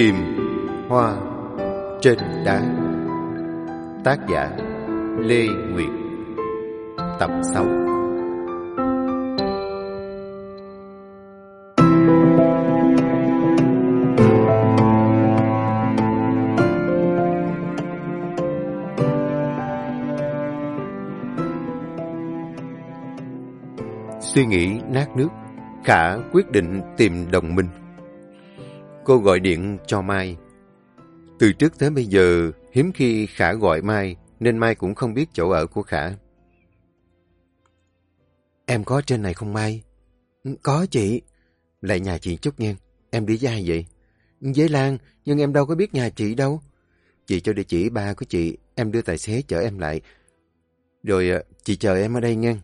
Tìm hoa trên đá Tác giả Lê Nguyệt Tập 6 Suy nghĩ nát nước, Khả quyết định tìm đồng minh. Cô gọi điện cho Mai. Từ trước tới bây giờ, hiếm khi Khả gọi Mai, nên Mai cũng không biết chỗ ở của Khả. Em có trên này không Mai? Ừ, có chị. Lại nhà chị chút nghe. Em đi với ai vậy? Với Lan, nhưng em đâu có biết nhà chị đâu. Chị cho địa chỉ ba của chị, em đưa tài xế chở em lại. Rồi à, chị chờ em ở đây nghe.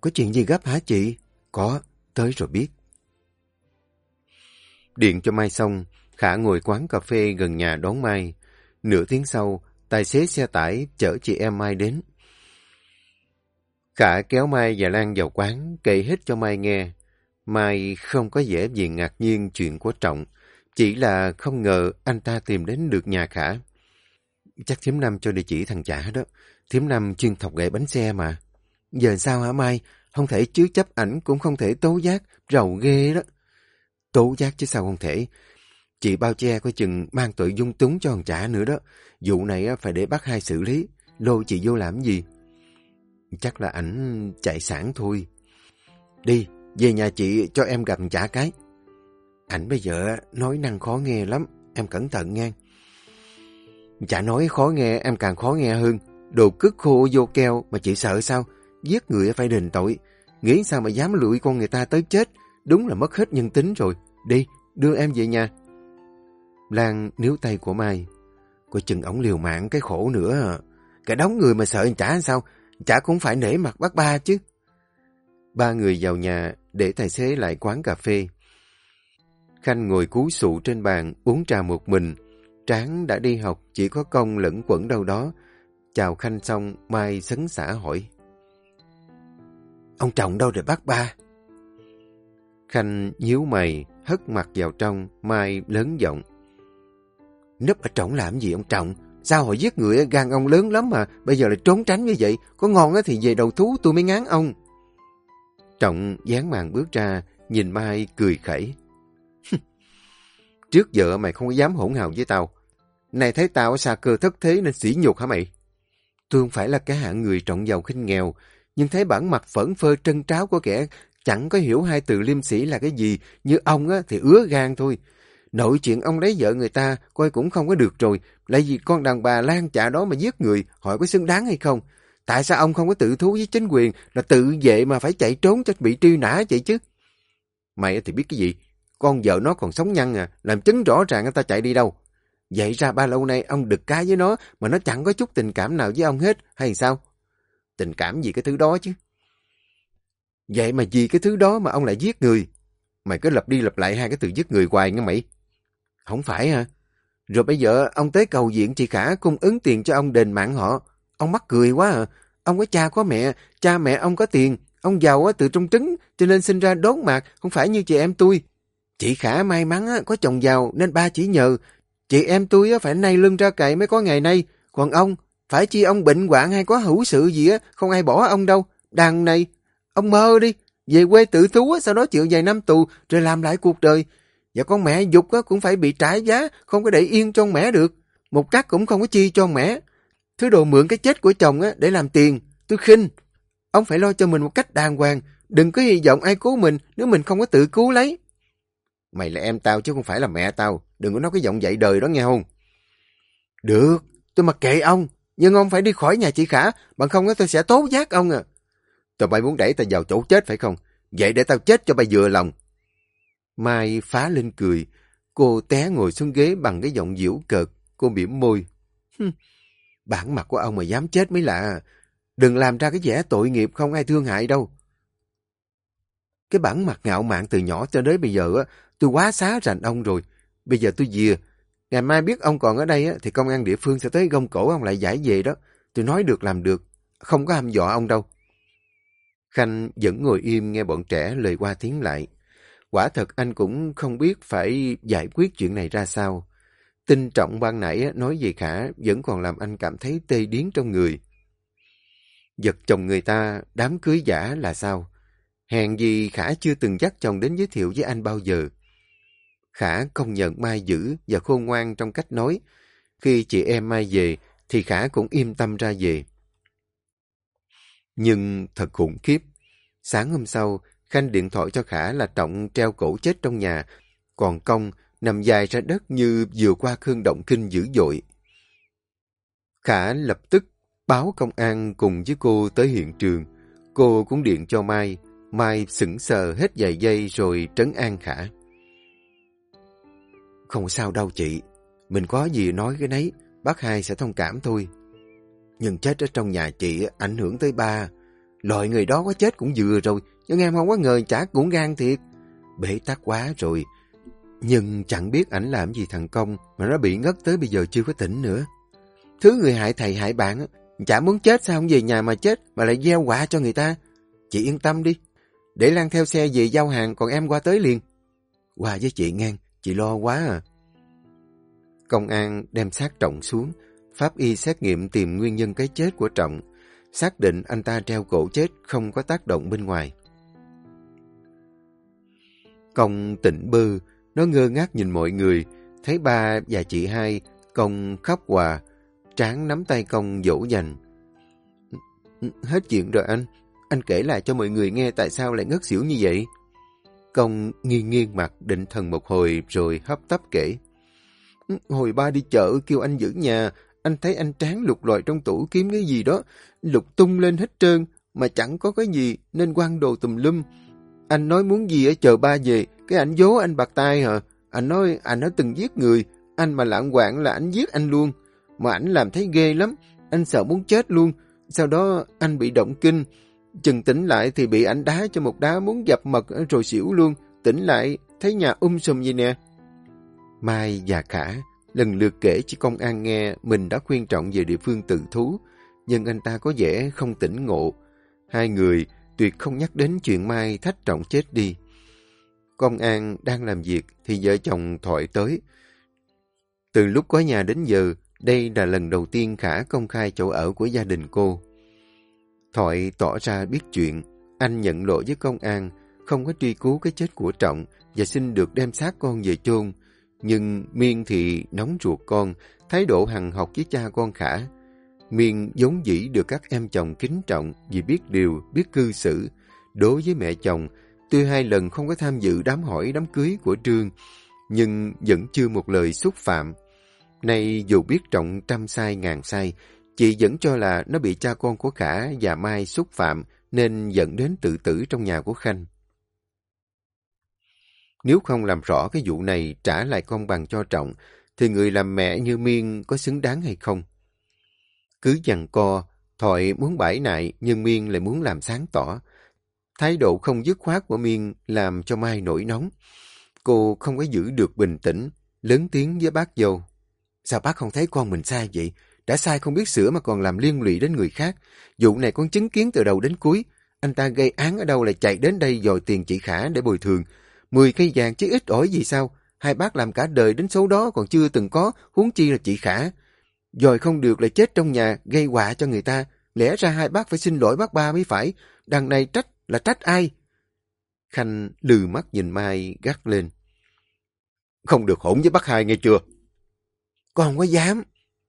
Có chuyện gì gấp hả chị? Có, tới rồi biết. Điện cho Mai xong, Khả ngồi quán cà phê gần nhà đón Mai. Nửa tiếng sau, tài xế xe tải chở chị em Mai đến. Khả kéo Mai và Lan vào quán, kể hết cho Mai nghe. Mai không có vẻ gì ngạc nhiên chuyện của Trọng, chỉ là không ngờ anh ta tìm đến được nhà Khả. Chắc Thiếm Năm cho địa chỉ thằng chả đó. Thiếm Năm chuyên thọc gậy bánh xe mà. Giờ sao hả Mai? Không thể chứa chấp ảnh cũng không thể tố giác, rầu ghê đó. Tố giác chứ sao không thể. Chị bao che coi chừng mang tội dung túng cho thằng trả nữa đó. Vụ này phải để bắt hai xử lý. Lôi chị vô làm gì? Chắc là ảnh chạy sản thôi. Đi, về nhà chị cho em gặp trả cái. Ảnh bây giờ nói năng khó nghe lắm. Em cẩn thận nghe. Chả nói khó nghe, em càng khó nghe hơn. Đồ cứt khô vô keo mà chị sợ sao? Giết người phải đền tội. Nghĩ sao mà dám lụi con người ta tới chết? Đúng là mất hết nhân tính rồi. Đi, đưa em về nhà. Lan níu tay của Mai. Coi chừng ổng liều mạng cái khổ nữa. À. Cả đống người mà sợ anh chả sao? Chả cũng phải nể mặt bác ba chứ. Ba người vào nhà để tài xế lại quán cà phê. Khanh ngồi cú sụ trên bàn uống trà một mình. Tráng đã đi học chỉ có công lẫn quẩn đâu đó. Chào Khanh xong Mai sấn xả hỏi. Ông chồng đâu rồi bác ba? Khanh nhíu mày, hất mặt vào trong, Mai lớn giọng. Nấp ở trọng làm gì ông Trọng? Sao họ giết người gan ông lớn lắm mà, bây giờ lại trốn tránh như vậy? Có ngon thì về đầu thú tôi mới ngán ông. Trọng dán màn bước ra, nhìn Mai cười khẩy. Trước giờ mày không dám hỗn hào với tao. Này thấy tao xa cơ thất thế nên sỉ nhục hả mày? Tôi không phải là cái hạng người trọng giàu khinh nghèo, nhưng thấy bản mặt phẫn phơ trân tráo của kẻ chẳng có hiểu hai từ liêm sĩ là cái gì, như ông á thì ứa gan thôi. Nội chuyện ông lấy vợ người ta coi cũng không có được rồi, lại vì con đàn bà lan chạ đó mà giết người, hỏi có xứng đáng hay không? Tại sao ông không có tự thú với chính quyền là tự vệ mà phải chạy trốn cho bị truy nã vậy chứ? Mày thì biết cái gì? Con vợ nó còn sống nhăn à, làm chứng rõ ràng người ta chạy đi đâu. Vậy ra ba lâu nay ông đực cá với nó mà nó chẳng có chút tình cảm nào với ông hết, hay sao? Tình cảm gì cái thứ đó chứ? Vậy mà vì cái thứ đó mà ông lại giết người. Mày cứ lặp đi lặp lại hai cái từ giết người hoài nghe mày. Không phải hả? Rồi bây giờ ông tới cầu diện chị Khả cung ứng tiền cho ông đền mạng họ. Ông mắc cười quá à. Ông có cha có mẹ, cha mẹ ông có tiền. Ông giàu từ trong trứng cho nên sinh ra đốn mạc, không phải như chị em tôi. Chị Khả may mắn có chồng giàu nên ba chỉ nhờ. Chị em tôi phải nay lưng ra cậy mới có ngày nay. Còn ông, phải chi ông bệnh hoạn hay có hữu sự gì á, không ai bỏ ông đâu. Đằng này, ông mơ đi, về quê tự thú sau đó chịu vài năm tù rồi làm lại cuộc đời. Và con mẹ dục cũng phải bị trả giá, không có để yên cho mẹ được. Một cắt cũng không có chi cho mẹ. Thứ đồ mượn cái chết của chồng để làm tiền, tôi khinh. Ông phải lo cho mình một cách đàng hoàng, đừng có hy vọng ai cứu mình nếu mình không có tự cứu lấy. Mày là em tao chứ không phải là mẹ tao, đừng có nói cái giọng dạy đời đó nghe không? Được, tôi mặc kệ ông, nhưng ông phải đi khỏi nhà chị Khả, bằng không tôi sẽ tố giác ông à. Tụi bay muốn đẩy tao vào chỗ chết phải không? Vậy để tao chết cho bay vừa lòng. Mai phá lên cười. Cô té ngồi xuống ghế bằng cái giọng diễu cợt. Cô mỉm môi. Bản mặt của ông mà dám chết mới lạ. Đừng làm ra cái vẻ tội nghiệp không ai thương hại đâu. Cái bản mặt ngạo mạn từ nhỏ cho đến bây giờ, á tôi quá xá rành ông rồi. Bây giờ tôi về. Ngày mai biết ông còn ở đây á thì công an địa phương sẽ tới gông cổ ông lại giải về đó. Tôi nói được làm được. Không có hăm dọa ông đâu. Khanh vẫn ngồi im nghe bọn trẻ lời qua tiếng lại. quả thật anh cũng không biết phải giải quyết chuyện này ra sao. Tinh trọng ban nãy nói về Khả vẫn còn làm anh cảm thấy tê điến trong người. Giật chồng người ta, đám cưới giả là sao? Hèn gì Khả chưa từng dắt chồng đến giới thiệu với anh bao giờ. Khả công nhận Mai dữ và khôn ngoan trong cách nói. Khi chị em Mai về, thì Khả cũng im tâm ra về. Nhưng thật khủng khiếp. Sáng hôm sau, Khanh điện thoại cho Khả là Trọng treo cổ chết trong nhà, còn Công nằm dài ra đất như vừa qua cơn động kinh dữ dội. Khả lập tức báo công an cùng với cô tới hiện trường. Cô cũng điện cho Mai. Mai sững sờ hết vài giây rồi trấn an Khả. Không sao đâu chị. Mình có gì nói cái nấy, bác hai sẽ thông cảm thôi. Nhưng chết ở trong nhà chị ảnh hưởng tới ba. Loại người đó có chết cũng vừa rồi, nhưng em không có ngờ chả cũng gan thiệt. Bể tắc quá rồi. Nhưng chẳng biết ảnh làm gì thằng Công mà nó bị ngất tới bây giờ chưa có tỉnh nữa. Thứ người hại thầy hại bạn, chả muốn chết sao không về nhà mà chết mà lại gieo quả cho người ta. Chị yên tâm đi. Để Lan theo xe về giao hàng còn em qua tới liền. Qua với chị ngang, chị lo quá à. Công an đem xác Trọng xuống, pháp y xét nghiệm tìm nguyên nhân cái chết của Trọng, xác định anh ta treo cổ chết không có tác động bên ngoài. Công tỉnh bư, nó ngơ ngác nhìn mọi người, thấy ba và chị hai, công khóc hòa, tráng nắm tay công dỗ dành. Hết chuyện rồi anh, anh kể lại cho mọi người nghe tại sao lại ngất xỉu như vậy. Công nghiêng nghiêng mặt định thần một hồi rồi hấp tấp kể. Hồi ba đi chợ kêu anh giữ nhà, anh thấy anh tráng lục lọi trong tủ kiếm cái gì đó, lục tung lên hết trơn, mà chẳng có cái gì nên quăng đồ tùm lum. Anh nói muốn gì ở chờ ba về, cái ảnh dố anh bạc tay hả? Anh nói anh đã từng giết người, anh mà lạng quạng là anh giết anh luôn. Mà ảnh làm thấy ghê lắm, anh sợ muốn chết luôn. Sau đó anh bị động kinh, chừng tỉnh lại thì bị ảnh đá cho một đá muốn dập mật rồi xỉu luôn. Tỉnh lại, thấy nhà um sùm gì nè. Mai và Khả lần lượt kể cho công an nghe mình đã khuyên trọng về địa phương tự thú, nhưng anh ta có vẻ không tỉnh ngộ. Hai người tuyệt không nhắc đến chuyện Mai thách trọng chết đi. Công an đang làm việc thì vợ chồng thoại tới. Từ lúc có nhà đến giờ, đây là lần đầu tiên Khả công khai chỗ ở của gia đình cô. Thoại tỏ ra biết chuyện, anh nhận lỗi với công an, không có truy cứu cái chết của Trọng và xin được đem xác con về chôn. Nhưng Miên thì nóng ruột con, thái độ hằng học với cha con Khả. Miên giống dĩ được các em chồng kính trọng vì biết điều, biết cư xử. Đối với mẹ chồng, tuy hai lần không có tham dự đám hỏi đám cưới của Trương, nhưng vẫn chưa một lời xúc phạm. Nay dù biết trọng trăm sai ngàn sai, chị vẫn cho là nó bị cha con của Khả và Mai xúc phạm nên dẫn đến tự tử trong nhà của Khanh. Nếu không làm rõ cái vụ này trả lại công bằng cho Trọng, thì người làm mẹ như Miên có xứng đáng hay không? Cứ dằn co, Thoại muốn bãi nại nhưng Miên lại muốn làm sáng tỏ. Thái độ không dứt khoát của Miên làm cho Mai nổi nóng. Cô không có giữ được bình tĩnh, lớn tiếng với bác dâu. Sao bác không thấy con mình sai vậy? Đã sai không biết sửa mà còn làm liên lụy đến người khác. Vụ này con chứng kiến từ đầu đến cuối. Anh ta gây án ở đâu lại chạy đến đây dòi tiền chị Khả để bồi thường. Mười cây vàng chứ ít ỏi gì sao? Hai bác làm cả đời đến số đó còn chưa từng có, huống chi là chị Khả. Rồi không được lại chết trong nhà, gây họa cho người ta. Lẽ ra hai bác phải xin lỗi bác ba mới phải. Đằng này trách là trách ai? Khanh lừ mắt nhìn Mai gắt lên. Không được hỗn với bác hai nghe chưa? Con không có dám.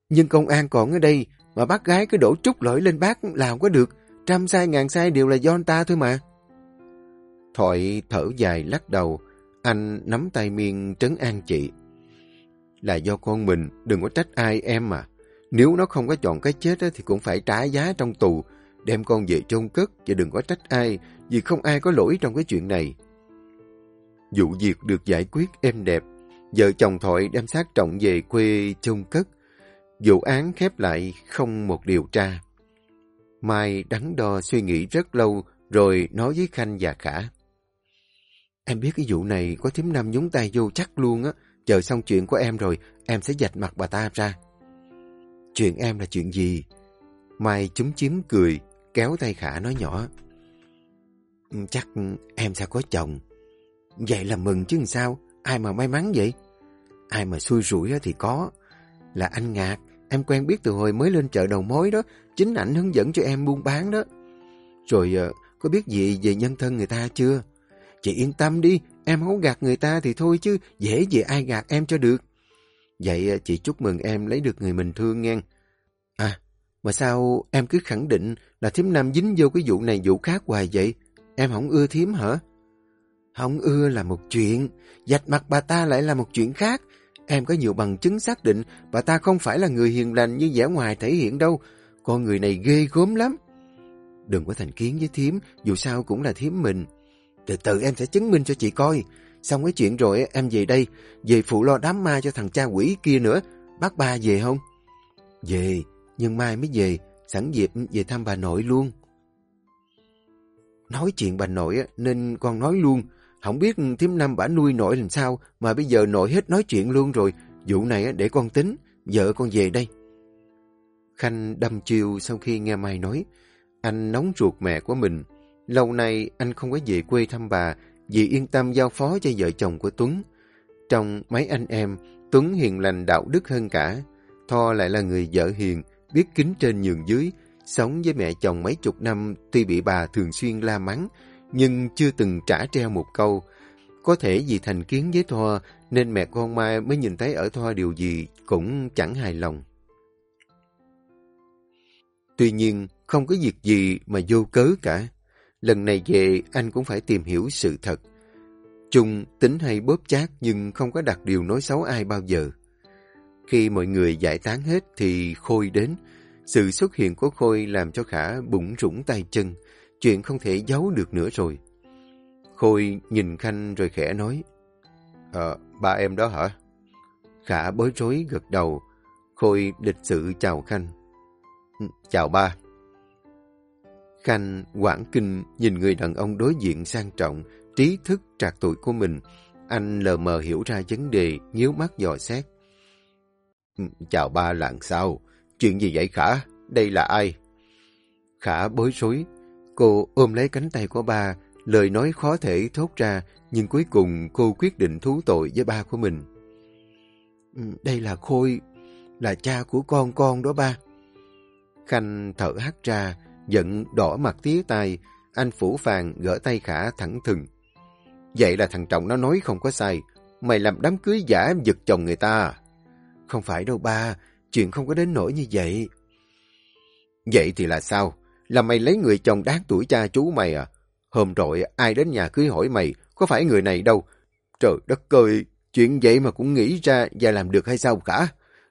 Nhưng công an còn ở đây, mà bác gái cứ đổ trúc lỗi lên bác là không có được. Trăm sai ngàn sai đều là do anh ta thôi mà. Thoại thở dài lắc đầu, anh nắm tay miên trấn an chị. Là do con mình, đừng có trách ai em mà. Nếu nó không có chọn cái chết thì cũng phải trả giá trong tù, đem con về chôn cất và đừng có trách ai, vì không ai có lỗi trong cái chuyện này. Vụ việc được giải quyết êm đẹp, vợ chồng Thoại đem xác trọng về quê chôn cất. Vụ án khép lại không một điều tra. Mai đắn đo suy nghĩ rất lâu rồi nói với Khanh và Khả. Em biết cái vụ này có thím nam nhúng tay vô chắc luôn á. Chờ xong chuyện của em rồi, em sẽ dạch mặt bà ta ra. Chuyện em là chuyện gì? Mai chúng chiếm cười, kéo tay Khả nói nhỏ. Ừ, chắc em sẽ có chồng. Vậy là mừng chứ sao? Ai mà may mắn vậy? Ai mà xui rủi thì có. Là anh Ngạc, em quen biết từ hồi mới lên chợ đầu mối đó. Chính ảnh hướng dẫn cho em buôn bán đó. Rồi ờ, có biết gì về nhân thân người ta chưa? Chị yên tâm đi, em không gạt người ta thì thôi chứ, dễ gì ai gạt em cho được. Vậy à, chị chúc mừng em lấy được người mình thương nghe. À, mà sao em cứ khẳng định là thím Nam dính vô cái vụ này vụ khác hoài vậy? Em không ưa thím hả? Không ưa là một chuyện, dạch mặt bà ta lại là một chuyện khác. Em có nhiều bằng chứng xác định bà ta không phải là người hiền lành như vẻ ngoài thể hiện đâu. Con người này ghê gớm lắm. Đừng có thành kiến với thím, dù sao cũng là thím mình. Từ từ em sẽ chứng minh cho chị coi. Xong cái chuyện rồi em về đây, về phụ lo đám ma cho thằng cha quỷ kia nữa. Bác ba về không? Về, nhưng mai mới về, sẵn dịp về thăm bà nội luôn. Nói chuyện bà nội nên con nói luôn. Không biết thím năm bà nuôi nội làm sao mà bây giờ nội hết nói chuyện luôn rồi. Vụ này để con tính, vợ con về đây. Khanh đâm chiêu sau khi nghe Mai nói. Anh nóng ruột mẹ của mình. Lâu nay anh không có về quê thăm bà vì yên tâm giao phó cho vợ chồng của Tuấn. Trong mấy anh em, Tuấn hiền lành đạo đức hơn cả. Tho lại là người vợ hiền, biết kính trên nhường dưới, sống với mẹ chồng mấy chục năm tuy bị bà thường xuyên la mắng, nhưng chưa từng trả treo một câu. Có thể vì thành kiến với Thoa nên mẹ con Mai mới nhìn thấy ở Thoa điều gì cũng chẳng hài lòng. Tuy nhiên, không có việc gì mà vô cớ cả. Lần này về anh cũng phải tìm hiểu sự thật. Trung tính hay bóp chát nhưng không có đặt điều nói xấu ai bao giờ. Khi mọi người giải tán hết thì Khôi đến. Sự xuất hiện của Khôi làm cho Khả bụng rủng tay chân. Chuyện không thể giấu được nữa rồi. Khôi nhìn Khanh rồi khẽ nói. Ờ, ba em đó hả? Khả bối rối gật đầu. Khôi lịch sự chào Khanh. Ừ, chào ba. Khanh quảng kinh nhìn người đàn ông đối diện sang trọng, trí thức trạc tuổi của mình. Anh lờ mờ hiểu ra vấn đề, nhíu mắt dò xét. Ừ, chào ba lạng sao? Chuyện gì vậy Khả? Đây là ai? Khả bối rối. Cô ôm lấy cánh tay của ba, lời nói khó thể thốt ra, nhưng cuối cùng cô quyết định thú tội với ba của mình. Ừ, đây là Khôi, là cha của con con đó ba. Khanh thở hắt ra, giận đỏ mặt tía tai, anh phủ phàng gỡ tay khả thẳng thừng. Vậy là thằng trọng nó nói không có sai, mày làm đám cưới giả giật chồng người ta. À? Không phải đâu ba, chuyện không có đến nỗi như vậy. Vậy thì là sao? Là mày lấy người chồng đáng tuổi cha chú mày à? Hôm rồi ai đến nhà cưới hỏi mày, có phải người này đâu? Trời đất ơi, chuyện vậy mà cũng nghĩ ra và làm được hay sao cả?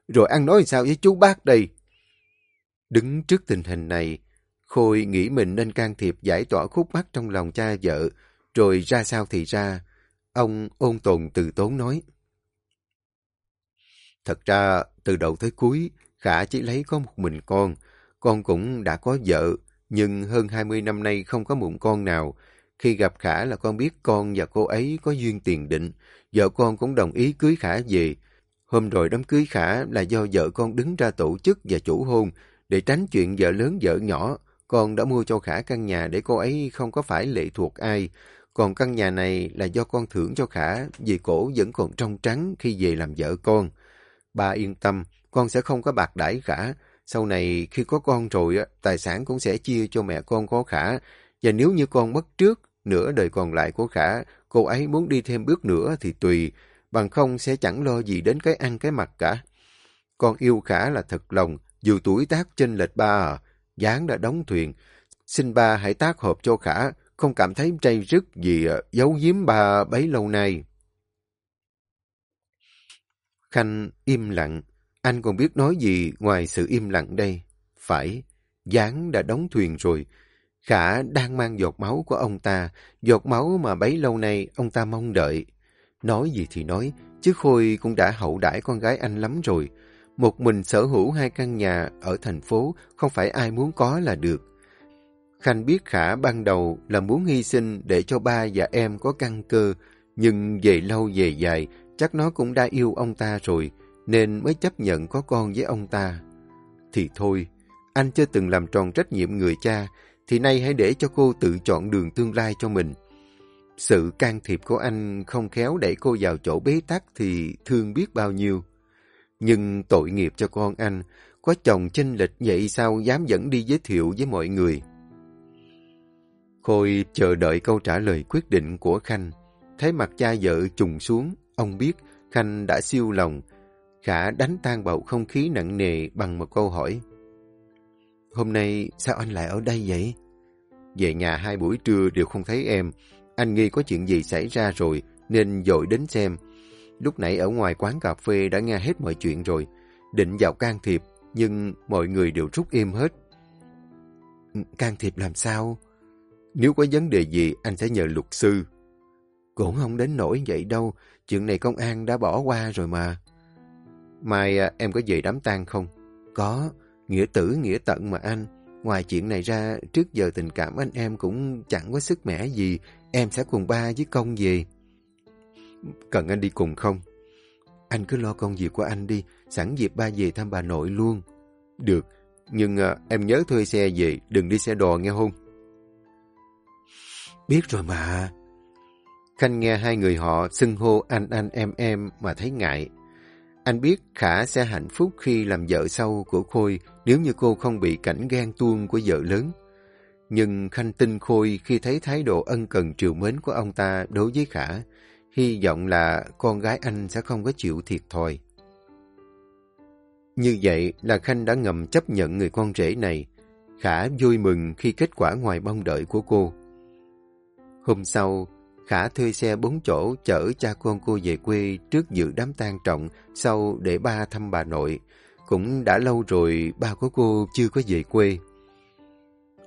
Rồi ăn nói sao với chú bác đây? Đứng trước tình hình này, Khôi nghĩ mình nên can thiệp giải tỏa khúc mắc trong lòng cha vợ, rồi ra sao thì ra. Ông ôn tồn từ tốn nói. Thật ra, từ đầu tới cuối, Khả chỉ lấy có một mình con. Con cũng đã có vợ, nhưng hơn 20 năm nay không có mụn con nào. Khi gặp Khả là con biết con và cô ấy có duyên tiền định. Vợ con cũng đồng ý cưới Khả về. Hôm rồi đám cưới Khả là do vợ con đứng ra tổ chức và chủ hôn, để tránh chuyện vợ lớn vợ nhỏ. Con đã mua cho Khả căn nhà để cô ấy không có phải lệ thuộc ai. Còn căn nhà này là do con thưởng cho Khả vì cổ vẫn còn trong trắng khi về làm vợ con. Ba yên tâm, con sẽ không có bạc đãi Khả. Sau này khi có con rồi, tài sản cũng sẽ chia cho mẹ con có Khả. Và nếu như con mất trước, nửa đời còn lại của Khả, cô ấy muốn đi thêm bước nữa thì tùy, bằng không sẽ chẳng lo gì đến cái ăn cái mặc cả. Con yêu Khả là thật lòng, dù tuổi tác chênh lệch ba à, Giáng đã đóng thuyền. Xin ba hãy tác hợp cho Khả, không cảm thấy trây rứt gì ờ, giấu giếm ba bấy lâu nay. Khanh im lặng. Anh còn biết nói gì ngoài sự im lặng đây? Phải, Giáng đã đóng thuyền rồi. Khả đang mang giọt máu của ông ta, giọt máu mà bấy lâu nay ông ta mong đợi. Nói gì thì nói, chứ Khôi cũng đã hậu đãi con gái anh lắm rồi. Một mình sở hữu hai căn nhà ở thành phố không phải ai muốn có là được. Khanh biết Khả ban đầu là muốn hy sinh để cho ba và em có căn cơ, nhưng về lâu về dài chắc nó cũng đã yêu ông ta rồi, nên mới chấp nhận có con với ông ta. Thì thôi, anh chưa từng làm tròn trách nhiệm người cha, thì nay hãy để cho cô tự chọn đường tương lai cho mình. sự can thiệp của anh không khéo đẩy cô vào chỗ bế tắc thì thương biết bao nhiêu. Nhưng tội nghiệp cho con anh, có chồng chênh lịch vậy sao dám dẫn đi giới thiệu với mọi người. Khôi chờ đợi câu trả lời quyết định của Khanh. Thấy mặt cha vợ trùng xuống, ông biết Khanh đã siêu lòng. Khả đánh tan bầu không khí nặng nề bằng một câu hỏi. Hôm nay sao anh lại ở đây vậy? Về nhà hai buổi trưa đều không thấy em. Anh nghi có chuyện gì xảy ra rồi nên dội đến xem. Lúc nãy ở ngoài quán cà phê đã nghe hết mọi chuyện rồi. Định vào can thiệp nhưng mọi người đều rút im hết. Ừ, can thiệp làm sao? Nếu có vấn đề gì, anh sẽ nhờ luật sư. Cũng không đến nỗi vậy đâu, chuyện này công an đã bỏ qua rồi mà. Mai à, em có về đám tang không? Có, nghĩa tử nghĩa tận mà anh. Ngoài chuyện này ra, trước giờ tình cảm anh em cũng chẳng có sức mẻ gì. Em sẽ cùng ba với công về. Cần anh đi cùng không? Anh cứ lo công việc của anh đi, sẵn dịp ba về thăm bà nội luôn. Được, nhưng à, em nhớ thuê xe về, đừng đi xe đò nghe không? Biết rồi mà. Khanh nghe hai người họ xưng hô anh anh em em mà thấy ngại. Anh biết Khả sẽ hạnh phúc khi làm vợ sau của Khôi nếu như cô không bị cảnh ghen tuông của vợ lớn. Nhưng Khanh tin Khôi khi thấy thái độ ân cần triều mến của ông ta đối với Khả, hy vọng là con gái anh sẽ không có chịu thiệt thòi. Như vậy là Khanh đã ngầm chấp nhận người con rể này. Khả vui mừng khi kết quả ngoài mong đợi của cô. Hôm sau, Khả thuê xe bốn chỗ chở cha con cô về quê trước dự đám tang trọng, sau để ba thăm bà nội. Cũng đã lâu rồi ba của cô chưa có về quê.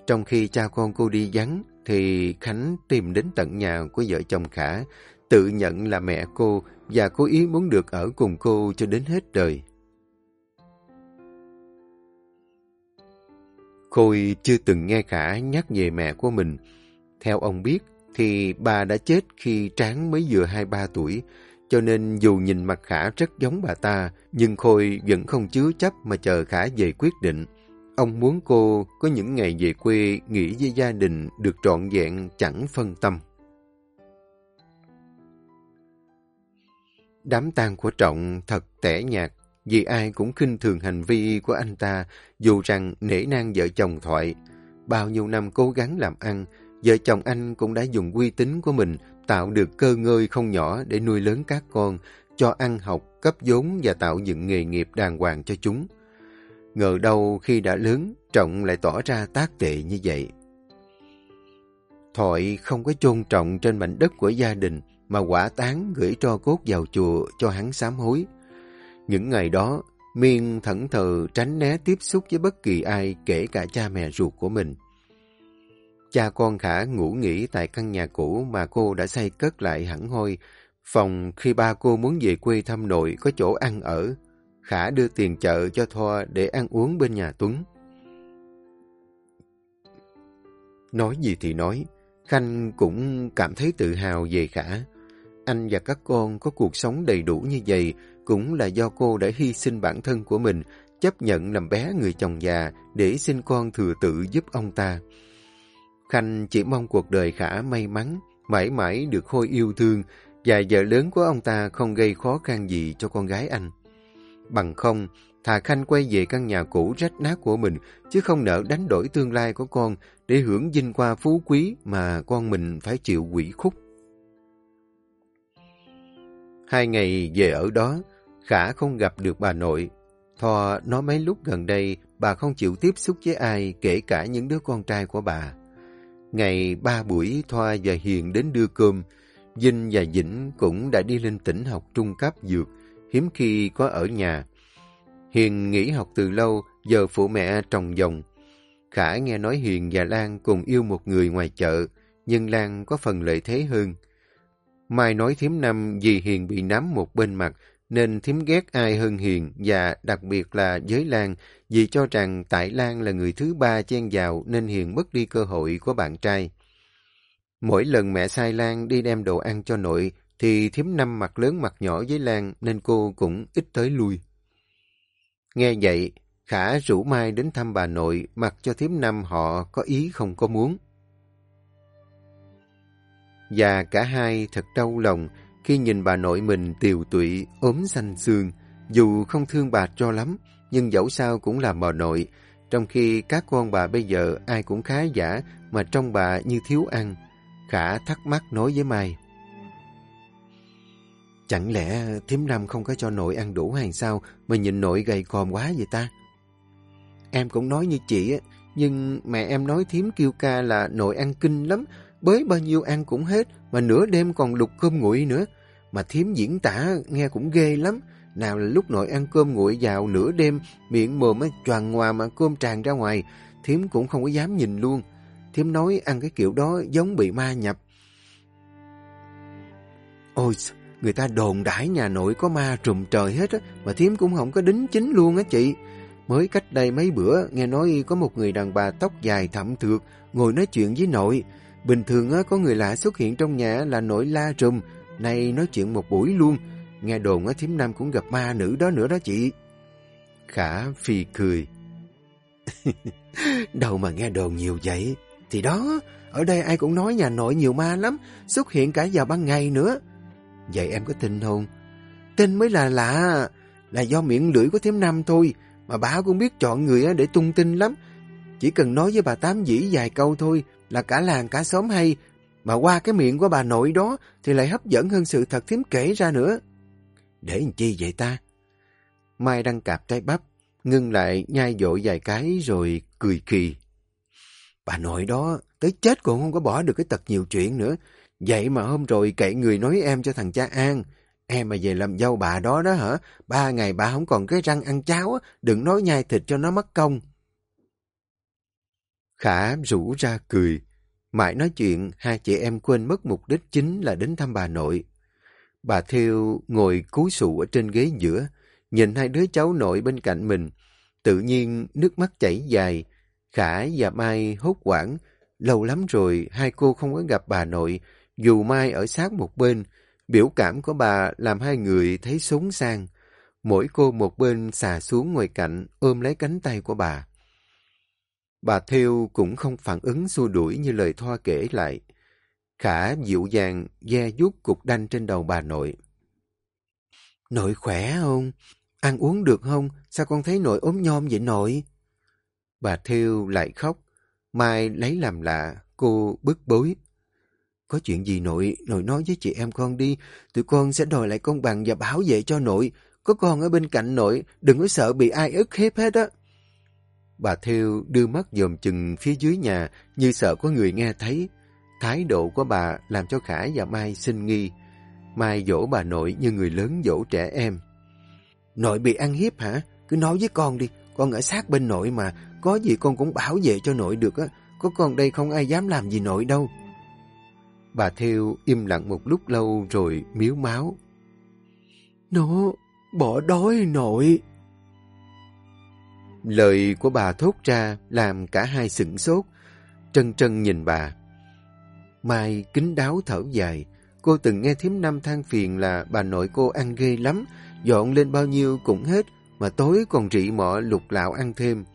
Trong khi cha con cô đi vắng, thì Khánh tìm đến tận nhà của vợ chồng Khả, tự nhận là mẹ cô và cố ý muốn được ở cùng cô cho đến hết đời. Khôi chưa từng nghe Khả nhắc về mẹ của mình. Theo ông biết, thì bà đã chết khi Tráng mới vừa 2-3 tuổi, cho nên dù nhìn mặt Khả rất giống bà ta, nhưng Khôi vẫn không chứa chấp mà chờ Khả về quyết định. Ông muốn cô có những ngày về quê nghỉ với gia đình được trọn vẹn chẳng phân tâm. Đám tang của Trọng thật tẻ nhạt vì ai cũng khinh thường hành vi của anh ta dù rằng nể nang vợ chồng thoại. Bao nhiêu năm cố gắng làm ăn, vợ chồng anh cũng đã dùng uy tín của mình tạo được cơ ngơi không nhỏ để nuôi lớn các con, cho ăn học, cấp vốn và tạo dựng nghề nghiệp đàng hoàng cho chúng. Ngờ đâu khi đã lớn, Trọng lại tỏ ra tác tệ như vậy. Thoại không có chôn trọng trên mảnh đất của gia đình, mà quả tán gửi cho cốt vào chùa cho hắn sám hối. Những ngày đó, Miên thẩn thờ tránh né tiếp xúc với bất kỳ ai, kể cả cha mẹ ruột của mình. Cha con Khả ngủ nghỉ tại căn nhà cũ mà cô đã xây cất lại hẳn hoi. Phòng khi ba cô muốn về quê thăm nội có chỗ ăn ở. Khả đưa tiền chợ cho Thoa để ăn uống bên nhà Tuấn. Nói gì thì nói, Khanh cũng cảm thấy tự hào về Khả. Anh và các con có cuộc sống đầy đủ như vậy cũng là do cô đã hy sinh bản thân của mình, chấp nhận làm bé người chồng già để sinh con thừa tự giúp ông ta. Khanh chỉ mong cuộc đời Khả may mắn, mãi mãi được Khôi yêu thương và vợ lớn của ông ta không gây khó khăn gì cho con gái anh. Bằng không, thà Khanh quay về căn nhà cũ rách nát của mình, chứ không nỡ đánh đổi tương lai của con để hưởng vinh qua phú quý mà con mình phải chịu quỷ khúc. Hai ngày về ở đó, Khả không gặp được bà nội. Thò nói mấy lúc gần đây, bà không chịu tiếp xúc với ai, kể cả những đứa con trai của bà. Ngày ba buổi Thoa và Hiền đến đưa cơm, Vinh và Vĩnh cũng đã đi lên tỉnh học trung cấp dược, hiếm khi có ở nhà. Hiền nghỉ học từ lâu, giờ phụ mẹ trồng dòng. Khả nghe nói Hiền và Lan cùng yêu một người ngoài chợ, nhưng Lan có phần lợi thế hơn. Mai nói thiếm năm vì Hiền bị nắm một bên mặt, nên thím ghét ai hơn Hiền và đặc biệt là giới Lan vì cho rằng tại Lan là người thứ ba chen vào nên Hiền mất đi cơ hội của bạn trai. Mỗi lần mẹ sai Lan đi đem đồ ăn cho nội thì thím năm mặt lớn mặt nhỏ với Lan nên cô cũng ít tới lui. Nghe vậy, Khả rủ Mai đến thăm bà nội mặc cho thím năm họ có ý không có muốn. Và cả hai thật đau lòng khi nhìn bà nội mình tiều tụy, ốm xanh xương. Dù không thương bà cho lắm, nhưng dẫu sao cũng là bà nội. Trong khi các con bà bây giờ ai cũng khá giả mà trong bà như thiếu ăn. Khả thắc mắc nói với Mai. Chẳng lẽ thím Năm không có cho nội ăn đủ hay sao mà nhìn nội gầy còm quá vậy ta? Em cũng nói như chị á, nhưng mẹ em nói thím kêu ca là nội ăn kinh lắm, bới bao nhiêu ăn cũng hết, mà nửa đêm còn lục cơm nguội nữa. Mà thím diễn tả nghe cũng ghê lắm. Nào là lúc nội ăn cơm nguội vào nửa đêm, miệng mồm ấy choàng ngoà mà cơm tràn ra ngoài, thím cũng không có dám nhìn luôn. Thím nói ăn cái kiểu đó giống bị ma nhập. Ôi, người ta đồn đãi nhà nội có ma trùm trời hết á, mà thím cũng không có đính chính luôn á chị. Mới cách đây mấy bữa, nghe nói có một người đàn bà tóc dài thậm thượt ngồi nói chuyện với nội. Bình thường á, có người lạ xuất hiện trong nhà là nổi la rùm, nay nói chuyện một buổi luôn. Nghe đồn á, thím nam cũng gặp ma nữ đó nữa đó chị. Khả phi cười. Đâu mà nghe đồn nhiều vậy. Thì đó, ở đây ai cũng nói nhà nội nhiều ma lắm, xuất hiện cả vào ban ngày nữa. Vậy em có tin không? Tin mới là lạ, là do miệng lưỡi của thím nam thôi, mà bà cũng biết chọn người để tung tin lắm. Chỉ cần nói với bà Tám dĩ vài câu thôi là cả làng cả xóm hay, mà qua cái miệng của bà nội đó thì lại hấp dẫn hơn sự thật thím kể ra nữa. Để làm chi vậy ta? Mai đang cạp tay bắp, ngưng lại nhai dội vài cái rồi cười kỳ. Bà nội đó, tới chết còn không có bỏ được cái tật nhiều chuyện nữa. Vậy mà hôm rồi kệ người nói em cho thằng cha An. Em mà về làm dâu bà đó đó hả? Ba ngày bà không còn cái răng ăn cháo, đừng nói nhai thịt cho nó mất công. Khả rủ ra cười. Mãi nói chuyện, hai chị em quên mất mục đích chính là đến thăm bà nội. Bà Thiêu ngồi cúi sụ ở trên ghế giữa, nhìn hai đứa cháu nội bên cạnh mình. Tự nhiên nước mắt chảy dài. Khả và Mai hốt quảng. Lâu lắm rồi hai cô không có gặp bà nội, dù Mai ở sát một bên, Biểu cảm của bà làm hai người thấy sống sang. Mỗi cô một bên xà xuống ngoài cạnh ôm lấy cánh tay của bà. Bà Theo cũng không phản ứng xua đuổi như lời Thoa kể lại. Khả dịu dàng da vuốt cục đanh trên đầu bà nội. Nội khỏe không? Ăn uống được không? Sao con thấy nội ốm nhom vậy nội? Bà Theo lại khóc. Mai lấy làm lạ, cô bức bối. Có chuyện gì nội, nội nói với chị em con đi, tụi con sẽ đòi lại công bằng và bảo vệ cho nội. Có con ở bên cạnh nội, đừng có sợ bị ai ức hiếp hết á. Bà Theo đưa mắt dòm chừng phía dưới nhà như sợ có người nghe thấy. Thái độ của bà làm cho khải và Mai sinh nghi. Mai dỗ bà nội như người lớn dỗ trẻ em. Nội bị ăn hiếp hả? Cứ nói với con đi, con ở sát bên nội mà, có gì con cũng bảo vệ cho nội được á. Có con đây không ai dám làm gì nội đâu. Bà Theo im lặng một lúc lâu rồi miếu máu. Nó bỏ đói nội. Lời của bà thốt ra làm cả hai sửng sốt. Trân trân nhìn bà. Mai kính đáo thở dài. Cô từng nghe thím năm than phiền là bà nội cô ăn ghê lắm. Dọn lên bao nhiêu cũng hết, mà tối còn rị mọ lục lạo ăn thêm.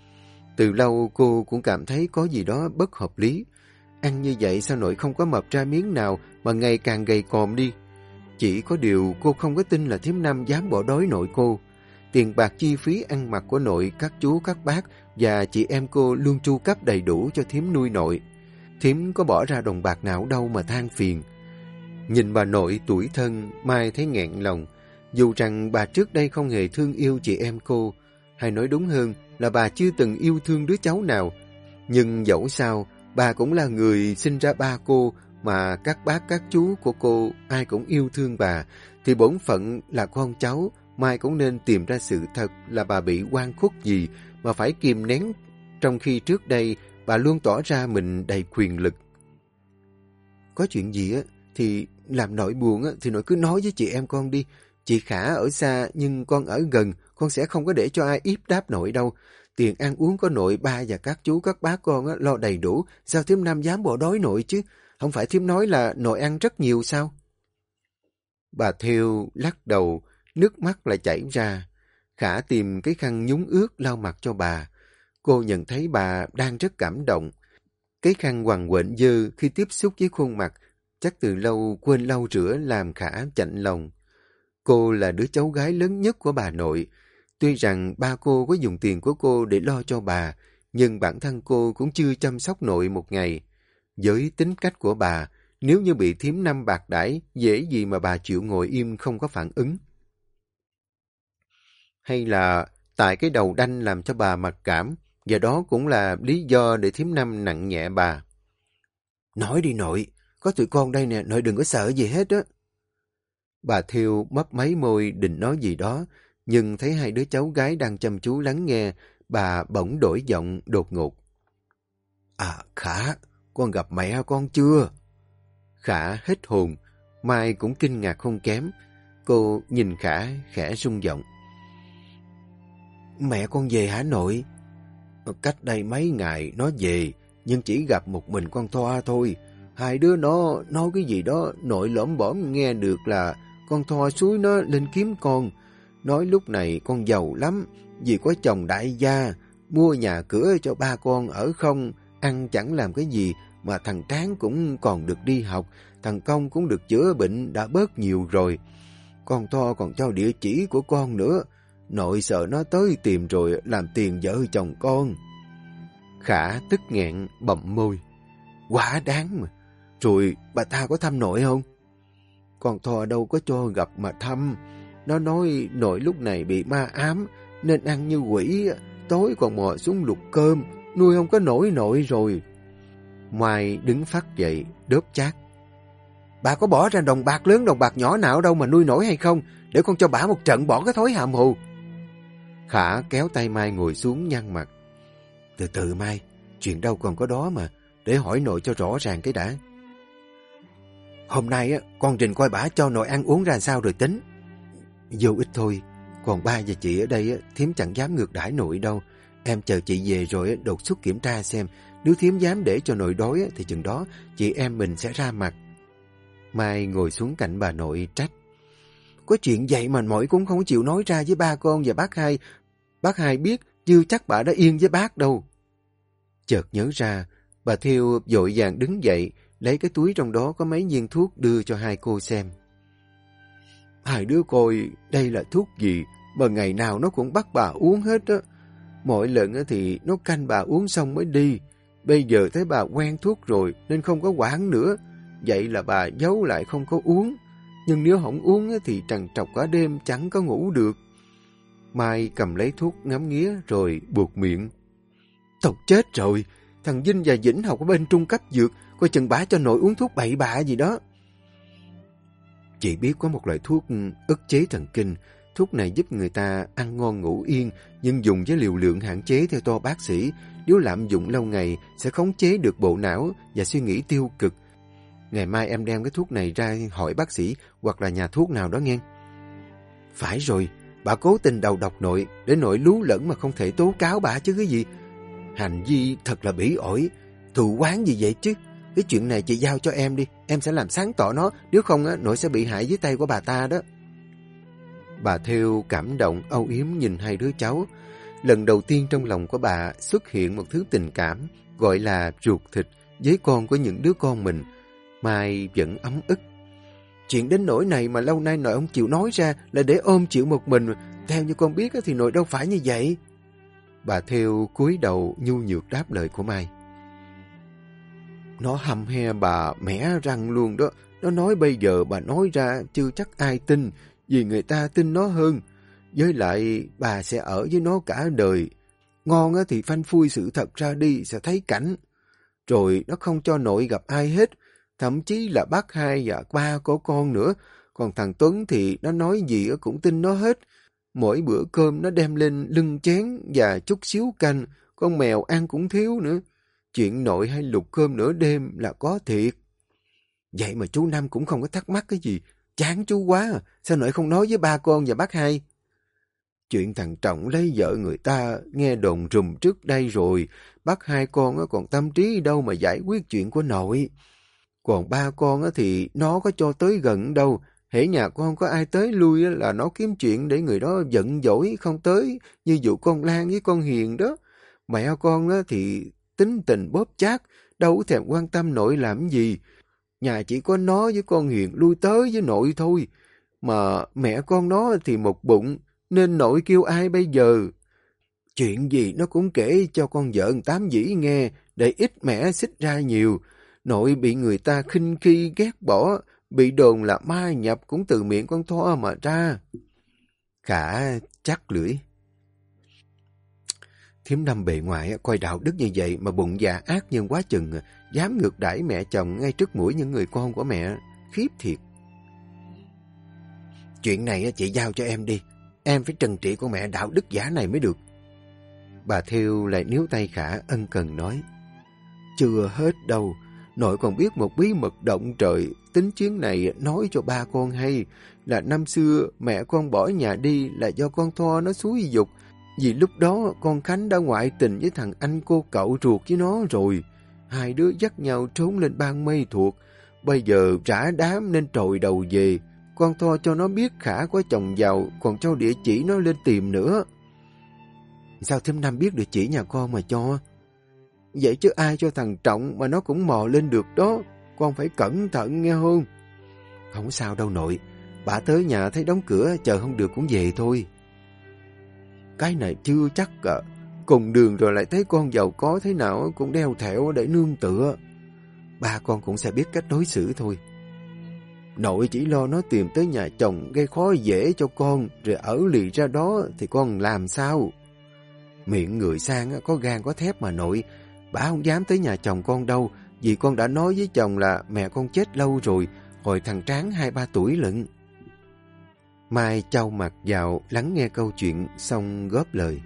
Từ lâu cô cũng cảm thấy có gì đó bất hợp lý. Ăn như vậy sao nội không có mập ra miếng nào mà ngày càng gầy còm đi. Chỉ có điều cô không có tin là thím năm dám bỏ đói nội cô. Tiền bạc chi phí ăn mặc của nội, các chú, các bác và chị em cô luôn chu cấp đầy đủ cho thím nuôi nội. Thím có bỏ ra đồng bạc nào đâu mà than phiền. Nhìn bà nội tuổi thân, Mai thấy nghẹn lòng. Dù rằng bà trước đây không hề thương yêu chị em cô, hay nói đúng hơn là bà chưa từng yêu thương đứa cháu nào. Nhưng dẫu sao, Bà cũng là người sinh ra ba cô, mà các bác các chú của cô ai cũng yêu thương bà, thì bổn phận là con cháu, mai cũng nên tìm ra sự thật là bà bị quan khuất gì mà phải kìm nén, trong khi trước đây bà luôn tỏ ra mình đầy quyền lực. Có chuyện gì á, thì làm nội buồn á, thì nội cứ nói với chị em con đi. Chị Khả ở xa nhưng con ở gần, con sẽ không có để cho ai yếp đáp nội đâu. Tiền ăn uống có nội ba và các chú các bác con á, lo đầy đủ, sao thím nam dám bỏ đói nội chứ? Không phải thím nói là nội ăn rất nhiều sao? Bà Theo lắc đầu, nước mắt lại chảy ra. Khả tìm cái khăn nhúng ướt lau mặt cho bà. Cô nhận thấy bà đang rất cảm động. Cái khăn hoàng quện dư khi tiếp xúc với khuôn mặt chắc từ lâu quên lau rửa làm khả chạnh lòng. Cô là đứa cháu gái lớn nhất của bà nội. Tuy rằng ba cô có dùng tiền của cô để lo cho bà, nhưng bản thân cô cũng chưa chăm sóc nội một ngày. Với tính cách của bà, nếu như bị thiếm năm bạc đãi, dễ gì mà bà chịu ngồi im không có phản ứng. Hay là tại cái đầu đanh làm cho bà mặc cảm, và đó cũng là lý do để thiếm năm nặng nhẹ bà. Nói đi nội, có tụi con đây nè, nội đừng có sợ gì hết á. Bà Thiêu mấp máy môi định nói gì đó, nhưng thấy hai đứa cháu gái đang chăm chú lắng nghe, bà bỗng đổi giọng đột ngột. À, Khả, con gặp mẹ con chưa? Khả hết hồn, Mai cũng kinh ngạc không kém. Cô nhìn Khả khẽ rung giọng. Mẹ con về hả nội? Cách đây mấy ngày nó về, nhưng chỉ gặp một mình con Thoa thôi. Hai đứa nó nói cái gì đó nội lõm bõm nghe được là con Thoa suối nó lên kiếm con. Nói lúc này con giàu lắm, vì có chồng đại gia, mua nhà cửa cho ba con ở không, ăn chẳng làm cái gì, mà thằng Tráng cũng còn được đi học, thằng Công cũng được chữa bệnh đã bớt nhiều rồi. Con Thoa còn cho địa chỉ của con nữa, nội sợ nó tới tìm rồi làm tiền vợ chồng con. Khả tức nghẹn bậm môi. Quá đáng mà. Rồi bà ta có thăm nội không? Con thò đâu có cho gặp mà thăm. Nó nói nội lúc này bị ma ám, nên ăn như quỷ, tối còn mò xuống lục cơm, nuôi không có nổi nội rồi. Mai đứng phát dậy, đớp chát. Bà có bỏ ra đồng bạc lớn đồng bạc nhỏ nào đâu mà nuôi nổi hay không, để con cho bà một trận bỏ cái thối hàm hù Khả kéo tay Mai ngồi xuống nhăn mặt. Từ từ Mai, chuyện đâu còn có đó mà, để hỏi nội cho rõ ràng cái đã. Hôm nay á, con trình coi bả cho nội ăn uống ra sao rồi tính. Vô ích thôi, còn ba và chị ở đây á, thiếm chẳng dám ngược đãi nội đâu. Em chờ chị về rồi đột xuất kiểm tra xem, nếu thiếm dám để cho nội đói thì chừng đó chị em mình sẽ ra mặt. Mai ngồi xuống cạnh bà nội trách. Có chuyện vậy mà mỗi cũng không chịu nói ra với ba con và bác hai. Bác hai biết, chưa chắc bà đã yên với bác đâu. Chợt nhớ ra, bà Thiêu dội vàng đứng dậy, lấy cái túi trong đó có mấy viên thuốc đưa cho hai cô xem. Hai đứa coi đây là thuốc gì mà ngày nào nó cũng bắt bà uống hết á. Mỗi lần thì nó canh bà uống xong mới đi. Bây giờ thấy bà quen thuốc rồi nên không có quản nữa. Vậy là bà giấu lại không có uống. Nhưng nếu không uống thì trằn trọc cả đêm chẳng có ngủ được. Mai cầm lấy thuốc ngắm nghía rồi buộc miệng. Tộc chết rồi. Thằng Vinh và Vĩnh học ở bên trung cấp dược. Coi chừng bả cho nội uống thuốc bậy bạ gì đó. Chị biết có một loại thuốc ức chế thần kinh. Thuốc này giúp người ta ăn ngon ngủ yên, nhưng dùng với liều lượng hạn chế theo to bác sĩ. Nếu lạm dụng lâu ngày, sẽ khống chế được bộ não và suy nghĩ tiêu cực. Ngày mai em đem cái thuốc này ra hỏi bác sĩ hoặc là nhà thuốc nào đó nghe. Phải rồi, bà cố tình đầu độc nội, để nội lú lẫn mà không thể tố cáo bà chứ cái gì. Hành vi thật là bỉ ổi, thù quán gì vậy chứ. Cái chuyện này chị giao cho em đi, em sẽ làm sáng tỏ nó, nếu không á, nội sẽ bị hại dưới tay của bà ta đó. Bà Theo cảm động âu yếm nhìn hai đứa cháu. Lần đầu tiên trong lòng của bà xuất hiện một thứ tình cảm gọi là ruột thịt với con của những đứa con mình. Mai vẫn ấm ức. Chuyện đến nỗi này mà lâu nay nội ông chịu nói ra là để ôm chịu một mình. Theo như con biết thì nội đâu phải như vậy. Bà Theo cúi đầu nhu nhược đáp lời của Mai. Nó hầm he bà mẻ răng luôn đó. Nó nói bây giờ bà nói ra chưa chắc ai tin, vì người ta tin nó hơn. Với lại bà sẽ ở với nó cả đời. Ngon thì phanh phui sự thật ra đi sẽ thấy cảnh. Rồi nó không cho nội gặp ai hết, thậm chí là bác hai và ba của con nữa. Còn thằng Tuấn thì nó nói gì cũng tin nó hết. Mỗi bữa cơm nó đem lên lưng chén và chút xíu canh, con mèo ăn cũng thiếu nữa. Chuyện nội hay lục cơm nửa đêm là có thiệt. Vậy mà chú Năm cũng không có thắc mắc cái gì. Chán chú quá à. Sao nội không nói với ba con và bác hai? Chuyện thằng Trọng lấy vợ người ta nghe đồn rùm trước đây rồi. Bác hai con còn tâm trí đâu mà giải quyết chuyện của nội. Còn ba con thì nó có cho tới gần đâu. Hễ nhà con có ai tới lui là nó kiếm chuyện để người đó giận dỗi không tới. Như vụ con Lan với con Hiền đó. Mẹ con thì tính tình bóp chát, đâu thèm quan tâm nội làm gì. Nhà chỉ có nó với con Hiền lui tới với nội thôi. Mà mẹ con nó thì một bụng, nên nội kêu ai bây giờ? Chuyện gì nó cũng kể cho con vợ tám dĩ nghe, để ít mẹ xích ra nhiều. Nội bị người ta khinh khi ghét bỏ, bị đồn là ma nhập cũng từ miệng con Thoa mà ra. Khả chắc lưỡi. Thiếm năm bề ngoài coi đạo đức như vậy mà bụng dạ ác nhân quá chừng, dám ngược đãi mẹ chồng ngay trước mũi những người con của mẹ. Khiếp thiệt. Chuyện này chị giao cho em đi. Em phải trần trị con mẹ đạo đức giả này mới được. Bà Thiêu lại níu tay Khả ân cần nói. Chưa hết đâu. Nội còn biết một bí mật động trời. Tính chuyến này nói cho ba con hay. Là năm xưa mẹ con bỏ nhà đi là do con Thoa nó xúi dục. Vì lúc đó con Khánh đã ngoại tình với thằng anh cô cậu ruột với nó rồi. Hai đứa dắt nhau trốn lên bang mây thuộc. Bây giờ rã đám nên trồi đầu về. Con Thoa cho nó biết Khả có chồng giàu, còn cho địa chỉ nó lên tìm nữa. Sao thêm năm biết địa chỉ nhà con mà cho? Vậy chứ ai cho thằng Trọng mà nó cũng mò lên được đó. Con phải cẩn thận nghe không? Không sao đâu nội. Bà tới nhà thấy đóng cửa, chờ không được cũng về thôi. Cái này chưa chắc à. Cùng đường rồi lại thấy con giàu có thế nào cũng đeo thẻo để nương tựa. Ba con cũng sẽ biết cách đối xử thôi. Nội chỉ lo nó tìm tới nhà chồng gây khó dễ cho con, rồi ở lì ra đó thì con làm sao? Miệng người sang có gan có thép mà nội, bà không dám tới nhà chồng con đâu, vì con đã nói với chồng là mẹ con chết lâu rồi, hồi thằng Tráng hai ba tuổi lận. Mai trao mặt vào lắng nghe câu chuyện xong góp lời.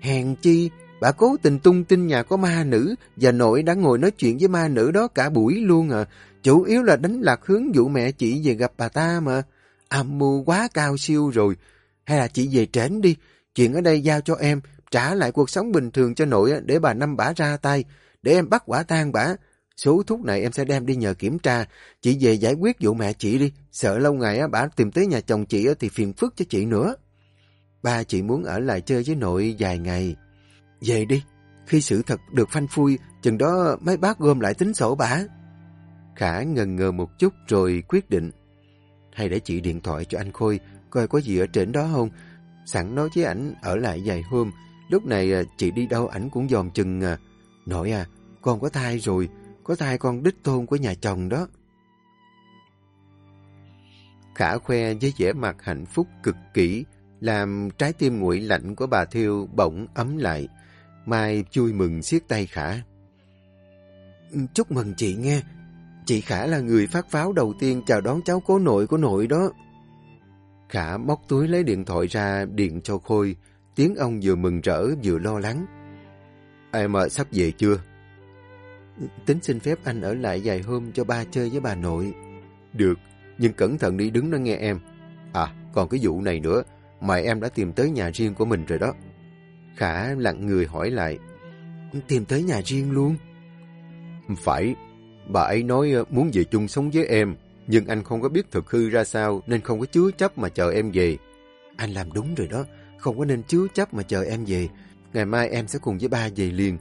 Hèn chi, bà cố tình tung tin nhà có ma nữ và nội đã ngồi nói chuyện với ma nữ đó cả buổi luôn à. Chủ yếu là đánh lạc hướng dụ mẹ chị về gặp bà ta mà. Âm mưu quá cao siêu rồi. Hay là chị về trển đi. Chuyện ở đây giao cho em. Trả lại cuộc sống bình thường cho nội để bà năm bả ra tay. Để em bắt quả tang bả. Số thuốc này em sẽ đem đi nhờ kiểm tra. Chị về giải quyết vụ mẹ chị đi. Sợ lâu ngày bả tìm tới nhà chồng chị thì phiền phức cho chị nữa. Ba chị muốn ở lại chơi với nội vài ngày. Về đi. Khi sự thật được phanh phui, chừng đó mấy bác gom lại tính sổ bả. Khả ngần ngờ một chút rồi quyết định. Hay để chị điện thoại cho anh Khôi, coi có gì ở trên đó không? Sẵn nói với ảnh ở lại vài hôm. Lúc này à, chị đi đâu ảnh cũng dòm chừng à. Nội à, con có thai rồi, có thai con đích tôn của nhà chồng đó. Khả khoe với vẻ mặt hạnh phúc cực kỹ, làm trái tim nguội lạnh của bà Thiêu bỗng ấm lại. Mai chui mừng siết tay Khả. Ừ, chúc mừng chị nghe, Chị Khả là người phát pháo đầu tiên chào đón cháu cố nội của nội đó. Khả móc túi lấy điện thoại ra điện cho Khôi. Tiếng ông vừa mừng rỡ vừa lo lắng. Em mà sắp về chưa? Tính xin phép anh ở lại vài hôm cho ba chơi với bà nội. Được, nhưng cẩn thận đi đứng đó nghe em. À, còn cái vụ này nữa, mà em đã tìm tới nhà riêng của mình rồi đó. Khả lặng người hỏi lại. Tìm tới nhà riêng luôn? Phải, Bà ấy nói ờ, muốn về chung sống với em, nhưng anh không có biết thực hư ra sao nên không có chứa chấp mà chờ em về. Anh làm đúng rồi đó, không có nên chứa chấp mà chờ em về. Ngày mai em sẽ cùng với ba về liền.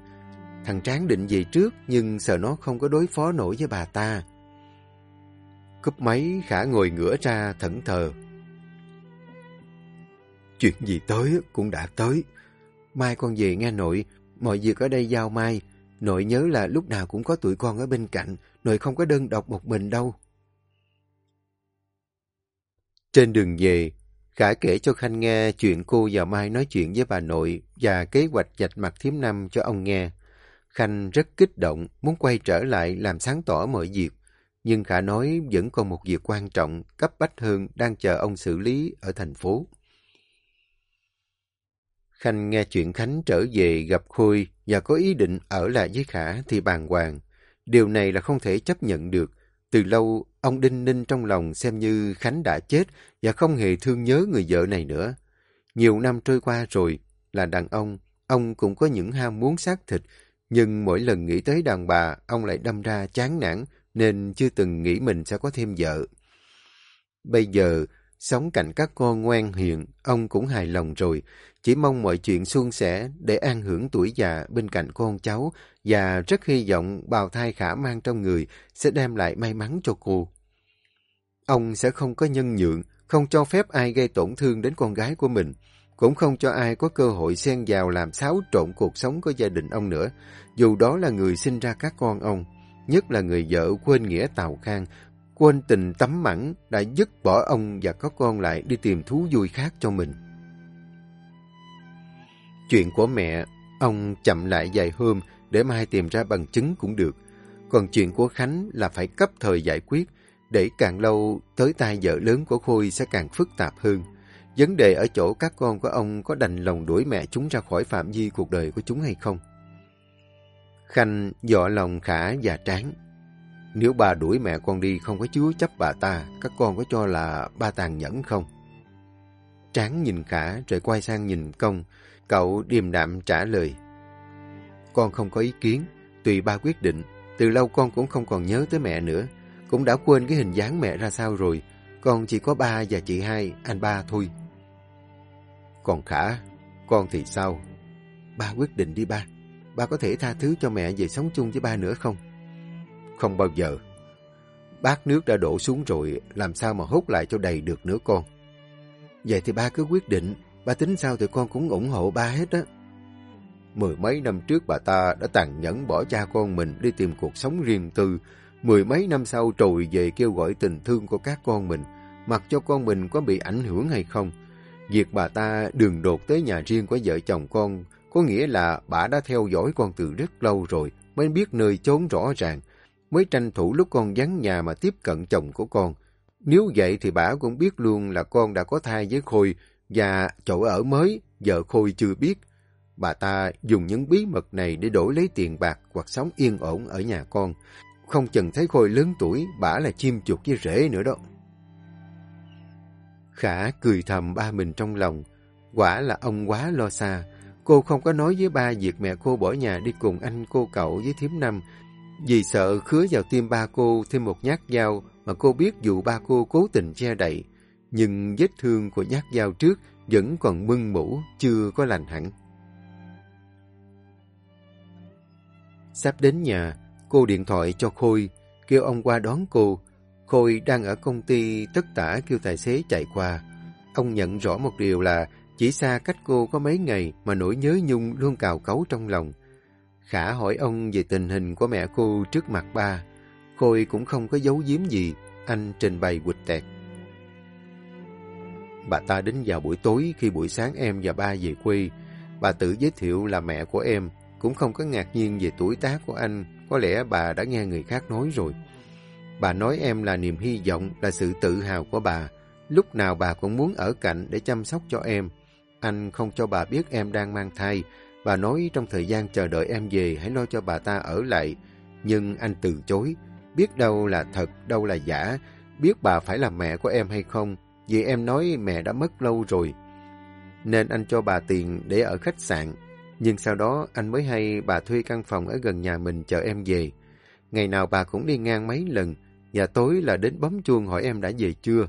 Thằng Tráng định về trước nhưng sợ nó không có đối phó nổi với bà ta. Cúp máy Khả ngồi ngửa ra thẫn thờ. Chuyện gì tới cũng đã tới. Mai con về nghe nội, mọi việc ở đây giao mai. Nội nhớ là lúc nào cũng có tụi con ở bên cạnh, nội không có đơn độc một mình đâu. Trên đường về, Khả kể cho Khanh nghe chuyện cô và Mai nói chuyện với bà nội và kế hoạch dạch mặt thiếm năm cho ông nghe. Khanh rất kích động, muốn quay trở lại làm sáng tỏ mọi việc. Nhưng Khả nói vẫn còn một việc quan trọng, cấp bách hơn đang chờ ông xử lý ở thành phố. Khanh nghe chuyện Khánh trở về gặp Khôi và có ý định ở lại với Khả thì bàng hoàng. Điều này là không thể chấp nhận được. Từ lâu, ông đinh ninh trong lòng xem như Khánh đã chết và không hề thương nhớ người vợ này nữa. Nhiều năm trôi qua rồi, là đàn ông, ông cũng có những ham muốn xác thịt, nhưng mỗi lần nghĩ tới đàn bà, ông lại đâm ra chán nản, nên chưa từng nghĩ mình sẽ có thêm vợ. Bây giờ, Sống cạnh các con ngoan hiền, ông cũng hài lòng rồi. Chỉ mong mọi chuyện suôn sẻ để an hưởng tuổi già bên cạnh con cháu và rất hy vọng bào thai khả mang trong người sẽ đem lại may mắn cho cô. Ông sẽ không có nhân nhượng, không cho phép ai gây tổn thương đến con gái của mình, cũng không cho ai có cơ hội xen vào làm xáo trộn cuộc sống của gia đình ông nữa, dù đó là người sinh ra các con ông, nhất là người vợ quên nghĩa tào khang, quên tình tắm mặn đã dứt bỏ ông và các con lại đi tìm thú vui khác cho mình. Chuyện của mẹ, ông chậm lại vài hôm để mai tìm ra bằng chứng cũng được. Còn chuyện của Khánh là phải cấp thời giải quyết, để càng lâu tới tay vợ lớn của Khôi sẽ càng phức tạp hơn. Vấn đề ở chỗ các con của ông có đành lòng đuổi mẹ chúng ra khỏi phạm vi cuộc đời của chúng hay không? Khanh dọ lòng Khả và Tráng. Nếu bà đuổi mẹ con đi không có chứa chấp bà ta, các con có cho là ba tàn nhẫn không? Tráng nhìn Khả rồi quay sang nhìn Công. Cậu điềm đạm trả lời. Con không có ý kiến, tùy ba quyết định. Từ lâu con cũng không còn nhớ tới mẹ nữa. Cũng đã quên cái hình dáng mẹ ra sao rồi. Con chỉ có ba và chị hai, anh ba thôi. Còn Khả, con thì sao? Ba quyết định đi ba. Ba có thể tha thứ cho mẹ về sống chung với ba nữa không? Không bao giờ. Bát nước đã đổ xuống rồi, làm sao mà hút lại cho đầy được nữa con? Vậy thì ba cứ quyết định, ba tính sao thì con cũng ủng hộ ba hết á. Mười mấy năm trước bà ta đã tàn nhẫn bỏ cha con mình đi tìm cuộc sống riêng tư. Mười mấy năm sau trồi về kêu gọi tình thương của các con mình, mặc cho con mình có bị ảnh hưởng hay không. Việc bà ta đường đột tới nhà riêng của vợ chồng con có nghĩa là bà đã theo dõi con từ rất lâu rồi, mới biết nơi trốn rõ ràng, mới tranh thủ lúc con vắng nhà mà tiếp cận chồng của con. Nếu vậy thì bà cũng biết luôn là con đã có thai với Khôi và chỗ ở mới vợ Khôi chưa biết. Bà ta dùng những bí mật này để đổi lấy tiền bạc hoặc sống yên ổn ở nhà con. Không chừng thấy Khôi lớn tuổi, bà là chim chuột với rễ nữa đó. Khả cười thầm ba mình trong lòng. Quả là ông quá lo xa. Cô không có nói với ba việc mẹ cô bỏ nhà đi cùng anh cô cậu với thiếm năm. Vì sợ khứa vào tim ba cô thêm một nhát dao mà cô biết dù ba cô cố tình che đậy. Nhưng vết thương của nhát dao trước vẫn còn mưng mũ, chưa có lành hẳn. Sắp đến nhà, cô điện thoại cho Khôi, kêu ông qua đón cô. Khôi đang ở công ty tất tả kêu tài xế chạy qua. Ông nhận rõ một điều là chỉ xa cách cô có mấy ngày mà nỗi nhớ nhung luôn cào cấu trong lòng. Khả hỏi ông về tình hình của mẹ cô trước mặt ba. Khôi cũng không có giấu giếm gì, anh trình bày quịch tẹt. Bà ta đến vào buổi tối khi buổi sáng em và ba về quê. Bà tự giới thiệu là mẹ của em, cũng không có ngạc nhiên về tuổi tác của anh. Có lẽ bà đã nghe người khác nói rồi. Bà nói em là niềm hy vọng, là sự tự hào của bà. Lúc nào bà cũng muốn ở cạnh để chăm sóc cho em. Anh không cho bà biết em đang mang thai. Bà nói trong thời gian chờ đợi em về hãy lo cho bà ta ở lại. Nhưng anh từ chối. Biết đâu là thật, đâu là giả. Biết bà phải là mẹ của em hay không. Vì em nói mẹ đã mất lâu rồi. Nên anh cho bà tiền để ở khách sạn. Nhưng sau đó anh mới hay bà thuê căn phòng ở gần nhà mình chờ em về. Ngày nào bà cũng đi ngang mấy lần. Và tối là đến bấm chuông hỏi em đã về chưa.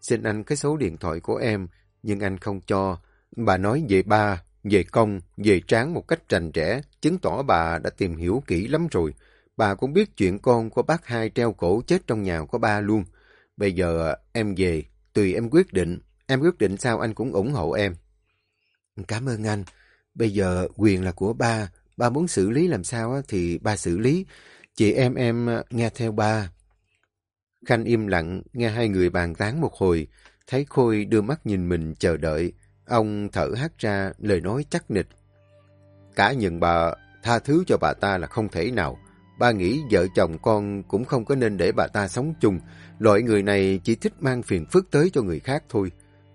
Xin anh cái số điện thoại của em. Nhưng anh không cho. Bà nói về ba, về công, về tráng một cách rành rẽ. Chứng tỏ bà đã tìm hiểu kỹ lắm rồi. Bà cũng biết chuyện con của bác hai treo cổ chết trong nhà của ba luôn. Bây giờ em về, tùy em quyết định. Em quyết định sao anh cũng ủng hộ em. Cảm ơn anh. Bây giờ quyền là của ba. Ba muốn xử lý làm sao thì ba xử lý. Chị em em ờ, nghe theo ba. Khanh im lặng, nghe hai người bàn tán một hồi. Thấy Khôi đưa mắt nhìn mình chờ đợi. Ông thở hắt ra lời nói chắc nịch. Cả nhận bà tha thứ cho bà ta là không thể nào. Ba nghĩ vợ chồng con cũng không có nên để bà ta sống chung. Loại người này chỉ thích mang phiền phức tới cho người khác thôi.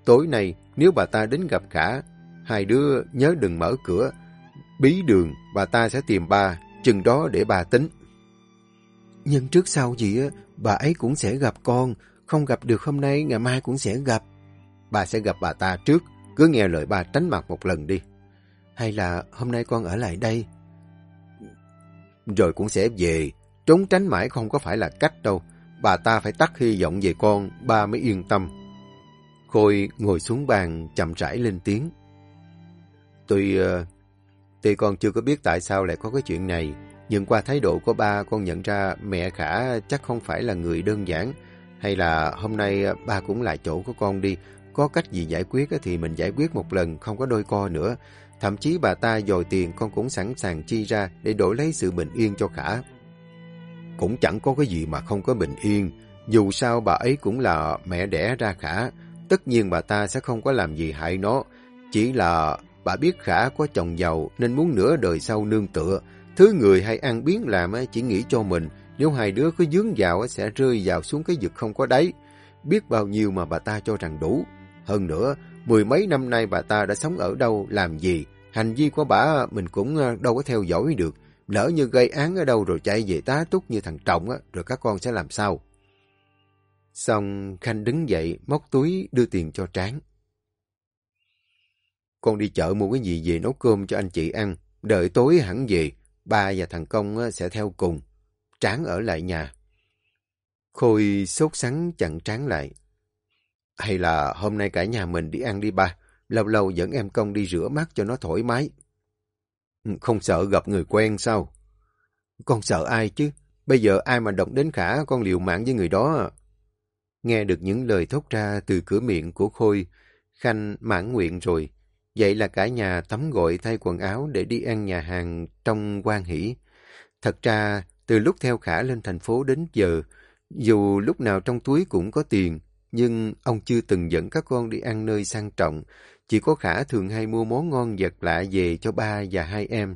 Tối nay, nếu bà ta đến gặp Khả, hai đứa nhớ đừng mở cửa. Bí đường, bà ta sẽ tìm ba, chừng đó để bà tính. Nhưng trước sau gì á, bà ấy cũng sẽ gặp con. Không gặp được hôm nay, ngày mai cũng sẽ gặp. Bà sẽ gặp bà ta trước, cứ nghe lời bà tránh mặt một lần đi. Hay là hôm nay con ở lại đây? Rồi cũng sẽ về. Trốn tránh mãi không có phải là cách đâu. Bà ta phải tắt hy vọng về con, ba mới yên tâm. Khôi ngồi xuống bàn chậm rãi lên tiếng. Tuy, ờ, tuy con chưa có biết tại sao lại có cái chuyện này, nhưng qua thái độ của ba con nhận ra mẹ Khả chắc không phải là người đơn giản. Hay là hôm nay ba cũng lại chỗ của con đi, có cách gì giải quyết thì mình giải quyết một lần, không có đôi co nữa. Thậm chí bà ta dòi tiền con cũng sẵn sàng chi ra để đổi lấy sự bình yên cho Khả. Cũng chẳng có cái gì mà không có bình yên. Dù sao bà ấy cũng là mẹ đẻ ra Khả. Tất nhiên bà ta sẽ không có làm gì hại nó. Chỉ là bà biết Khả có chồng giàu nên muốn nửa đời sau nương tựa. Thứ người hay ăn biến làm chỉ nghĩ cho mình. Nếu hai đứa cứ dướng vào sẽ rơi vào xuống cái vực không có đáy. Biết bao nhiêu mà bà ta cho rằng đủ. Hơn nữa, mười mấy năm nay bà ta đã sống ở đâu, làm gì. Hành vi của bà à, mình cũng à, đâu có theo dõi được. Lỡ như gây án ở đâu rồi chạy về tá túc như thằng Trọng, á, rồi các con sẽ làm sao? Xong Khanh đứng dậy, móc túi đưa tiền cho Tráng. Con đi chợ mua cái gì về nấu cơm cho anh chị ăn. Đợi tối hẳn về, ba và thằng Công sẽ theo cùng. Tráng ở lại nhà. Khôi sốt sắng chặn Tráng lại. Hay là hôm nay cả nhà mình đi ăn đi ba. Lâu lâu dẫn em Công đi rửa mắt cho nó thoải mái. Ừ, không sợ gặp người quen sao? Con sợ ai chứ? Bây giờ ai mà động đến khả con liều mạng với người đó. À? Nghe được những lời thốt ra từ cửa miệng của Khôi, Khanh mãn nguyện rồi. Vậy là cả nhà tắm gội thay quần áo để đi ăn nhà hàng trong quan hỷ. Thật ra, từ lúc theo Khả lên thành phố đến giờ, dù lúc nào trong túi cũng có tiền, nhưng ông chưa từng dẫn các con đi ăn nơi sang trọng, chỉ có Khả thường hay mua món ngon vật lạ về cho ba và hai em.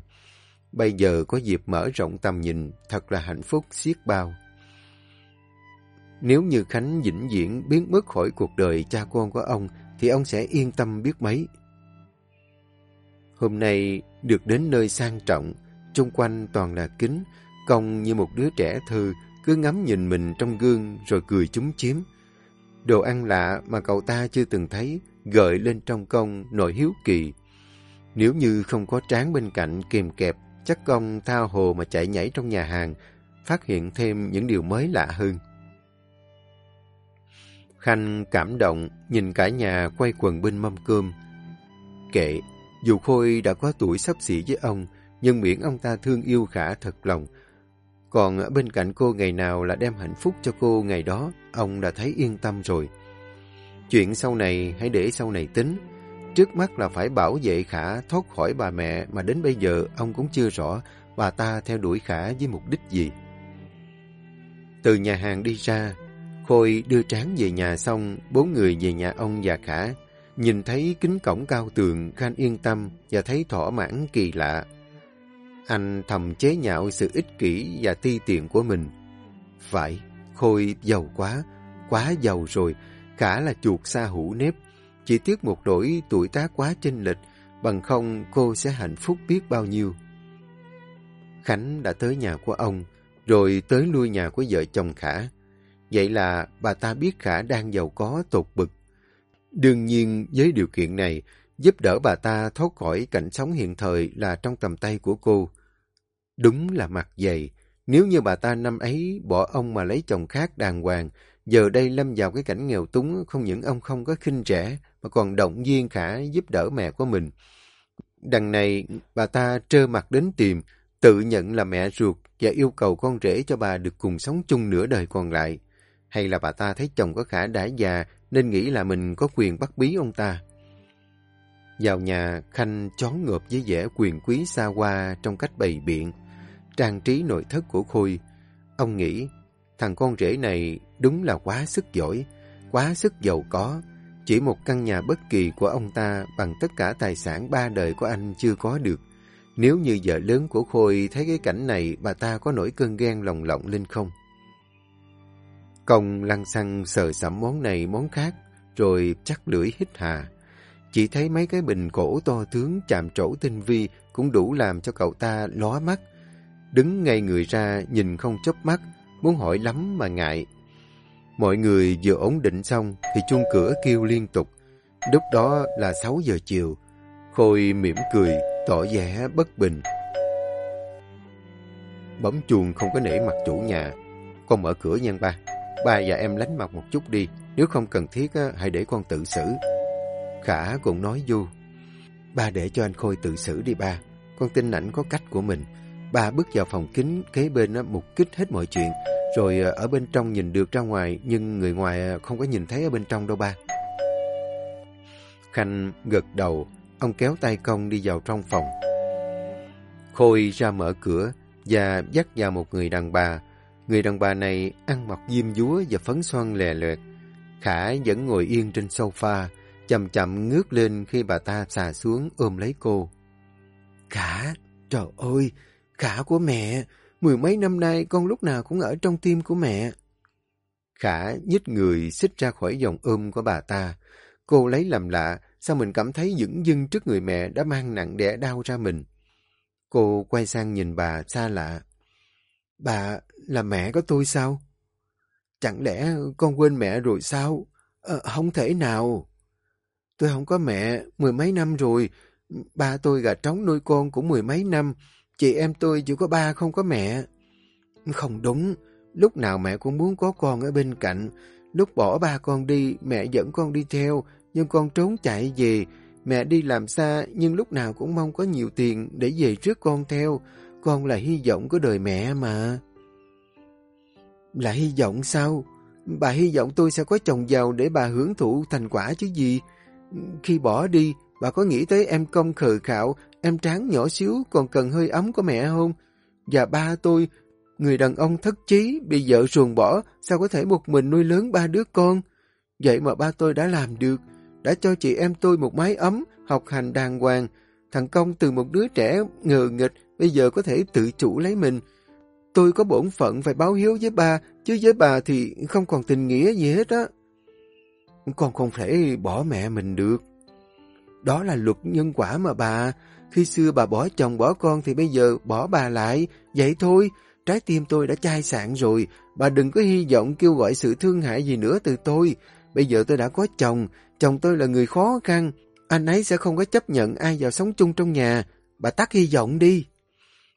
Bây giờ có dịp mở rộng tầm nhìn, thật là hạnh phúc xiết bao. Nếu như Khánh vĩnh viễn biến mất khỏi cuộc đời cha con của ông, thì ông sẽ yên tâm biết mấy. Hôm nay được đến nơi sang trọng, chung quanh toàn là kính, công như một đứa trẻ thơ, cứ ngắm nhìn mình trong gương rồi cười chúng chiếm. Đồ ăn lạ mà cậu ta chưa từng thấy, gợi lên trong công nỗi hiếu kỳ. Nếu như không có tráng bên cạnh kìm kẹp, chắc công thao hồ mà chạy nhảy trong nhà hàng, phát hiện thêm những điều mới lạ hơn. Khanh cảm động, nhìn cả nhà quay quần bên mâm cơm. Kệ, dù Khôi đã có tuổi sắp xỉ với ông, nhưng miễn ông ta thương yêu Khả thật lòng. Còn ở bên cạnh cô ngày nào là đem hạnh phúc cho cô ngày đó, ông đã thấy yên tâm rồi. Chuyện sau này hãy để sau này tính. Trước mắt là phải bảo vệ Khả thoát khỏi bà mẹ mà đến bây giờ ông cũng chưa rõ bà ta theo đuổi Khả với mục đích gì. Từ nhà hàng đi ra, Khôi đưa Tráng về nhà xong, bốn người về nhà ông và Khả. Nhìn thấy kính cổng cao tường, Khanh yên tâm và thấy thỏa mãn kỳ lạ. Anh thầm chế nhạo sự ích kỷ và ti tiện của mình. Phải, Khôi giàu quá, quá giàu rồi, cả là chuột xa hủ nếp. Chỉ tiếc một đổi tuổi tác quá chênh lịch, bằng không cô sẽ hạnh phúc biết bao nhiêu. Khánh đã tới nhà của ông, rồi tới lui nhà của vợ chồng Khả. Vậy là bà ta biết Khả đang giàu có tột bực. Đương nhiên với điều kiện này, giúp đỡ bà ta thoát khỏi cảnh sống hiện thời là trong tầm tay của cô. Đúng là mặt dày, nếu như bà ta năm ấy bỏ ông mà lấy chồng khác đàng hoàng, giờ đây lâm vào cái cảnh nghèo túng, không những ông không có khinh rẻ, mà còn động viên khả giúp đỡ mẹ của mình. Đằng này, bà ta trơ mặt đến tìm, tự nhận là mẹ ruột và yêu cầu con rể cho bà được cùng sống chung nửa đời còn lại. Hay là bà ta thấy chồng có khả đã già nên nghĩ là mình có quyền bắt bí ông ta. Vào nhà, Khanh chón ngợp với vẻ quyền quý xa hoa trong cách bày biện, trang trí nội thất của Khôi. Ông nghĩ, thằng con rể này đúng là quá sức giỏi, quá sức giàu có. Chỉ một căn nhà bất kỳ của ông ta bằng tất cả tài sản ba đời của anh chưa có được. Nếu như vợ lớn của Khôi thấy cái cảnh này, bà ta có nổi cơn ghen lòng lộng lên không? Công lăng xăng sờ sẩm món này món khác, rồi chắc lưỡi hít hà. Chỉ thấy mấy cái bình cổ to tướng chạm trổ tinh vi cũng đủ làm cho cậu ta ló mắt. Đứng ngay người ra nhìn không chớp mắt, muốn hỏi lắm mà ngại. Mọi người vừa ổn định xong thì chuông cửa kêu liên tục. Lúc đó là 6 giờ chiều. Khôi mỉm cười, tỏ vẻ bất bình. Bấm chuông không có nể mặt chủ nhà. Con mở cửa nha ba. ba và em lánh mặt một chút đi. Nếu không cần thiết, hãy để con tự xử. Khả cũng nói du. Ba để cho anh Khôi tự xử đi ba. Con tin ảnh có cách của mình. Ba bước vào phòng kính kế bên mục kích hết mọi chuyện. Rồi ờ, ở bên trong nhìn được ra ngoài, nhưng người ngoài ờ, không có nhìn thấy ở bên trong đâu ba. Khanh gật đầu, ông kéo tay công đi vào trong phòng. Khôi ra mở cửa và dắt vào một người đàn bà. Người đàn bà này ăn mặc diêm dúa và phấn xoăn lè loẹt. Khả vẫn ngồi yên trên sofa, chậm chậm ngước lên khi bà ta xà xuống ôm lấy cô. Khả, trời ơi, Khả của mẹ, mười mấy năm nay con lúc nào cũng ở trong tim của mẹ. Khả nhích người xích ra khỏi vòng ôm của bà ta. Cô lấy làm lạ, sao mình cảm thấy dững dưng trước người mẹ đã mang nặng đẻ đau ra mình. Cô quay sang nhìn bà xa lạ. Bà là mẹ của tôi sao? Chẳng lẽ con quên mẹ rồi sao? À, không thể nào. Tôi không có mẹ, mười mấy năm rồi. Ba tôi gà trống nuôi con cũng mười mấy năm. Chị em tôi chỉ có ba không có mẹ. Không đúng, lúc nào mẹ cũng muốn có con ở bên cạnh. Lúc bỏ ba con đi, mẹ dẫn con đi theo, nhưng con trốn chạy về. Mẹ đi làm xa, nhưng lúc nào cũng mong có nhiều tiền để về trước con theo. Con là hy vọng của đời mẹ mà. Là hy vọng sao? Bà hy vọng tôi sẽ có chồng giàu để bà hưởng thụ thành quả chứ gì. Khi bỏ đi, bà có nghĩ tới em công khờ khạo, em tráng nhỏ xíu còn cần hơi ấm của mẹ không? Và ba tôi, người đàn ông thất chí, bị vợ ruồng bỏ, sao có thể một mình nuôi lớn ba đứa con? Vậy mà ba tôi đã làm được, đã cho chị em tôi một mái ấm, học hành đàng hoàng. Thằng Công từ một đứa trẻ ngờ nghịch, bây giờ có thể tự chủ lấy mình. Tôi có bổn phận phải báo hiếu với ba, chứ với bà thì không còn tình nghĩa gì hết á. Con không thể bỏ mẹ mình được. Đó là luật nhân quả mà bà. Khi xưa bà bỏ chồng bỏ con thì bây giờ bỏ bà lại. Vậy thôi, trái tim tôi đã chai sạn rồi. Bà đừng có hy vọng kêu gọi sự thương hại gì nữa từ tôi. Bây giờ tôi đã có chồng. Chồng tôi là người khó khăn. Anh ấy sẽ không có chấp nhận ai vào sống chung trong nhà. Bà tắt hy vọng đi.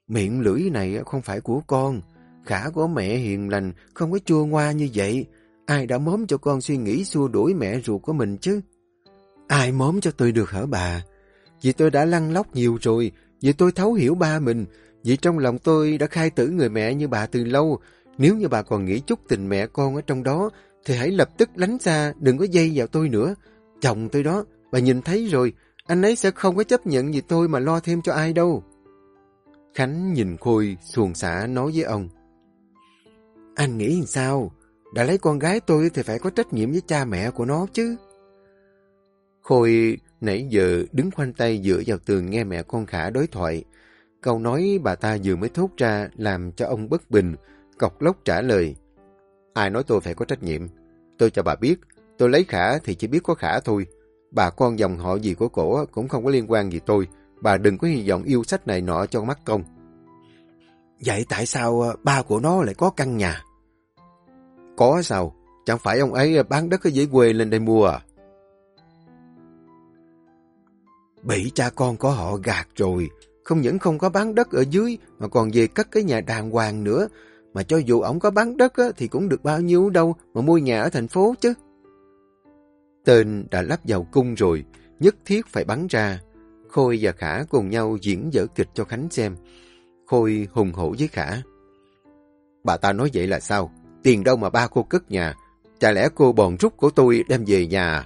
Miệng lưỡi này không phải của con. Khả của mẹ hiền lành, không có chua ngoa như vậy. Ai đã móm cho con suy nghĩ xua đuổi mẹ ruột của mình chứ? Ai móm cho tôi được hả bà? Vì tôi đã lăn lóc nhiều rồi, vì tôi thấu hiểu ba mình, vì trong lòng tôi đã khai tử người mẹ như bà từ lâu. Nếu như bà còn nghĩ chút tình mẹ con ở trong đó, thì hãy lập tức lánh xa, đừng có dây vào tôi nữa. Chồng tôi đó, bà nhìn thấy rồi, anh ấy sẽ không có chấp nhận gì tôi mà lo thêm cho ai đâu. Khánh nhìn Khôi, xuồng xả nói với ông. Anh nghĩ sao? Đã lấy con gái tôi thì phải có trách nhiệm với cha mẹ của nó chứ. Khôi nãy giờ đứng khoanh tay dựa vào tường nghe mẹ con khả đối thoại. Câu nói bà ta vừa mới thốt ra làm cho ông bất bình, cọc lốc trả lời. Ai nói tôi phải có trách nhiệm? Tôi cho bà biết, tôi lấy khả thì chỉ biết có khả thôi. Bà con dòng họ gì của cổ cũng không có liên quan gì tôi. Bà đừng có hy vọng yêu sách này nọ cho mắt công. Vậy tại sao ba của nó lại có căn nhà? Có sao? Chẳng phải ông ấy bán đất ở dưới quê lên đây mua à? Bị cha con có họ gạt rồi. Không những không có bán đất ở dưới mà còn về cất cái nhà đàng hoàng nữa. Mà cho dù ổng có bán đất á, thì cũng được bao nhiêu đâu mà mua nhà ở thành phố chứ. Tên đã lắp vào cung rồi, nhất thiết phải bắn ra. Khôi và Khả cùng nhau diễn dở kịch cho Khánh xem. Khôi hùng hổ với Khả. Bà ta nói vậy là sao? Tiền đâu mà ba cô cất nhà? Chả lẽ cô bòn rút của tôi đem về nhà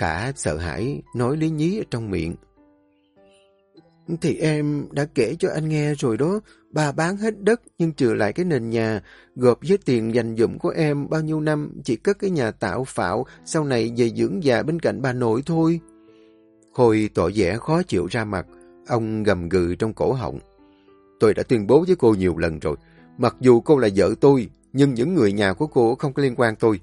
Khả sợ hãi, nói lý nhí ở trong miệng. Thì em đã kể cho anh nghe rồi đó, bà bán hết đất nhưng trừ lại cái nền nhà, gộp với tiền dành dụm của em bao nhiêu năm chỉ cất cái nhà tạo phạo, sau này về dưỡng già bên cạnh bà nội thôi. Khôi tỏ vẻ khó chịu ra mặt, ông gầm gừ trong cổ họng. Tôi đã tuyên bố với cô nhiều lần rồi, mặc dù cô là vợ tôi, nhưng những người nhà của cô không có liên quan tôi.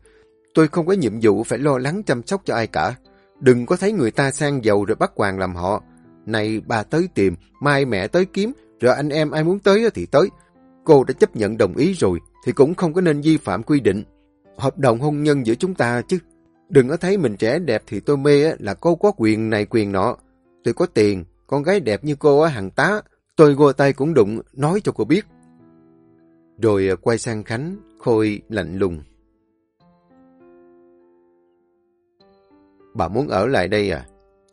Tôi không có nhiệm vụ phải lo lắng chăm sóc cho ai cả. Đừng có thấy người ta sang giàu rồi bắt hoàng làm họ. Này bà tới tìm, mai mẹ tới kiếm, rồi anh em ai muốn tới thì tới. Cô đã chấp nhận đồng ý rồi, thì cũng không có nên vi phạm quy định. Hợp đồng hôn nhân giữa chúng ta chứ. Đừng có thấy mình trẻ đẹp thì tôi mê là cô có quyền này quyền nọ. Tôi có tiền, con gái đẹp như cô á hàng tá, tôi gô tay cũng đụng, nói cho cô biết. Rồi à, quay sang Khánh, Khôi lạnh lùng. Bà muốn ở lại đây à?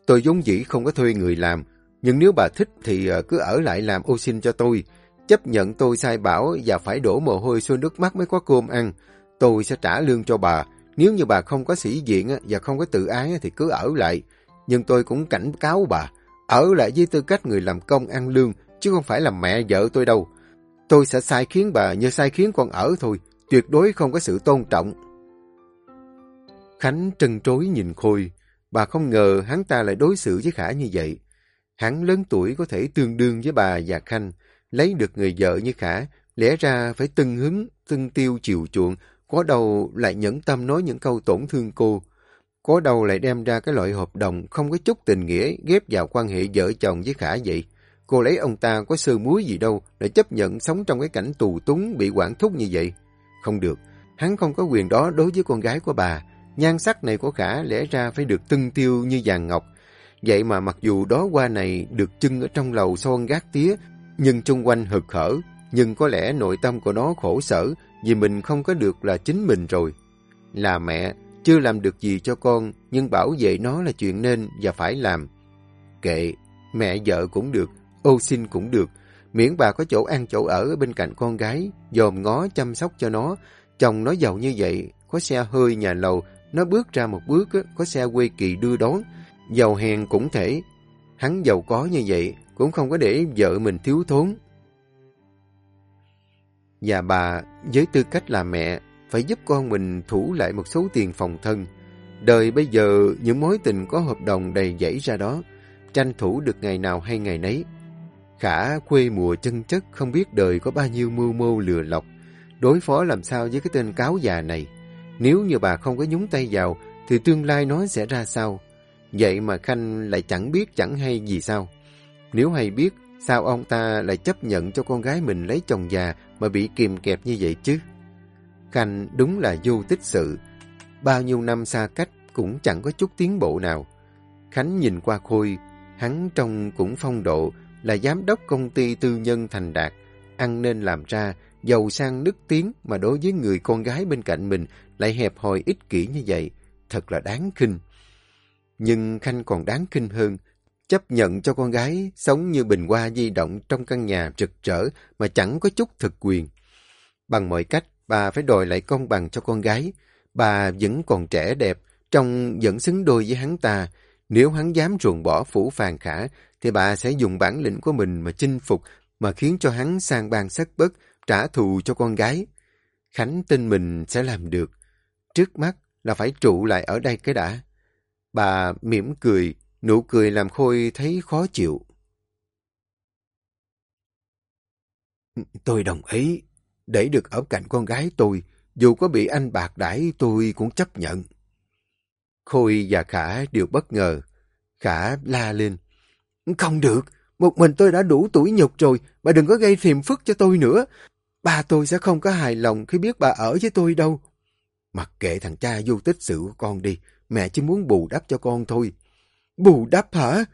Tôi vốn dĩ không có thuê người làm, nhưng nếu bà thích thì à, cứ ở lại làm ô xin cho tôi. Chấp nhận tôi sai bảo và phải đổ mồ hôi xuôi nước mắt mới có cơm ăn. Tôi sẽ trả lương cho bà. Nếu như bà không có sĩ diện và không có tự ái thì cứ ở lại. Nhưng tôi cũng cảnh cáo bà, ở lại với tư cách người làm công ăn lương, chứ không phải là mẹ vợ tôi đâu. Tôi sẽ sai khiến bà như sai khiến con ở thôi, tuyệt đối không có sự tôn trọng. Khánh trân trối nhìn Khôi, bà không ngờ hắn ta lại đối xử với Khả như vậy. Hắn lớn tuổi có thể tương đương với bà và Khanh, lấy được người vợ như Khả, lẽ ra phải tưng hứng, tưng tiêu chiều chuộng, có đầu lại nhẫn tâm nói những câu tổn thương cô. Có đầu lại đem ra cái loại hợp đồng không có chút tình nghĩa ghép vào quan hệ vợ chồng với Khả vậy. Cô lấy ông ta có sơ muối gì đâu để chấp nhận sống trong cái cảnh tù túng bị quản thúc như vậy. Không được, hắn không có quyền đó đối với con gái của bà. Nhan sắc này của Khả lẽ ra phải được tưng tiêu như vàng ngọc. Vậy mà mặc dù đó qua này được trưng ở trong lầu son gác tía, nhưng chung quanh hực hở, nhưng có lẽ nội tâm của nó khổ sở vì mình không có được là chính mình rồi. Là mẹ, chưa làm được gì cho con, nhưng bảo vệ nó là chuyện nên và phải làm. Kệ, mẹ vợ cũng được, ô xin cũng được, miễn bà có chỗ ăn chỗ ở bên cạnh con gái, dòm ngó chăm sóc cho nó. Chồng nó giàu như vậy, có xe hơi nhà lầu, nó bước ra một bước, có xe quê kỳ đưa đón, giàu hèn cũng thể. Hắn giàu có như vậy, cũng không có để vợ mình thiếu thốn. Và bà, với tư cách là mẹ, phải giúp con mình thủ lại một số tiền phòng thân. Đời bây giờ, những mối tình có hợp đồng đầy dãy ra đó, tranh thủ được ngày nào hay ngày nấy cả quê mùa chân chất không biết đời có bao nhiêu mưu mô lừa lọc, đối phó làm sao với cái tên cáo già này. Nếu như bà không có nhúng tay vào, thì tương lai nó sẽ ra sao? Vậy mà Khanh lại chẳng biết chẳng hay gì sao? Nếu hay biết, sao ông ta lại chấp nhận cho con gái mình lấy chồng già mà bị kìm kẹp như vậy chứ? Khanh đúng là vô tích sự. Bao nhiêu năm xa cách cũng chẳng có chút tiến bộ nào. Khánh nhìn qua Khôi, hắn trông cũng phong độ, là giám đốc công ty tư nhân thành đạt, ăn nên làm ra, giàu sang nức tiếng mà đối với người con gái bên cạnh mình lại hẹp hòi ích kỷ như vậy, thật là đáng khinh. Nhưng Khanh còn đáng khinh hơn, chấp nhận cho con gái sống như bình hoa di động trong căn nhà rực rỡ mà chẳng có chút thực quyền. Bằng mọi cách, bà phải đòi lại công bằng cho con gái. Bà vẫn còn trẻ đẹp, trông vẫn xứng đôi với hắn ta. Nếu hắn dám ruồng bỏ phủ phàn khả, thì bà sẽ dùng bản lĩnh của mình mà chinh phục, mà khiến cho hắn sang ban sắc bất, trả thù cho con gái. Khánh tin mình sẽ làm được. Trước mắt là phải trụ lại ở đây cái đã. Bà mỉm cười, nụ cười làm Khôi thấy khó chịu. Tôi đồng ý, để được ở cạnh con gái tôi, dù có bị anh bạc đãi tôi cũng chấp nhận. Khôi và Khả đều bất ngờ. Khả la lên. Không được, một mình tôi đã đủ tuổi nhục rồi, bà đừng có gây phiền phức cho tôi nữa. Ba tôi sẽ không có hài lòng khi biết bà ở với tôi đâu. Mặc kệ thằng cha vô tích sự của con đi, mẹ chỉ muốn bù đắp cho con thôi. Bù đắp hả?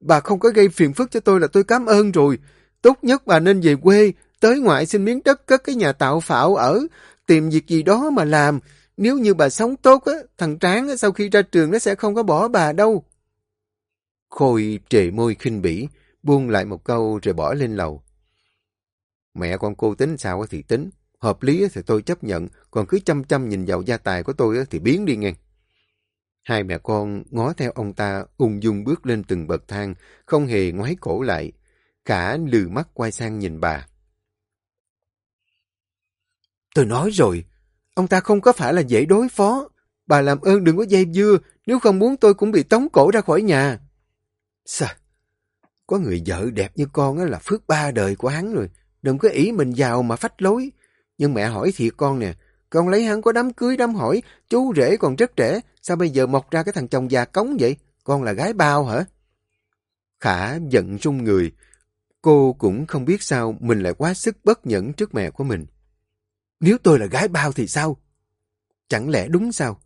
Bà không có gây phiền phức cho tôi là tôi cảm ơn rồi. Tốt nhất bà nên về quê, tới ngoại xin miếng đất cất cái nhà tạo phảo ở, tìm việc gì đó mà làm. Nếu như bà sống tốt, á, thằng Tráng sau khi ra trường nó sẽ không có bỏ bà đâu. Khôi trề môi khinh bỉ, buông lại một câu rồi bỏ lên lầu. Mẹ con cô tính sao thì tính, hợp lý thì tôi chấp nhận, còn cứ chăm chăm nhìn vào gia tài của tôi thì biến đi ngang. Hai mẹ con ngó theo ông ta ung dung bước lên từng bậc thang, không hề ngoái cổ lại. Cả lừ mắt quay sang nhìn bà. Tôi nói rồi, ông ta không có phải là dễ đối phó. Bà làm ơn đừng có dây dưa, nếu không muốn tôi cũng bị tống cổ ra khỏi nhà. Sao? Có người vợ đẹp như con là phước ba đời của hắn rồi. Đừng có ý mình giàu mà phách lối. Nhưng mẹ hỏi thiệt con nè, con lấy hắn có đám cưới đám hỏi, chú rể còn rất trẻ, sao bây giờ mọc ra cái thằng chồng già cống vậy? Con là gái bao hả? Khả giận rung người. Cô cũng không biết sao mình lại quá sức bất nhẫn trước mẹ của mình. Nếu tôi là gái bao thì sao? Chẳng lẽ đúng sao?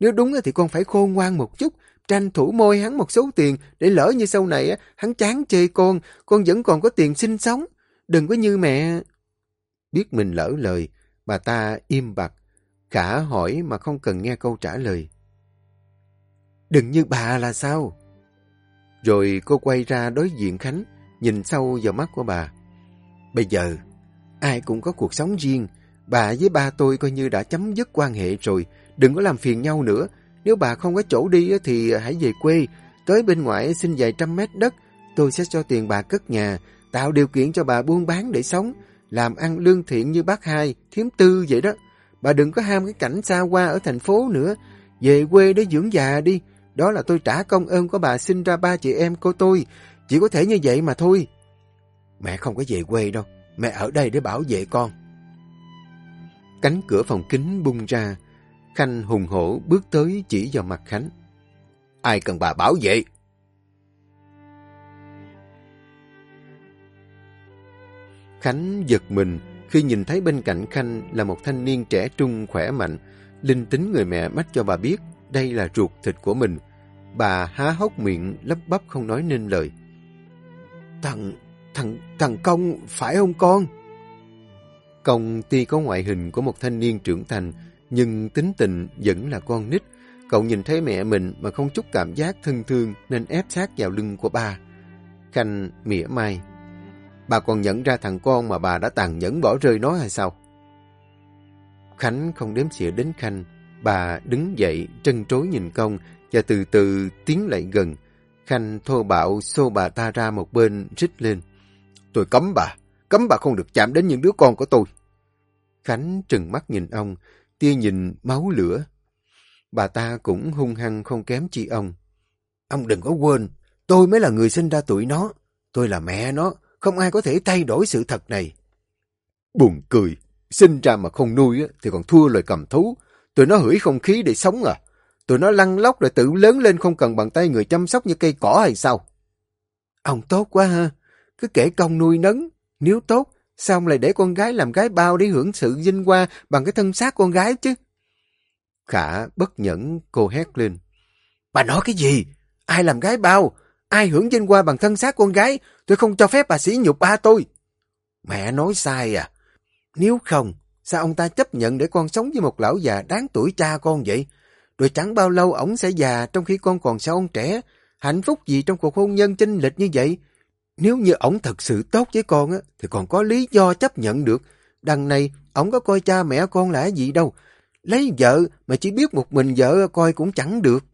Nếu đúng thì con phải khôn ngoan một chút, tranh thủ môi hắn một số tiền để lỡ như sau này hắn chán chê con, con vẫn còn có tiền sinh sống. Đừng có như mẹ... Biết mình lỡ lời, bà ta im bặt. Khả hỏi mà không cần nghe câu trả lời. Đừng như bà là sao? Rồi cô quay ra đối diện Khánh, nhìn sâu vào mắt của bà. Bây giờ, ai cũng có cuộc sống riêng. Bà với ba tôi coi như đã chấm dứt quan hệ rồi. Đừng có làm phiền nhau nữa. Nếu bà không có chỗ đi thì hãy về quê. Tới bên ngoài xin vài trăm mét đất. Tôi sẽ cho tiền bà cất nhà, tạo điều kiện cho bà buôn bán để sống. Làm ăn lương thiện như bác hai, thiếm tư vậy đó. Bà đừng có ham cái cảnh xa hoa ở thành phố nữa. Về quê để dưỡng già đi. Đó là tôi trả công ơn của bà sinh ra ba chị em cô tôi. Chỉ có thể như vậy mà thôi. Mẹ không có về quê đâu. Mẹ ở đây để bảo vệ con. Cánh cửa phòng kính bung ra. Khanh hùng hổ bước tới chỉ vào mặt Khánh. Ai cần bà bảo vệ? Khánh giật mình khi nhìn thấy bên cạnh Khanh là một thanh niên trẻ trung khỏe mạnh. Linh tính người mẹ mách cho bà biết đây là ruột thịt của mình. Bà há hốc miệng, lấp bắp không nói nên lời. Thằng, thằng, thằng Công, phải không con? Công tuy có ngoại hình của một thanh niên trưởng thành, nhưng tính tình vẫn là con nít. Cậu nhìn thấy mẹ mình mà không chút cảm giác thân thương nên ép sát vào lưng của ba. Khanh mỉa mai. Bà còn nhận ra thằng con mà bà đã tàn nhẫn bỏ rơi nó hay sao? Khánh không đếm xỉa đến Khanh. Bà đứng dậy, trân trối nhìn công và từ từ tiến lại gần. Khanh thô bạo xô bà ta ra một bên, rít lên. Tôi cấm bà, cấm bà không được chạm đến những đứa con của tôi. Khánh trừng mắt nhìn ông, tia nhìn máu lửa. Bà ta cũng hung hăng không kém chi ông. Ông đừng có quên, tôi mới là người sinh ra tuổi nó. Tôi là mẹ nó, không ai có thể thay đổi sự thật này. Buồn cười, sinh ra mà không nuôi thì còn thua lời cầm thú. Tụi nó hửi không khí để sống à? Tụi nó lăn lóc rồi tự lớn lên không cần bằng tay người chăm sóc như cây cỏ hay sao? Ông tốt quá ha. Cứ kể công nuôi nấng. Nếu tốt, sao ông lại để con gái làm gái bao để hưởng sự vinh hoa bằng cái thân xác con gái chứ? Khả bất nhẫn cô hét lên. Bà nói cái gì? Ai làm gái bao? Ai hưởng vinh hoa bằng thân xác con gái? Tôi không cho phép bà sĩ nhục ba tôi. Mẹ nói sai à? Nếu không, sao ông ta chấp nhận để con sống với một lão già đáng tuổi cha con vậy? Rồi chẳng bao lâu ổng sẽ già trong khi con còn sao ông trẻ. Hạnh phúc gì trong cuộc hôn nhân chinh lịch như vậy? Nếu như ổng thật sự tốt với con á, thì còn có lý do chấp nhận được. Đằng này, ổng có coi cha mẹ con là gì đâu. Lấy vợ mà chỉ biết một mình vợ coi cũng chẳng được.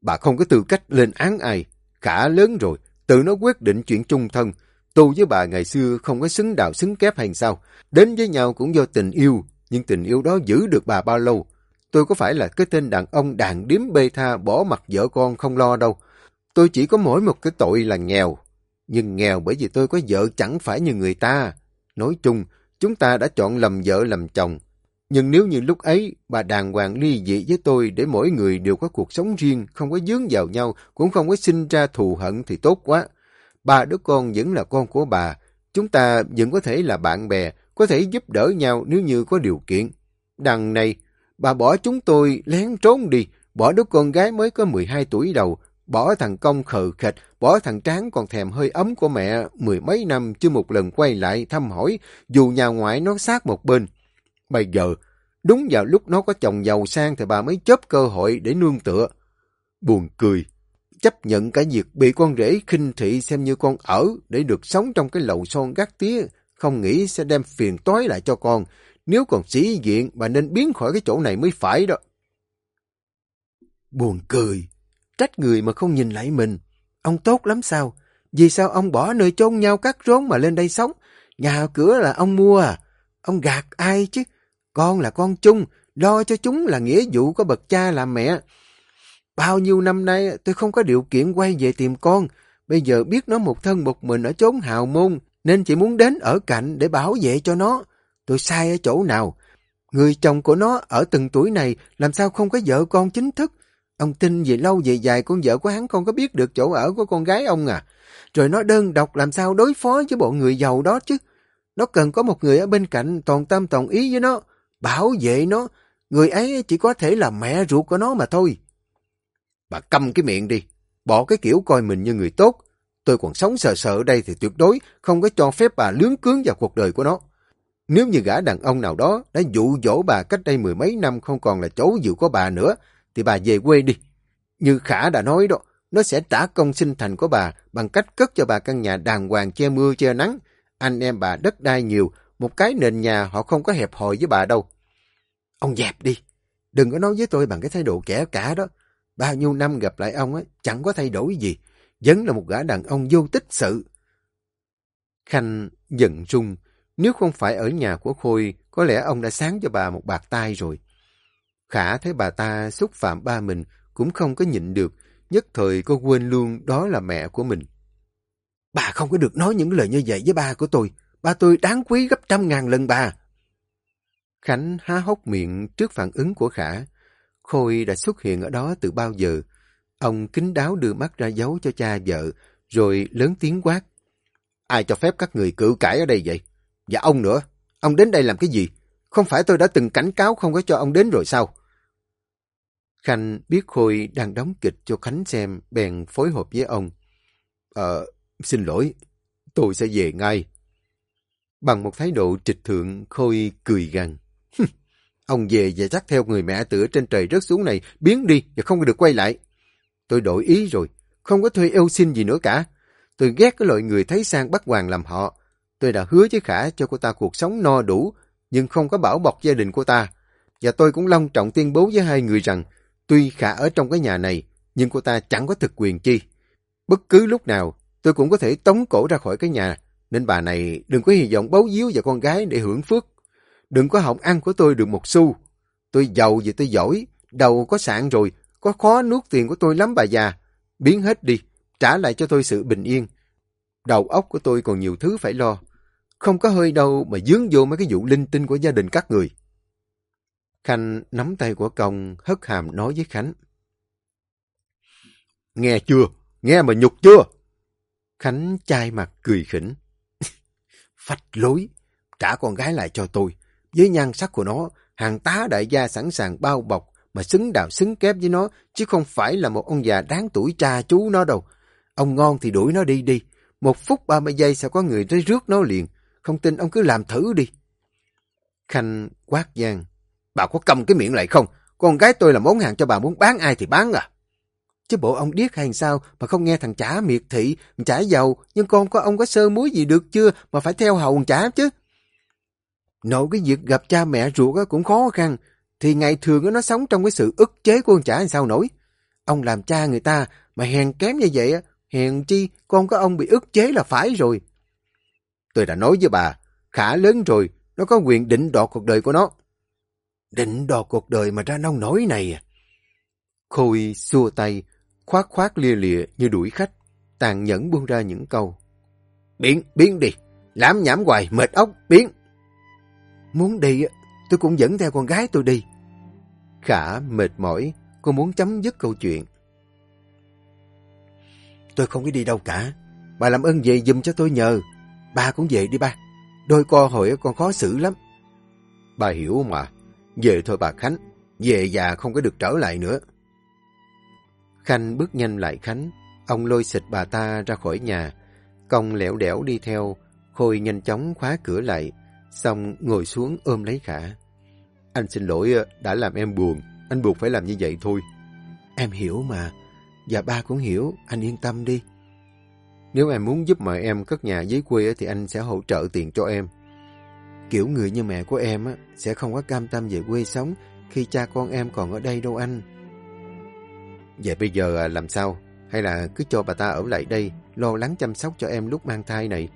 Bà không có tư cách lên án ai. Khả lớn rồi, tự nó quyết định chuyện chung thân. Tu với bà ngày xưa không có xứng đạo xứng kép hay sao. Đến với nhau cũng do tình yêu, nhưng tình yêu đó giữ được bà bao lâu. Tôi có phải là cái tên đàn ông đàn điếm bê tha bỏ mặt vợ con không lo đâu. Tôi chỉ có mỗi một cái tội là nghèo. Nhưng nghèo bởi vì tôi có vợ chẳng phải như người ta. Nói chung, chúng ta đã chọn lầm vợ lầm chồng. Nhưng nếu như lúc ấy bà đàng hoàng ly dị với tôi để mỗi người đều có cuộc sống riêng, không có dướng vào nhau, cũng không có sinh ra thù hận thì tốt quá. Ba đứa con vẫn là con của bà. Chúng ta vẫn có thể là bạn bè, có thể giúp đỡ nhau nếu như có điều kiện. Đằng này, bà bỏ chúng tôi lén trốn đi, bỏ đứa con gái mới có 12 tuổi đầu, bỏ thằng công khờ khệt, bỏ thằng tráng còn thèm hơi ấm của mẹ mười mấy năm chưa một lần quay lại thăm hỏi, dù nhà ngoại nó sát một bên. Bây giờ, đúng vào lúc nó có chồng giàu sang thì bà mới chớp cơ hội để nương tựa. Buồn cười, chấp nhận cả việc bị con rể khinh thị xem như con ở để được sống trong cái lầu son gác tía, không nghĩ sẽ đem phiền toái lại cho con. Nếu còn sĩ diện, bà nên biến khỏi cái chỗ này mới phải đó. Buồn cười, trách người mà không nhìn lại mình. Ông tốt lắm sao? Vì sao ông bỏ nơi chôn nhau cắt rốn mà lên đây sống? Nhà cửa là ông mua à? Ông gạt ai chứ? Con là con chung, lo cho chúng là nghĩa vụ của bậc cha làm mẹ. Bao nhiêu năm nay tôi không có điều kiện quay về tìm con. Bây giờ biết nó một thân một mình ở chốn hào môn, nên chỉ muốn đến ở cạnh để bảo vệ cho nó. Tôi sai ở chỗ nào? Người chồng của nó ở từng tuổi này làm sao không có vợ con chính thức? Ông tin về lâu về dài con vợ của hắn không có biết được chỗ ở của con gái ông à. Rồi nó đơn độc làm sao đối phó với bọn người giàu đó chứ. Nó cần có một người ở bên cạnh toàn tâm toàn ý với nó, bảo vệ nó. Người ấy chỉ có thể là mẹ ruột của nó mà thôi. Bà câm cái miệng đi, bỏ cái kiểu coi mình như người tốt. Tôi còn sống sợ sợ ở đây thì tuyệt đối không có cho phép bà lướng cướng vào cuộc đời của nó. Nếu như gã đàn ông nào đó đã dụ dỗ bà cách đây mười mấy năm không còn là chỗ dịu của bà nữa, thì bà về quê đi. Như Khả đã nói đó, nó sẽ trả công sinh thành của bà bằng cách cất cho bà căn nhà đàng hoàng che mưa che nắng. Anh em bà đất đai nhiều, một cái nền nhà họ không có hẹp hòi với bà đâu. Ông dẹp đi, đừng có nói với tôi bằng cái thái độ kẻ cả đó. Bao nhiêu năm gặp lại ông ấy chẳng có thay đổi gì. Vẫn là một gã đàn ông vô tích sự. Khanh giận rung. Nếu không phải ở nhà của Khôi, có lẽ ông đã sáng cho bà một bạc tai rồi. Khả thấy bà ta xúc phạm ba mình cũng không có nhịn được. Nhất thời cô quên luôn đó là mẹ của mình. Bà không có được nói những lời như vậy với ba của tôi. Ba tôi đáng quý gấp trăm ngàn lần bà. Khánh há hốc miệng trước phản ứng của Khả. Khôi đã xuất hiện ở đó từ bao giờ. Ông kính đáo đưa mắt ra dấu cho cha vợ, rồi lớn tiếng quát. Ai cho phép các người cự cãi ở đây vậy? Và ông nữa, ông đến đây làm cái gì? Không phải tôi đã từng cảnh cáo không có cho ông đến rồi sao? Khanh biết Khôi đang đóng kịch cho Khánh xem, bèn phối hợp với ông. Ờ, xin lỗi, tôi sẽ về ngay. Bằng một thái độ trịch thượng, Khôi cười gằn. Ông về và chắc theo người mẹ tựa trên trời rớt xuống này, biến đi và không được quay lại. Tôi đổi ý rồi, không có thuê yêu xin gì nữa cả. Tôi ghét cái loại người thấy sang bắt hoàng làm họ. Tôi đã hứa với Khả cho cô ta cuộc sống no đủ, nhưng không có bảo bọc gia đình của ta. Và tôi cũng long trọng tuyên bố với hai người rằng, tuy Khả ở trong cái nhà này, nhưng cô ta chẳng có thực quyền chi. Bất cứ lúc nào, tôi cũng có thể tống cổ ra khỏi cái nhà, nên bà này đừng có hy vọng bấu díu vào con gái để hưởng phước. Đừng có hỏng ăn của tôi được một xu. Tôi giàu vì tôi giỏi, đầu có sạn rồi, có khó nuốt tiền của tôi lắm bà già. Biến hết đi, trả lại cho tôi sự bình yên. Đầu óc của tôi còn nhiều thứ phải lo. Không có hơi đâu mà dướng vô mấy cái vụ linh tinh của gia đình các người. Khanh nắm tay của công, hất hàm nói với Khánh. Nghe chưa? Nghe mà nhục chưa? Khánh chai mặt cười khỉnh. Phách lối, trả con gái lại cho tôi. Với nhan sắc của nó, hàng tá đại gia sẵn sàng bao bọc mà xứng đạo xứng kép với nó, chứ không phải là một ông già đáng tuổi cha chú nó đâu. Ông ngon thì đuổi nó đi đi. Một phút ba mươi giây sẽ có người tới rước nó liền. Không tin ông cứ làm thử đi. Khanh quát giang. Bà có cầm cái miệng lại không? Con gái tôi là món hàng cho bà muốn bán ai thì bán à? Chứ bộ ông điếc hay sao mà không nghe thằng chả miệt thị, chả giàu, nhưng con có ông có sơ muối gì được chưa mà phải theo hầu chả chứ? Nội cái việc gặp cha mẹ ruột cũng khó khăn, thì ngày thường nó sống trong cái sự ức chế của con chả làm sao nổi. Ông làm cha người ta mà hèn kém như vậy, hèn chi con có ông bị ức chế là phải rồi. Tôi đã nói với bà, khả lớn rồi, nó có quyền định đoạt cuộc đời của nó. Định đoạt cuộc đời mà ra nông nổi này à? Khôi xua tay, khoát khoát lia lịa như đuổi khách, tàn nhẫn buông ra những câu. Biến, biến đi, lãm nhảm hoài, mệt ốc, biến. Muốn đi, tôi cũng dẫn theo con gái tôi đi. Khả mệt mỏi, cô muốn chấm dứt câu chuyện. Tôi không có đi đâu cả. Bà làm ơn về dùm cho tôi nhờ. Bà cũng về đi ba. Đôi co hội con khó xử lắm. Bà hiểu mà. Về thôi bà Khánh. Về già không có được trở lại nữa. Khanh bước nhanh lại Khánh. Ông lôi xịt bà ta ra khỏi nhà. Công lẻo đẻo đi theo. Khôi nhanh chóng khóa cửa lại. Xong ngồi xuống ôm lấy Khả. Anh xin lỗi đã làm em buồn. Anh buộc phải làm như vậy thôi. Em hiểu mà. Và ba cũng hiểu. Anh yên tâm đi. Nếu em muốn giúp mẹ em cất nhà dưới quê thì anh sẽ hỗ trợ tiền cho em. Kiểu người như mẹ của em sẽ không có cam tâm về quê sống khi cha con em còn ở đây đâu anh. Vậy bây giờ à, làm sao? Hay là cứ cho bà ta ở lại đây, lo lắng chăm sóc cho em lúc mang thai này?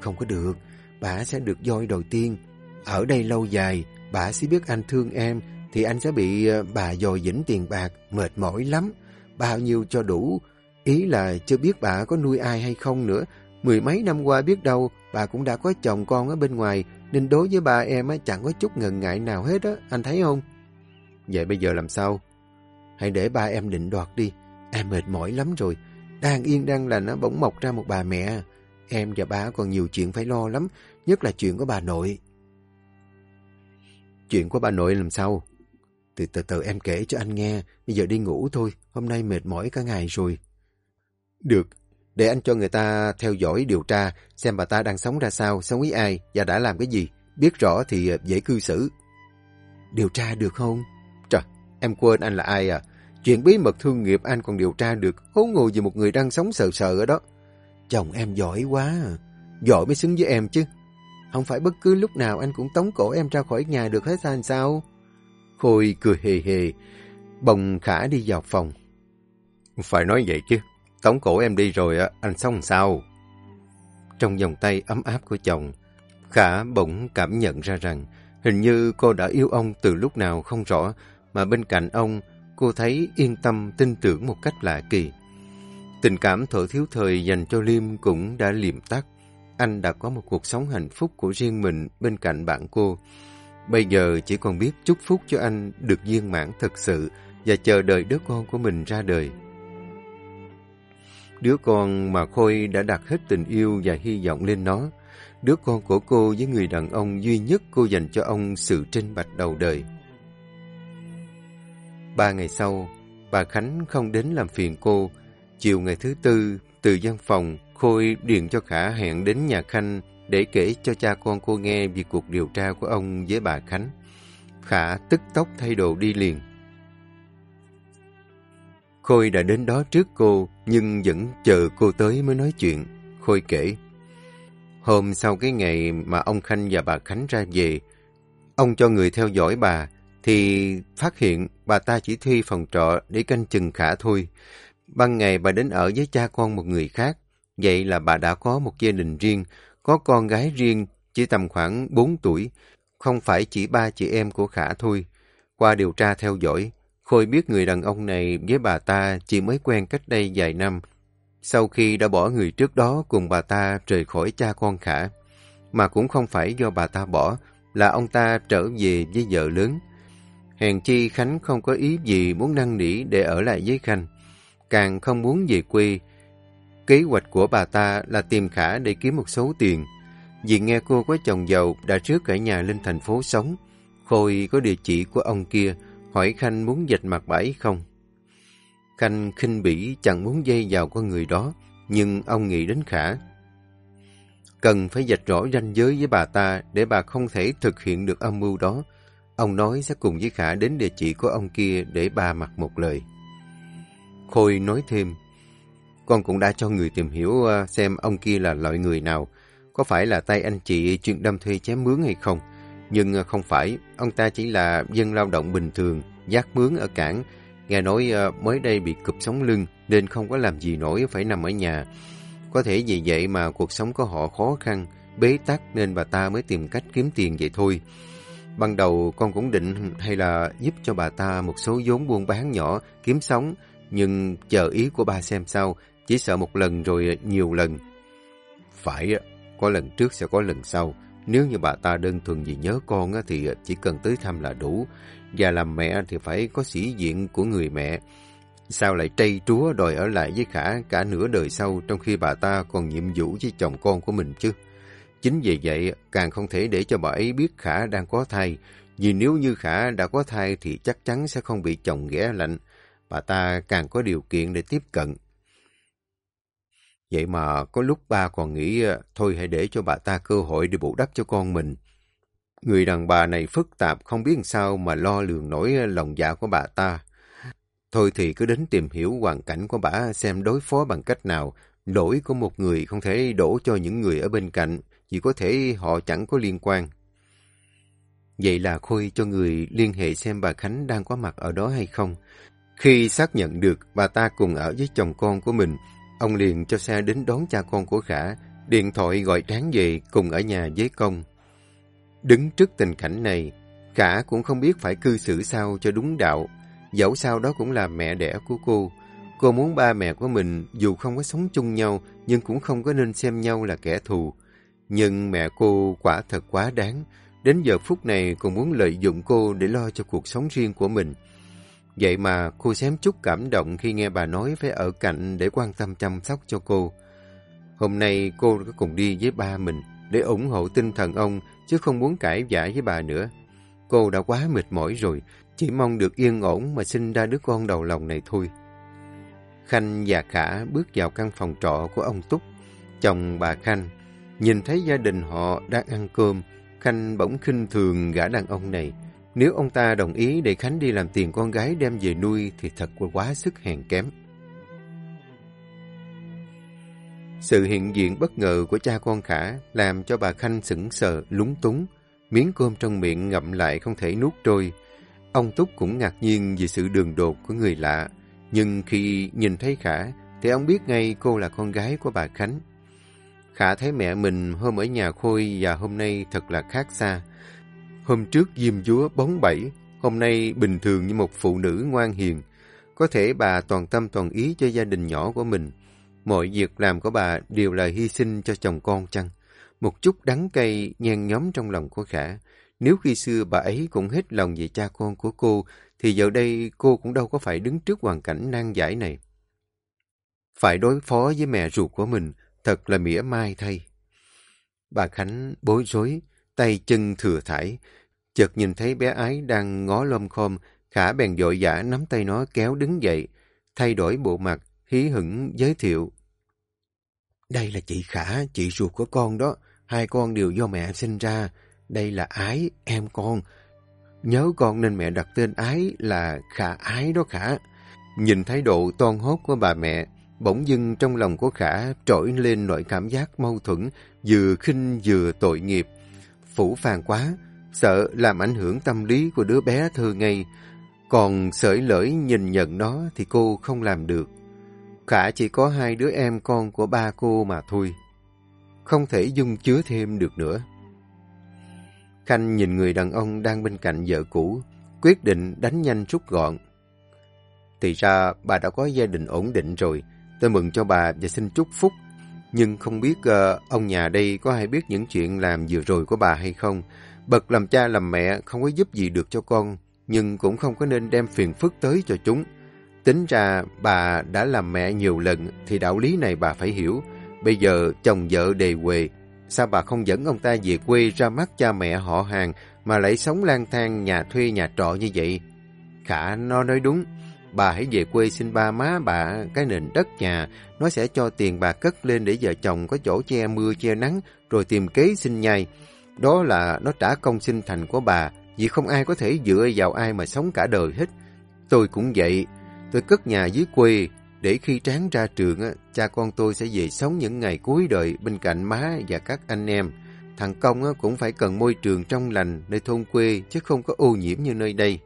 Không có được, bà sẽ được voi đầu tiên. Ở đây lâu dài, bà sẽ biết anh thương em, thì anh sẽ bị à, bà dòi dĩnh tiền bạc, mệt mỏi lắm. Bao nhiêu cho đủ, Ý là chưa biết bà có nuôi ai hay không nữa. Mười mấy năm qua biết đâu, bà cũng đã có chồng con ở bên ngoài, nên đối với ba em chẳng có chút ngần ngại nào hết á, anh thấy không? Vậy bây giờ làm sao? Hãy để ba em định đoạt đi, em mệt mỏi lắm rồi. Đang yên đang lành bỗng mọc ra một bà mẹ. Em và ba còn nhiều chuyện phải lo lắm, nhất là chuyện của bà nội. Chuyện của bà nội làm sao? Từ từ từ em kể cho anh nghe, bây giờ đi ngủ thôi, hôm nay mệt mỏi cả ngày rồi. Được, để anh cho người ta theo dõi điều tra xem bà ta đang sống ra sao, sống với ai và đã làm cái gì. Biết rõ thì dễ cư xử. Điều tra được không? Trời, em quên anh là ai à? Chuyện bí mật thương nghiệp anh còn điều tra được, hố ngồi vì một người đang sống sờ sờ ở đó. Chồng em giỏi quá à. Giỏi mới xứng với em chứ. Không phải bất cứ lúc nào anh cũng tống cổ em ra khỏi nhà được hết sao sao? Khôi cười hề hề, bồng khả đi vào phòng. Phải nói vậy chứ, tống cổ em đi rồi anh xong sao? Trong vòng tay ấm áp của chồng, Khả bỗng cảm nhận ra rằng hình như cô đã yêu ông từ lúc nào không rõ, mà bên cạnh ông cô thấy yên tâm tin tưởng một cách lạ kỳ. Tình cảm thở thiếu thời dành cho Liêm cũng đã liềm tắt. Anh đã có một cuộc sống hạnh phúc của riêng mình bên cạnh bạn cô. Bây giờ chỉ còn biết chúc phúc cho anh được viên mãn thật sự và chờ đợi đứa con của mình ra đời. Đứa con mà Khôi đã đặt hết tình yêu và hy vọng lên nó. Đứa con của cô với người đàn ông duy nhất cô dành cho ông sự trinh bạch đầu đời. Ba ngày sau, bà Khánh không đến làm phiền cô. Chiều ngày thứ tư, từ văn phòng, Khôi điện cho Khả hẹn đến nhà Khanh để kể cho cha con cô nghe về cuộc điều tra của ông với bà Khánh. Khả tức tốc thay đồ đi liền. Khôi đã đến đó trước cô, nhưng vẫn chờ cô tới mới nói chuyện. Khôi kể. Hôm sau cái ngày mà ông Khanh và bà Khánh ra về, ông cho người theo dõi bà, thì phát hiện bà ta chỉ thuê phòng trọ để canh chừng khả thôi. Ban ngày bà đến ở với cha con một người khác. Vậy là bà đã có một gia đình riêng, có con gái riêng, chỉ tầm khoảng 4 tuổi. Không phải chỉ ba chị em của khả thôi. Qua điều tra theo dõi, Khôi biết người đàn ông này với bà ta chỉ mới quen cách đây vài năm. Sau khi đã bỏ người trước đó cùng bà ta rời khỏi cha con khả. Mà cũng không phải do bà ta bỏ, là ông ta trở về với vợ lớn. Hèn chi Khánh không có ý gì muốn năn nỉ để ở lại với Khanh. Càng không muốn về quê. Kế hoạch của bà ta là tìm Khả để kiếm một số tiền. Vì nghe cô có chồng giàu đã trước cả nhà lên thành phố sống. Khôi có địa chỉ của ông kia, hỏi Khanh muốn dịch mặt bãi không. Khanh khinh bỉ chẳng muốn dây vào con người đó, nhưng ông nghĩ đến Khả. Cần phải dạch rõ ranh giới với bà ta để bà không thể thực hiện được âm mưu đó. Ông nói sẽ cùng với Khả đến địa chỉ của ông kia để bà mặc một lời. Khôi nói thêm, con cũng đã cho người tìm hiểu à, xem ông kia là loại người nào, có phải là tay anh chị chuyên đâm thuê chém mướn hay không. Nhưng ờ, không phải, ông ta chỉ là dân lao động bình thường, giác mướn ở cảng. Nghe nói ờ, mới đây bị cụp sống lưng nên không có làm gì nổi phải nằm ở nhà. Có thể vì vậy mà cuộc sống của họ khó khăn, bế tắc nên bà ta mới tìm cách kiếm tiền vậy thôi. Ban đầu con cũng định hay là giúp cho bà ta một số vốn buôn bán nhỏ, kiếm sống, nhưng chờ ý của ba xem sao, chỉ sợ một lần rồi nhiều lần. Phải, có lần trước sẽ có lần sau. Nếu như bà ta đơn thuần vì nhớ con thì chỉ cần tới thăm là đủ. Và làm mẹ thì phải có sĩ diện của người mẹ. Sao lại trây trúa đòi ở lại với Khả cả nửa đời sau trong khi bà ta còn nhiệm vụ với chồng con của mình chứ? Chính vì vậy, càng không thể để cho bà ấy biết Khả đang có thai. Vì nếu như Khả đã có thai thì chắc chắn sẽ không bị chồng ghẻ lạnh. Bà ta càng có điều kiện để tiếp cận. Vậy mà có lúc ba còn nghĩ ờ, thôi hãy để cho bà ta cơ hội để bù đắp cho con mình. Người đàn bà này phức tạp không biết sao mà lo lường nổi ờ, lòng dạ của bà ta. Thôi thì cứ đến tìm hiểu hoàn cảnh của bà xem đối phó bằng cách nào. Lỗi của một người không thể đổ cho những người ở bên cạnh, chỉ có thể họ chẳng có liên quan. Vậy là Khôi cho người liên hệ xem bà Khánh đang có mặt ở đó hay không. Khi xác nhận được bà ta cùng ở với chồng con của mình, ông liền cho xe đến đón cha con của Khả, điện thoại gọi Tráng về cùng ở nhà với công. Đứng trước tình cảnh này, Khả cũng không biết phải cư xử sao cho đúng đạo, dẫu sao đó cũng là mẹ đẻ của cô. Cô muốn ba mẹ của mình dù không có sống chung nhau nhưng cũng không có nên xem nhau là kẻ thù. Nhưng mẹ cô quả thật quá đáng, đến giờ phút này còn muốn lợi dụng cô để lo cho cuộc sống riêng của mình. Vậy mà cô xém chút cảm động khi nghe bà nói phải ở cạnh để quan tâm chăm sóc cho cô. Hôm nay cô có cùng đi với ba mình để ủng hộ tinh thần ông chứ không muốn cãi vã với bà nữa. Cô đã quá mệt mỏi rồi, chỉ mong được yên ổn mà sinh ra đứa con đầu lòng này thôi. Khanh và Khả bước vào căn phòng trọ của ông Túc, chồng bà Khanh. Nhìn thấy gia đình họ đang ăn cơm, Khanh bỗng khinh thường gã đàn ông này. Nếu ông ta đồng ý để Khánh đi làm tiền con gái đem về nuôi thì thật quá sức hèn kém. Sự hiện diện bất ngờ của cha con Khả làm cho bà Khanh sững sờ, lúng túng. Miếng cơm trong miệng ngậm lại không thể nuốt trôi. Ông Túc cũng ngạc nhiên vì sự đường đột của người lạ. Nhưng khi nhìn thấy Khả, thì ông biết ngay cô là con gái của bà Khánh. Khả thấy mẹ mình hôm ở nhà Khôi và hôm nay thật là khác xa. Hôm trước diêm dúa bóng bẫy, hôm nay bình thường như một phụ nữ ngoan hiền. Có thể bà toàn tâm toàn ý cho gia đình nhỏ của mình. Mọi việc làm của bà đều là hy sinh cho chồng con chăng? Một chút đắng cay nhen nhóm trong lòng của Khả. Nếu khi xưa bà ấy cũng hết lòng về cha con của cô, thì giờ đây cô cũng đâu có phải đứng trước hoàn cảnh nan giải này. Phải đối phó với mẹ ruột của mình, thật là mỉa mai thay. Bà Khánh bối rối, tay chân thừa thải, chợt nhìn thấy bé ái đang ngó lom khom, khả bèn dội dã nắm tay nó kéo đứng dậy, thay đổi bộ mặt, hí hửng giới thiệu. Đây là chị Khả, chị ruột của con đó, hai con đều do mẹ sinh ra, đây là ái, em con. Nhớ con nên mẹ đặt tên ái là Khả ái đó Khả. Nhìn thái độ toan hốt của bà mẹ, Bỗng dưng trong lòng của Khả trỗi lên nỗi cảm giác mâu thuẫn, vừa khinh vừa tội nghiệp. Phủ phàng quá, sợ làm ảnh hưởng tâm lý của đứa bé thơ ngây. Còn sởi lỡi nhìn nhận nó thì cô không làm được. Khả chỉ có hai đứa em con của ba cô mà thôi. Không thể dung chứa thêm được nữa. Khanh nhìn người đàn ông đang bên cạnh vợ cũ, quyết định đánh nhanh rút gọn. Thì ra bà đã có gia đình ổn định rồi, Tôi mừng cho bà và xin chúc phúc. Nhưng không biết uh, ông nhà đây có hay biết những chuyện làm vừa rồi của bà hay không. Bậc làm cha làm mẹ không có giúp gì được cho con, nhưng cũng không có nên đem phiền phức tới cho chúng. Tính ra bà đã làm mẹ nhiều lần thì đạo lý này bà phải hiểu. Bây giờ chồng vợ đề quề, sao bà không dẫn ông ta về quê ra mắt cha mẹ họ hàng mà lại sống lang thang nhà thuê nhà trọ như vậy? Khả nó nói đúng, bà hãy về quê xin ba má bà cái nền đất nhà, nó sẽ cho tiền bà cất lên để vợ chồng có chỗ che mưa che nắng, rồi tìm kế xin nhai. Đó là nó trả công sinh thành của bà, vì không ai có thể dựa vào ai mà sống cả đời hết. Tôi cũng vậy, tôi cất nhà dưới quê, để khi tráng ra trường, cha con tôi sẽ về sống những ngày cuối đời bên cạnh má và các anh em. Thằng Công cũng phải cần môi trường trong lành nơi thôn quê, chứ không có ô nhiễm như nơi đây.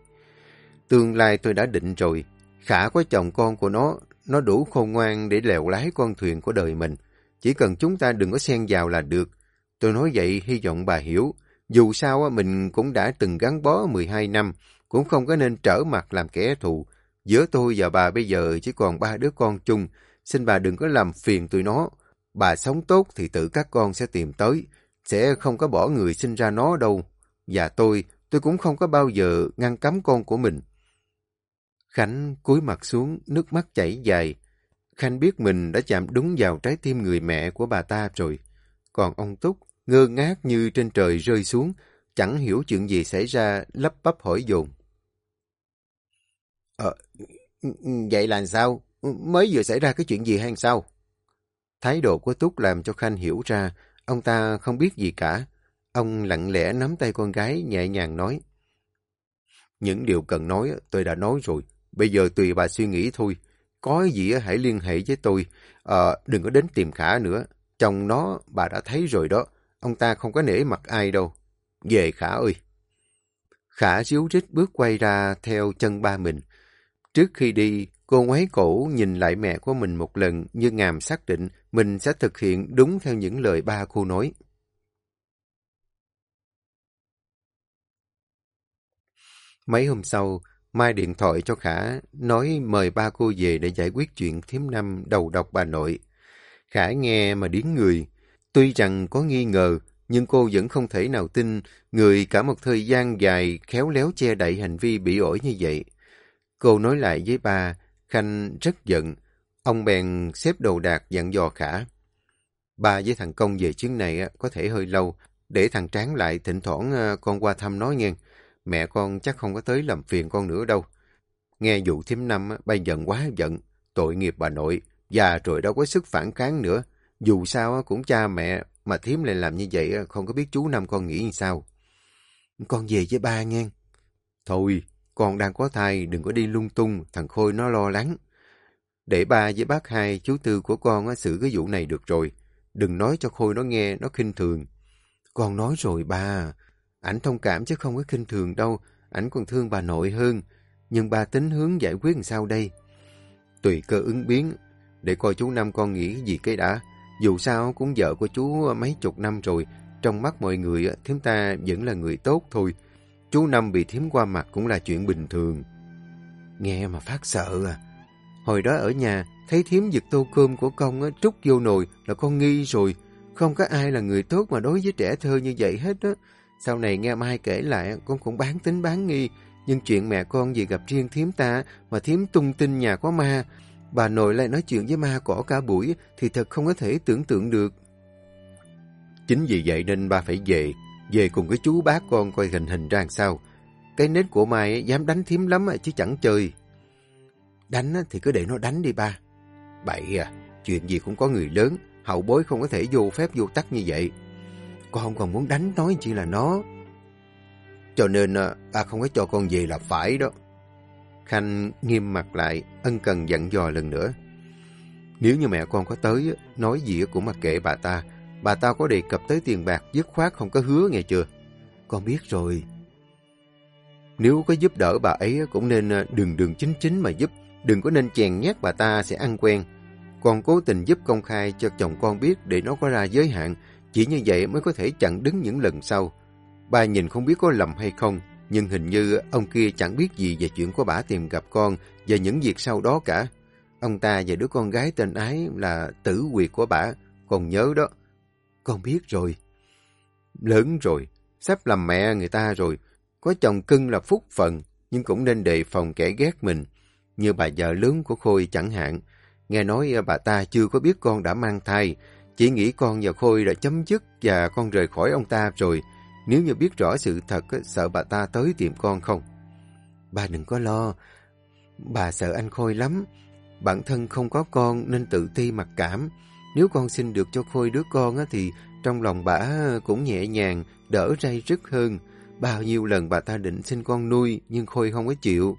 Tương lai tôi đã định rồi, Khả có chồng con của nó, nó đủ khôn ngoan để lèo lái con thuyền của đời mình. Chỉ cần chúng ta đừng có xen vào là được. Tôi nói vậy hy vọng bà hiểu. Dù sao mình cũng đã từng gắn bó 12 năm, cũng không có nên trở mặt làm kẻ thù. Giữa tôi và bà bây giờ chỉ còn ba đứa con chung. Xin bà đừng có làm phiền tụi nó. Bà sống tốt thì tự các con sẽ tìm tới. Sẽ không có bỏ người sinh ra nó đâu. Và tôi, tôi cũng không có bao giờ ngăn cấm con của mình. Khánh cúi mặt xuống, nước mắt chảy dài. Khanh biết mình đã chạm đúng vào trái tim người mẹ của bà ta rồi. Còn ông Túc, ngơ ngác như trên trời rơi xuống, chẳng hiểu chuyện gì xảy ra, lắp bắp hỏi dồn. Ờ, vậy là sao? Mới vừa xảy ra cái chuyện gì hay sao? Thái độ của Túc làm cho Khanh hiểu ra, ông ta không biết gì cả. Ông lặng lẽ nắm tay con gái nhẹ nhàng nói. Những điều cần nói tôi đã nói rồi, Bây giờ tùy bà suy nghĩ thôi. Có gì hãy liên hệ với tôi. À, đừng có đến tìm Khả nữa. Chồng nó bà đã thấy rồi đó. Ông ta không có nể mặt ai đâu. Về Khả ơi. Khả xíu rít bước quay ra theo chân ba mình. Trước khi đi, cô ngoái cổ nhìn lại mẹ của mình một lần như ngàm xác định mình sẽ thực hiện đúng theo những lời ba cô nói. Mấy hôm sau, Mai điện thoại cho Khả, nói mời ba cô về để giải quyết chuyện thiếm năm đầu độc bà nội. Khả nghe mà điến người. Tuy rằng có nghi ngờ, nhưng cô vẫn không thể nào tin người cả một thời gian dài khéo léo che đậy hành vi bị ổi như vậy. Cô nói lại với ba, Khanh rất giận. Ông bèn xếp đồ đạc dặn dò Khả. Ba với thằng Công về chuyến này có thể hơi lâu, để thằng Tráng lại thỉnh thoảng ờ, con qua thăm nó nghe mẹ con chắc không có tới làm phiền con nữa đâu. Nghe vụ thím năm, bay giận quá giận, tội nghiệp bà nội, già rồi đâu có sức phản kháng nữa. Dù sao cũng cha mẹ, mà thím lại làm như vậy không có biết chú năm con nghĩ như sao. Con về với ba nghe. Thôi, con đang có thai, đừng có đi lung tung, thằng Khôi nó lo lắng. Để ba với bác hai, chú Tư của con xử cái vụ này được rồi. Đừng nói cho Khôi nó nghe, nó khinh thường. Con nói rồi ba, ảnh thông cảm chứ không có khinh thường đâu, ảnh còn thương bà nội hơn. Nhưng bà tính hướng giải quyết làm sao đây? Tùy cơ ứng biến, để coi chú Năm con nghĩ gì cái đã. Dù sao cũng vợ của chú mấy chục năm rồi, trong mắt mọi người thiếm ta vẫn là người tốt thôi. Chú Năm bị thiếm qua mặt cũng là chuyện bình thường. Nghe mà phát sợ à. Hồi đó ở nhà, thấy thiếm giật tô cơm của con trút vô nồi là con nghi rồi. Không có ai là người tốt mà đối với trẻ thơ như vậy hết á. Sau này nghe Mai kể lại, con cũng bán tính bán nghi. Nhưng chuyện mẹ con gì gặp riêng thiếm ta mà thiếm tung tin nhà có ma. Bà nội lại nói chuyện với ma cỏ cả buổi thì thật không có thể tưởng tượng được. Chính vì vậy nên ba phải về, về cùng với chú bác con coi hình hình ra sao. Cái nết của Mai dám đánh thiếm lắm chứ chẳng chơi. Đánh thì cứ để nó đánh đi ba. Bậy à, chuyện gì cũng có người lớn, hậu bối không có thể vô phép vô tắc như vậy. Con còn muốn đánh nói chỉ là nó. Cho nên à, ba không có cho con về là phải đó. Khanh nghiêm mặt lại, ân cần dặn dò lần nữa. Nếu như mẹ con có tới, nói gì cũng mặc kệ bà ta. Bà ta có đề cập tới tiền bạc, dứt khoát không có hứa nghe chưa? Con biết rồi. Nếu có giúp đỡ bà ấy cũng nên à, đường đường chính chính mà giúp. Đừng có nên chèn nhát bà ta sẽ ăn quen. Còn cố tình giúp công khai cho chồng con biết để nó có ra giới hạn. Chỉ như vậy mới có thể chặn đứng những lần sau. Ba nhìn không biết có lầm hay không, nhưng hình như ông kia chẳng biết gì về chuyện của bà tìm gặp con và những việc sau đó cả. Ông ta và đứa con gái tên ái là tử quyệt của bà, còn nhớ đó. Con biết rồi. Lớn rồi, sắp làm mẹ người ta rồi. Có chồng cưng là phúc phận, nhưng cũng nên đề phòng kẻ ghét mình. Như bà vợ lớn của Khôi chẳng hạn. Nghe nói bà ta chưa có biết con đã mang thai, chỉ nghĩ con và Khôi đã chấm dứt và con rời khỏi ông ta rồi. Nếu như biết rõ sự thật, sợ bà ta tới tìm con không? Bà đừng có lo. Bà sợ anh Khôi lắm. Bản thân không có con nên tự ti mặc cảm. Nếu con xin được cho Khôi đứa con thì trong lòng bà cũng nhẹ nhàng, đỡ ray rứt hơn. Bao nhiêu lần bà ta định xin con nuôi nhưng Khôi không có chịu.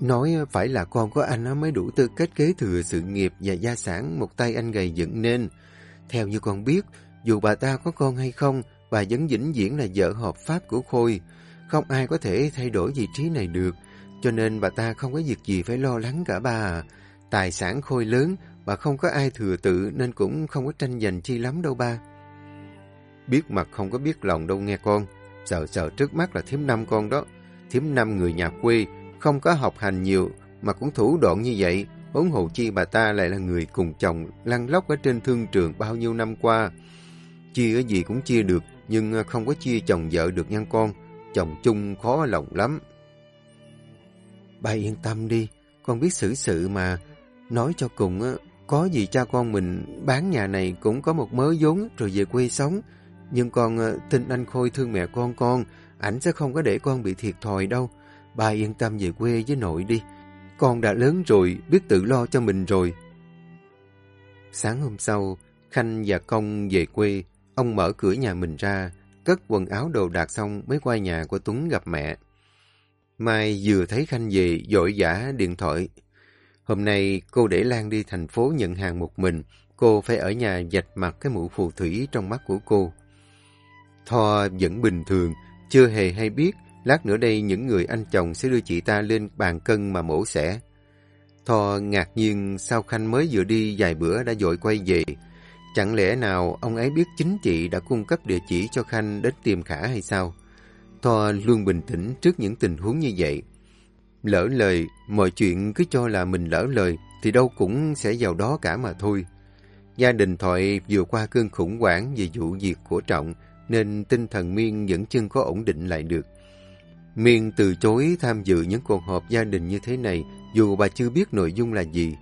Nói ờ, phải là con của anh mới đủ tư cách kế thừa sự nghiệp và gia sản một tay anh gầy dựng nên. Theo như con biết, dù bà ta có con hay không, bà vẫn vĩnh viễn là vợ hợp pháp của Khôi. Không ai có thể thay đổi vị trí này được, cho nên bà ta không có việc gì phải lo lắng cả bà. Tài sản Khôi lớn, bà không có ai thừa tự nên cũng không có tranh giành chi lắm đâu ba. Biết mặt không có biết lòng đâu nghe con. Sợ sợ trước mắt là thiếm năm con đó. Thiếm năm người nhà quê, không có học hành nhiều mà cũng thủ đoạn như vậy. Huống hồ chi bà ta lại là người cùng chồng lăn lóc ở trên thương trường bao nhiêu năm qua. Chia cái gì cũng chia được, nhưng à, không có chia chồng vợ được nha con. Chồng chung khó lòng lắm. Bà yên tâm đi, con biết xử sự mà. Nói cho cùng, có gì cha con mình bán nhà này cũng có một mớ vốn rồi về quê sống. Nhưng con à, tin anh Khôi thương mẹ con con, ảnh sẽ không có để con bị thiệt thòi đâu ba yên tâm về quê với nội đi. Con đã lớn rồi, biết tự lo cho mình rồi. Sáng hôm sau, Khanh và Công về quê. Ông mở cửa nhà mình ra, cất quần áo đồ đạc xong mới qua nhà của Tuấn gặp mẹ. Mai vừa thấy Khanh về, dội giả điện thoại. Hôm nay cô để Lan đi thành phố nhận hàng một mình, cô phải ở nhà dạch mặt cái mũ phù thủy trong mắt của cô. Tho vẫn bình thường, chưa hề hay biết, lát nữa đây những người anh chồng sẽ đưa chị ta lên bàn cân mà mổ xẻ. Tho ngạc nhiên sao Khanh mới vừa đi vài bữa đã dội quay về. Chẳng lẽ nào ông ấy biết chính chị đã cung cấp địa chỉ cho Khanh đến tìm Khả hay sao? Tho luôn bình tĩnh trước những tình huống như vậy. Lỡ lời, mọi chuyện cứ cho là mình lỡ lời thì đâu cũng sẽ vào đó cả mà thôi. Gia đình Thoại vừa qua cơn khủng hoảng về vụ việc của Trọng nên tinh thần Miên vẫn chưa có ổn định lại được. Miên từ chối tham dự những cuộc họp gia đình như thế này dù bà chưa biết nội dung là gì.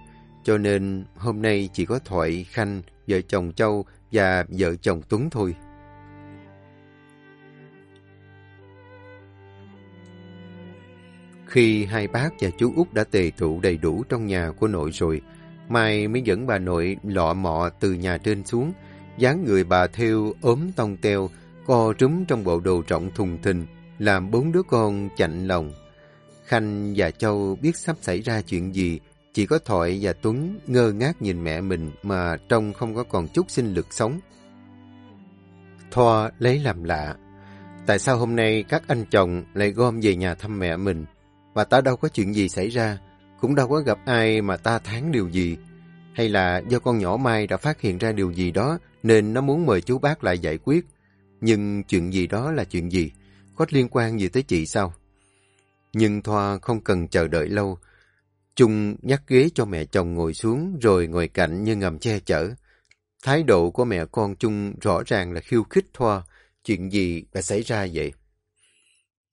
Cho nên hôm nay chỉ có Thoại, Khanh, vợ chồng Châu và vợ chồng Tuấn thôi. Khi hai bác và chú Út đã tề tụ đầy đủ trong nhà của nội rồi, Mai mới dẫn bà nội lọ mọ từ nhà trên xuống, dáng người bà theo ốm tông teo, co trúm trong bộ đồ trọng thùng thình, làm bốn đứa con chạnh lòng. Khanh và Châu biết sắp xảy ra chuyện gì, chỉ có Thoại và Tuấn ngơ ngác nhìn mẹ mình mà trông không có còn chút sinh lực sống. Thoa lấy làm lạ. Tại sao hôm nay các anh chồng lại gom về nhà thăm mẹ mình? Và ta đâu có chuyện gì xảy ra, cũng đâu có gặp ai mà ta tháng điều gì. Hay là do con nhỏ Mai đã phát hiện ra điều gì đó nên nó muốn mời chú bác lại giải quyết. Nhưng chuyện gì đó là chuyện gì? Có liên quan gì tới chị sao? Nhưng Thoa không cần chờ đợi lâu. Trung nhắc ghế cho mẹ chồng ngồi xuống rồi ngồi cạnh như ngầm che chở. Thái độ của mẹ con Trung rõ ràng là khiêu khích Thoa. Chuyện gì đã xảy ra vậy?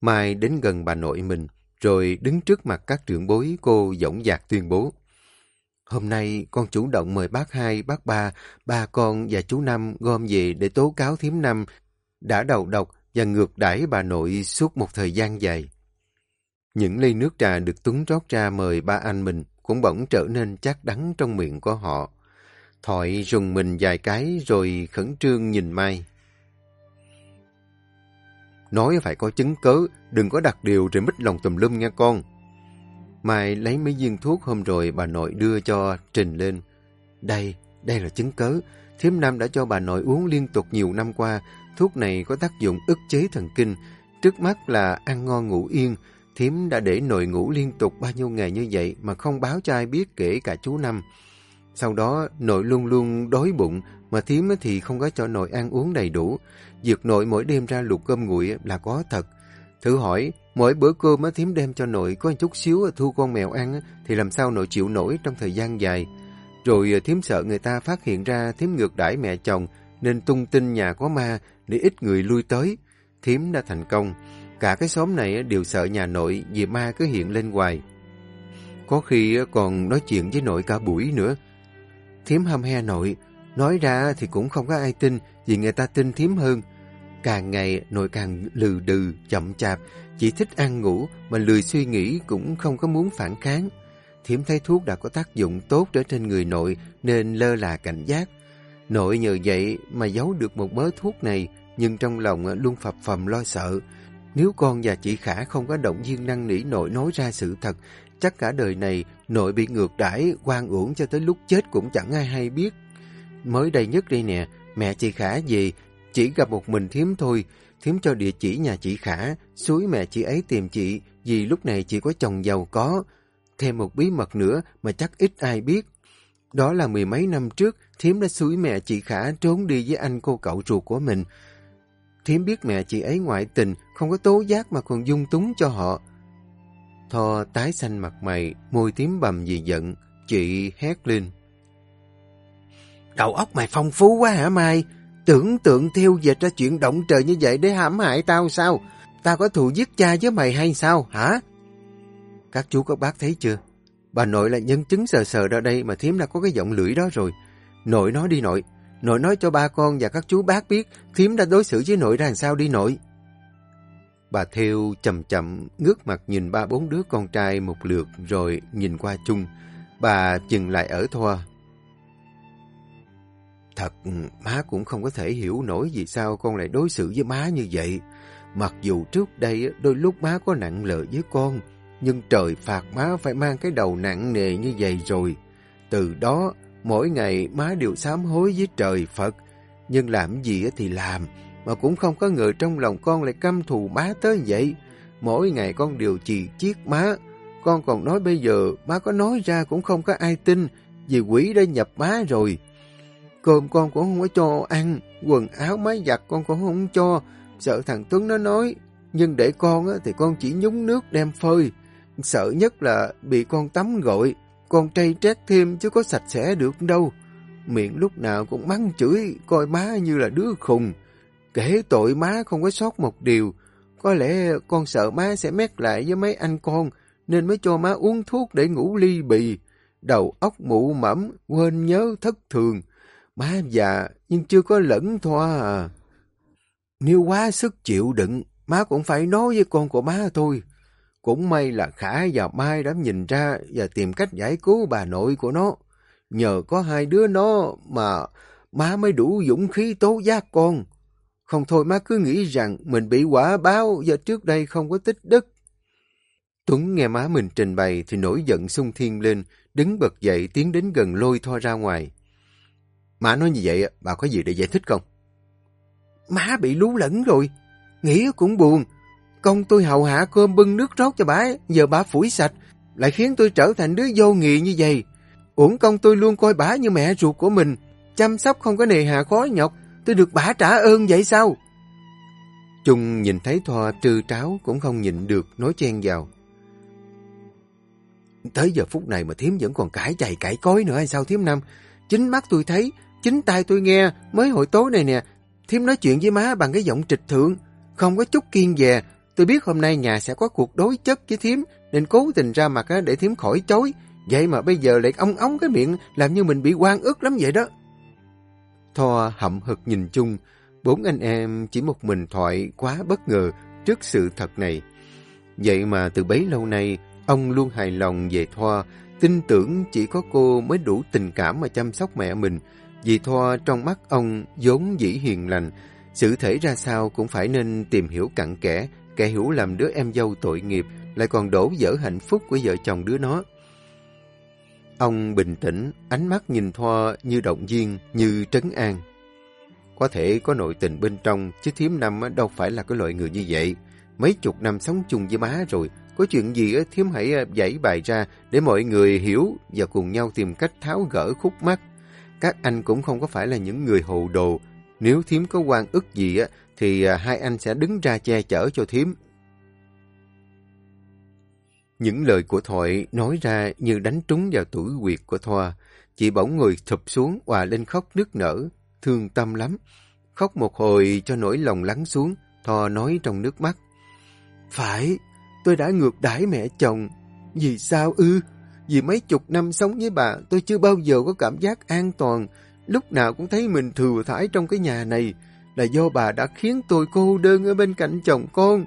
Mai đến gần bà nội mình, rồi đứng trước mặt các trưởng bối cô dõng dạc tuyên bố. Hôm nay con chủ động mời bác hai, bác ba, ba con và chú Năm gom về để tố cáo thiếm Năm đã đầu độc và ngược đãi bà nội suốt một thời gian dài. Những ly nước trà được Tuấn rót ra mời ba anh mình cũng bỗng trở nên chát đắng trong miệng của họ. Thoại rùng mình vài cái rồi khẩn trương nhìn Mai. Nói phải có chứng cớ, đừng có đặt điều rồi mít lòng tùm lum nha con. Mai lấy mấy viên thuốc hôm rồi bà nội đưa cho trình lên. Đây, đây là chứng cớ. Thiếm Nam đã cho bà nội uống liên tục nhiều năm qua. Thuốc này có tác dụng ức chế thần kinh. Trước mắt là ăn ngon ngủ yên. thím đã để nội ngủ liên tục bao nhiêu ngày như vậy mà không báo cho ai biết kể cả chú Năm. Sau đó nội luôn luôn đói bụng mà thím thì không có cho nội ăn uống đầy đủ. Dược nội mỗi đêm ra luộc cơm nguội là có thật. Thử hỏi, mỗi bữa cơm thím đem cho nội có chút xíu à, thu con mèo ăn thì làm sao nội chịu nổi trong thời gian dài. Rồi à, thím sợ người ta phát hiện ra thím ngược đãi mẹ chồng nên tung tin nhà có ma để ít người lui tới. Thiếm đã thành công. Cả cái xóm này đều sợ nhà nội vì ma cứ hiện lên hoài. Có khi còn nói chuyện với nội cả buổi nữa. Thiếm hâm he nội, nói ra thì cũng không có ai tin vì người ta tin Thiếm hơn. Càng ngày nội càng lừ đừ, chậm chạp, chỉ thích ăn ngủ mà lười suy nghĩ cũng không có muốn phản kháng. Thiểm thấy thuốc đã có tác dụng tốt ở trên người nội nên lơ là cảnh giác. Nội nhờ vậy mà giấu được một mớ thuốc này nhưng trong lòng luôn phập phầm lo sợ. Nếu con và chị Khả không có động viên năng nỉ nội nói ra sự thật, chắc cả đời này nội bị ngược đãi quan uổng cho tới lúc chết cũng chẳng ai hay biết. Mới đây nhất đây nè, mẹ chị Khả về chỉ gặp một mình thiếm thôi, thiếm cho địa chỉ nhà chị Khả, suối mẹ chị ấy tìm chị, vì lúc này chị có chồng giàu có. Thêm một bí mật nữa mà chắc ít ai biết. Đó là mười mấy năm trước, thiếm đã suối mẹ chị Khả trốn đi với anh cô cậu ruột của mình. Thiếm biết mẹ chị ấy ngoại tình, không có tố giác mà còn dung túng cho họ. Tho tái xanh mặt mày, môi tím bầm vì giận, chị hét lên. Đầu óc mày phong phú quá hả Mai? Tưởng tượng theo dệt ra chuyện động trời như vậy để hãm hại tao sao? Tao có thù giết cha với mày hay sao, hả? Các chú các bác thấy chưa? Bà nội là nhân chứng sờ sờ ra đây mà thím đã có cái giọng lưỡi đó rồi. Nội nói đi nội. Nội nói cho ba con và các chú bác biết thím đã đối xử với nội ra làm sao đi nội. Bà Theo chậm chậm ngước mặt nhìn ba bốn đứa con trai một lượt rồi nhìn qua chung. Bà dừng lại ở Thoa Thật, má cũng không có thể hiểu nổi vì sao con lại đối xử với má như vậy. Mặc dù trước đây đôi lúc má có nặng lợi với con, nhưng trời phạt má phải mang cái đầu nặng nề như vậy rồi. Từ đó, mỗi ngày má đều sám hối với trời Phật. Nhưng làm gì thì làm, mà cũng không có ngờ trong lòng con lại căm thù má tới vậy. Mỗi ngày con đều chì chiếc má. Con còn nói bây giờ má có nói ra cũng không có ai tin, vì quỷ đã nhập má rồi. Cơm con cũng không có cho ăn, quần áo máy giặt con cũng không cho, sợ thằng Tuấn nó nói. Nhưng để con á, thì con chỉ nhúng nước đem phơi. Sợ nhất là bị con tắm gội, con trai trét thêm chứ có sạch sẽ được đâu. Miệng lúc nào cũng mắng chửi, coi má như là đứa khùng. Kể tội má không có sót một điều. Có lẽ con sợ má sẽ mét lại với mấy anh con, nên mới cho má uống thuốc để ngủ ly bì. Đầu óc mụ mẫm, quên nhớ thất thường. Má già, nhưng chưa có lẫn thoa à. Nếu quá sức chịu đựng, má cũng phải nói với con của má thôi. Cũng may là Khả và Mai đã nhìn ra và tìm cách giải cứu bà nội của nó. Nhờ có hai đứa nó mà má mới đủ dũng khí tố giác con. Không thôi má cứ nghĩ rằng mình bị quả báo do trước đây không có tích đức. Tuấn nghe má mình trình bày thì nổi giận sung thiên lên, đứng bật dậy tiến đến gần lôi Thoa ra ngoài. Má nói như vậy, bà có gì để giải thích không? Má bị lú lẫn rồi. Nghĩ cũng buồn. Công tôi hầu hạ cơm bưng nước rót cho bà, giờ bà phủi sạch, lại khiến tôi trở thành đứa vô nghị như vậy. Uổng công tôi luôn coi bà như mẹ ruột của mình, chăm sóc không có nề hà khó nhọc, tôi được bà trả ơn vậy sao? Trung nhìn thấy Thoa trừ tráo cũng không nhịn được, nói chen vào. Tới giờ phút này mà thiếm vẫn còn cãi chày cãi cối nữa hay sao thiếm năm? Chính mắt tôi thấy, chính tai tôi nghe, mới hồi tối này nè, thiếm nói chuyện với má bằng cái giọng trịch thượng, không có chút kiên dè. Tôi biết hôm nay nhà sẽ có cuộc đối chất với thiếm, nên cố tình ra mặt để thiếm khỏi chối. Vậy mà bây giờ lại ong ống cái miệng, làm như mình bị quan ức lắm vậy đó. Thoa hậm hực nhìn chung, bốn anh em chỉ một mình thoại quá bất ngờ trước sự thật này. Vậy mà từ bấy lâu nay, ông luôn hài lòng về Thoa, tin tưởng chỉ có cô mới đủ tình cảm mà chăm sóc mẹ mình. Vì Thoa trong mắt ông vốn dĩ hiền lành, sự thể ra sao cũng phải nên tìm hiểu cặn kẽ, kẻ hiểu làm đứa em dâu tội nghiệp, lại còn đổ dở hạnh phúc của vợ chồng đứa nó. Ông bình tĩnh, ánh mắt nhìn Thoa như động viên, như trấn an. Có thể có nội tình bên trong, chứ thiếm năm đâu phải là cái loại người như vậy. Mấy chục năm sống chung với má rồi, có chuyện gì thiếm hãy à, giải bài ra để mọi người hiểu và cùng nhau tìm cách tháo gỡ khúc mắc. Các anh cũng không có phải là những người hồ đồ. Nếu thiếm có quan ức gì á, thì à, hai anh sẽ đứng ra che chở cho thiếm. Những lời của Thoại nói ra như đánh trúng vào tuổi quyệt của Thoa. Chị bỗng người thụp xuống, hòa lên khóc nức nở, thương tâm lắm. Khóc một hồi cho nỗi lòng lắng xuống, Thoa nói trong nước mắt. Phải, tôi đã ngược đãi mẹ chồng. Vì sao ư? Vì mấy chục năm sống với bà, tôi chưa bao giờ có cảm giác an toàn. Lúc nào cũng thấy mình thừa thải trong cái nhà này. Là do bà đã khiến tôi cô đơn ở bên cạnh chồng con.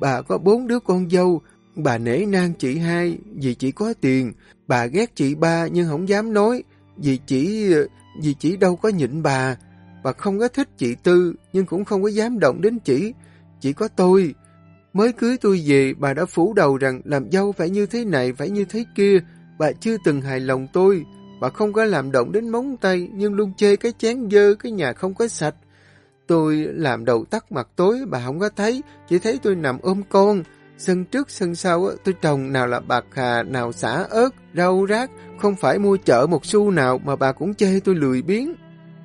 Bà có bốn đứa con dâu, Bà nể nang chị hai vì chỉ có tiền, bà ghét chị ba nhưng không dám nói, vì chỉ vì chỉ đâu có nhịn bà. Bà không có thích chị Tư nhưng cũng không có dám động đến chị, chỉ có tôi. Mới cưới tôi về, bà đã phủ đầu rằng làm dâu phải như thế này, phải như thế kia. Bà chưa từng hài lòng tôi. Bà không có làm động đến móng tay, nhưng luôn chê cái chén dơ, cái nhà không có sạch. Tôi làm đầu tắt mặt tối, bà không có thấy, chỉ thấy tôi nằm ôm con. Sân trước sân sau tôi trồng nào là bạc hà, nào xả ớt, rau rác, không phải mua chợ một xu nào mà bà cũng chê tôi lười biếng.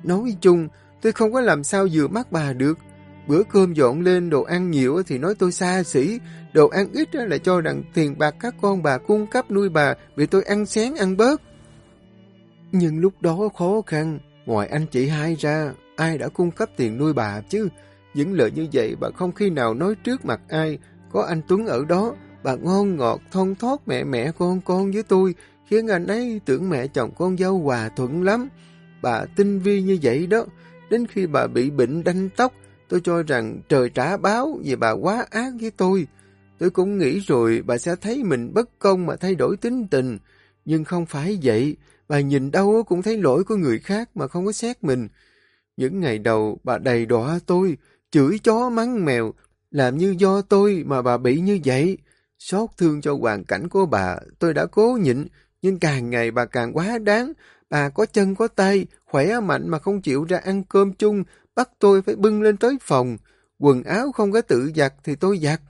Nói chung, tôi không có làm sao vừa mắt bà được. Bữa cơm dọn lên đồ ăn nhiều thì nói tôi xa xỉ, đồ ăn ít là cho rằng tiền bạc các con bà cung cấp nuôi bà bị tôi ăn xén ăn bớt. Nhưng lúc đó khó khăn, ngoài anh chị hai ra, ai đã cung cấp tiền nuôi bà chứ? Những lời như vậy bà không khi nào nói trước mặt ai, có anh Tuấn ở đó, bà ngon ngọt, thông thoát mẹ mẹ con con với tôi, khiến anh ấy tưởng mẹ chồng con dâu hòa thuận lắm. Bà tinh vi như vậy đó, đến khi bà bị bệnh đanh tóc, tôi cho rằng trời trả báo vì bà quá ác với tôi. Tôi cũng nghĩ rồi bà sẽ thấy mình bất công mà thay đổi tính tình, nhưng không phải vậy. Bà nhìn đâu cũng thấy lỗi của người khác mà không có xét mình. Những ngày đầu bà đầy đọa tôi, chửi chó mắng mèo, làm như do tôi mà bà bị như vậy. Xót thương cho hoàn cảnh của bà, tôi đã cố nhịn, nhưng càng ngày bà càng quá đáng. Bà có chân có tay, khỏe mạnh mà không chịu ra ăn cơm chung, bắt tôi phải bưng lên tới phòng. Quần áo không có tự giặt thì tôi giặt.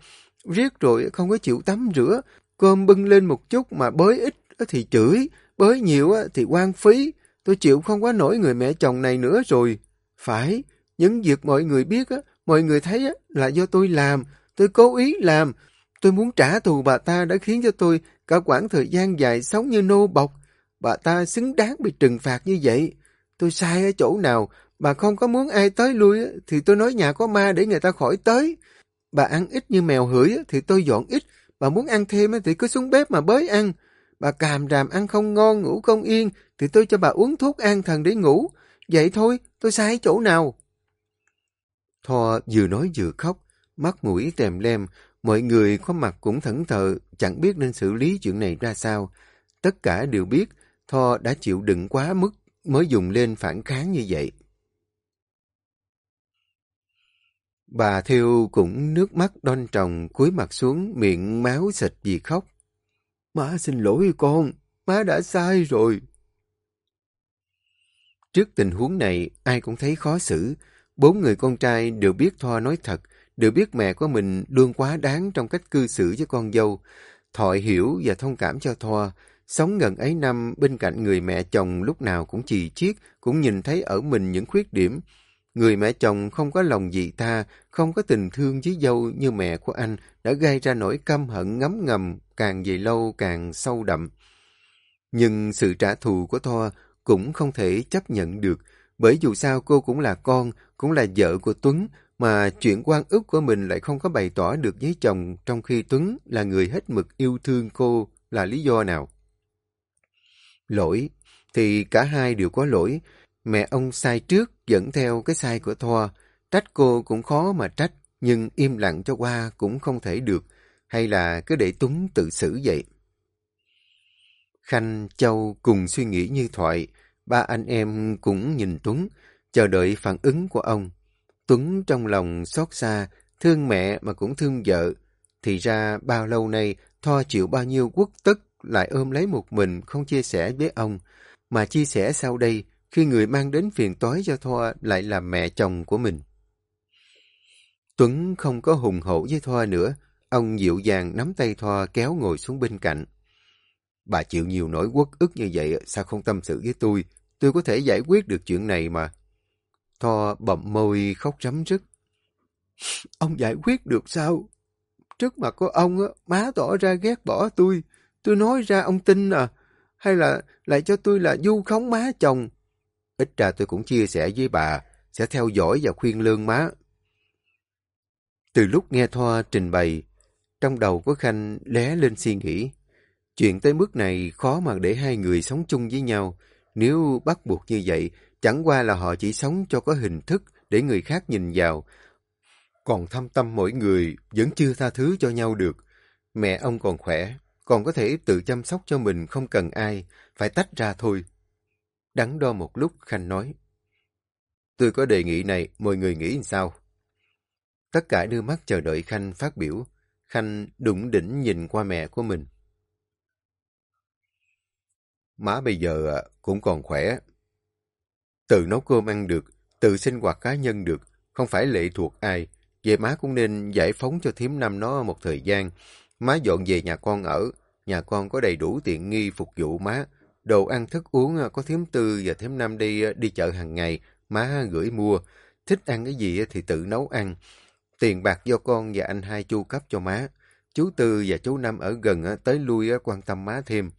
Riết rồi không có chịu tắm rửa, cơm bưng lên một chút mà bới ít thì chửi, bới nhiều thì quan phí. Tôi chịu không có nổi người mẹ chồng này nữa rồi. Phải, những việc mọi người biết Mọi người thấy là do tôi làm, tôi cố ý làm. Tôi muốn trả thù bà ta đã khiến cho tôi cả quãng thời gian dài sống như nô bọc. Bà ta xứng đáng bị trừng phạt như vậy. Tôi sai ở chỗ nào, bà không có muốn ai tới lui thì tôi nói nhà có ma để người ta khỏi tới. Bà ăn ít như mèo hửi thì tôi dọn ít, bà muốn ăn thêm thì cứ xuống bếp mà bới ăn. Bà càm ràm ăn không ngon, ngủ không yên thì tôi cho bà uống thuốc an thần để ngủ. Vậy thôi, tôi sai chỗ nào? Tho vừa nói vừa khóc, mắt mũi tèm lem, mọi người có mặt cũng thẫn thờ, chẳng biết nên xử lý chuyện này ra sao. Tất cả đều biết Tho đã chịu đựng quá mức mới dùng lên phản kháng như vậy. Bà Thiêu cũng nước mắt đon tròng cúi mặt xuống miệng máu xịt vì khóc. Má xin lỗi con, má đã sai rồi. Trước tình huống này, ai cũng thấy khó xử. Bốn người con trai đều biết Thoa nói thật, đều biết mẹ của mình luôn quá đáng trong cách cư xử với con dâu. Thọi hiểu và thông cảm cho Thoa. Sống gần ấy năm bên cạnh người mẹ chồng lúc nào cũng chì chiết, cũng nhìn thấy ở mình những khuyết điểm. Người mẹ chồng không có lòng dị tha, không có tình thương với dâu như mẹ của anh đã gây ra nỗi căm hận ngấm ngầm, càng về lâu càng sâu đậm. Nhưng sự trả thù của Thoa cũng không thể chấp nhận được, bởi dù sao cô cũng là con, cũng là vợ của Tuấn, mà chuyện quan ức của mình lại không có bày tỏ được với chồng trong khi Tuấn là người hết mực yêu thương cô là lý do nào? Lỗi, thì cả hai đều có lỗi. Mẹ ông sai trước dẫn theo cái sai của Thoa. Trách cô cũng khó mà trách, nhưng im lặng cho qua cũng không thể được. Hay là cứ để Tuấn tự xử vậy? Khanh, Châu cùng suy nghĩ như thoại. Ba anh em cũng nhìn Tuấn, chờ đợi phản ứng của ông. Tuấn trong lòng xót xa, thương mẹ mà cũng thương vợ. Thì ra bao lâu nay, Thoa chịu bao nhiêu quốc tức lại ôm lấy một mình không chia sẻ với ông. Mà chia sẻ sau đây, khi người mang đến phiền toái cho Thoa lại là mẹ chồng của mình. Tuấn không có hùng hổ với Thoa nữa. Ông dịu dàng nắm tay Thoa kéo ngồi xuống bên cạnh. Bà chịu nhiều nỗi quất ức như vậy, sao không tâm sự với tôi? Tôi có thể giải quyết được chuyện này mà. tho bậm môi khóc rắm rứt. Ông giải quyết được sao? Trước mặt của ông, má tỏ ra ghét bỏ tôi. Tôi nói ra ông tin à? Hay là lại cho tôi là du khống má chồng? Ít ra tôi cũng chia sẻ với bà, sẽ theo dõi và khuyên lương má. Từ lúc nghe Thoa trình bày, trong đầu của Khanh lé lên suy nghĩ. Chuyện tới mức này khó mà để hai người sống chung với nhau. Nếu bắt buộc như vậy, chẳng qua là họ chỉ sống cho có hình thức để người khác nhìn vào. Còn thâm tâm mỗi người vẫn chưa tha thứ cho nhau được. Mẹ ông còn khỏe, còn có thể tự chăm sóc cho mình không cần ai, phải tách ra thôi. Đắn đo một lúc, Khanh nói. Tôi có đề nghị này, mọi người nghĩ sao? Tất cả đưa mắt chờ đợi Khanh phát biểu. Khanh đụng đỉnh nhìn qua mẹ của mình. Má bây giờ à, cũng còn khỏe. Tự nấu cơm ăn được, tự sinh hoạt cá nhân được, không phải lệ thuộc ai. Về má cũng nên giải phóng cho thím năm nó một thời gian. Má dọn về nhà con ở, nhà con có đầy đủ tiện nghi phục vụ má. Đồ ăn thức uống à, có thím tư và thím năm đi à, đi chợ hàng ngày, má gửi mua. Thích ăn cái gì thì tự nấu ăn. Tiền bạc do con và anh hai chu cấp cho má. Chú Tư và chú Năm ở gần tới lui quan tâm má thêm.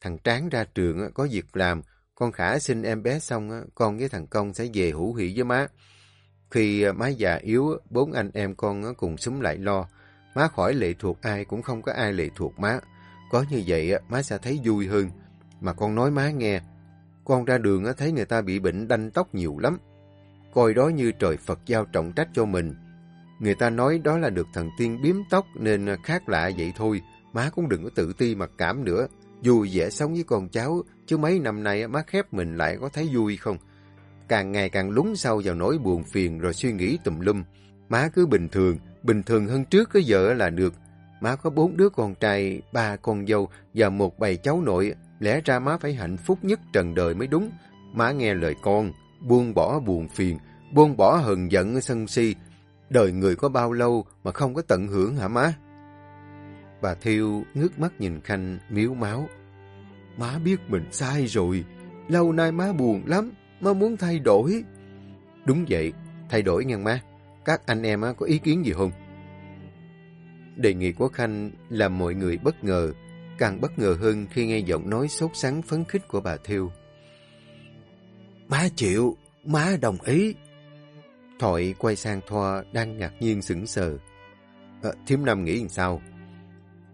Thằng Tráng ra trường có việc làm, con Khả sinh em bé xong, con với thằng Công sẽ về hữu hỷ với má. Khi à, má già yếu, bốn anh em con cùng súng lại lo. Má khỏi lệ thuộc ai cũng không có ai lệ thuộc má. Có như vậy má sẽ thấy vui hơn. Mà con nói má nghe, con ra đường thấy người ta bị bệnh đanh tóc nhiều lắm. Coi đó như trời Phật giao trọng trách cho mình. Người ta nói đó là được thần tiên biếm tóc nên à, khác lạ vậy thôi. Má cũng đừng có tự ti mặc cảm nữa. Vui vẻ sống với con cháu, chứ mấy năm nay má khép mình lại có thấy vui không? Càng ngày càng lúng sâu vào nỗi buồn phiền rồi suy nghĩ tùm lum. Má cứ bình thường, bình thường hơn trước cái vợ là được. Má có bốn đứa con trai, ba con dâu và một bầy cháu nội. Lẽ ra má phải hạnh phúc nhất trần đời mới đúng. Má nghe lời con, buông bỏ buồn phiền, buông bỏ hờn giận sân si. Đời người có bao lâu mà không có tận hưởng hả má? Bà Thiêu ngước mắt nhìn Khanh miếu máu. Má biết mình sai rồi. Lâu nay má buồn lắm. Má muốn thay đổi. Đúng vậy. Thay đổi nha má. Các anh em có ý kiến gì không? Đề nghị của Khanh làm mọi người bất ngờ. Càng bất ngờ hơn khi nghe giọng nói sốt sắng phấn khích của bà Thiêu. Má chịu. Má đồng ý. Thoại quay sang Thoa đang ngạc nhiên sững sờ. Ờ, à, Thiếm Nam nghĩ làm sao?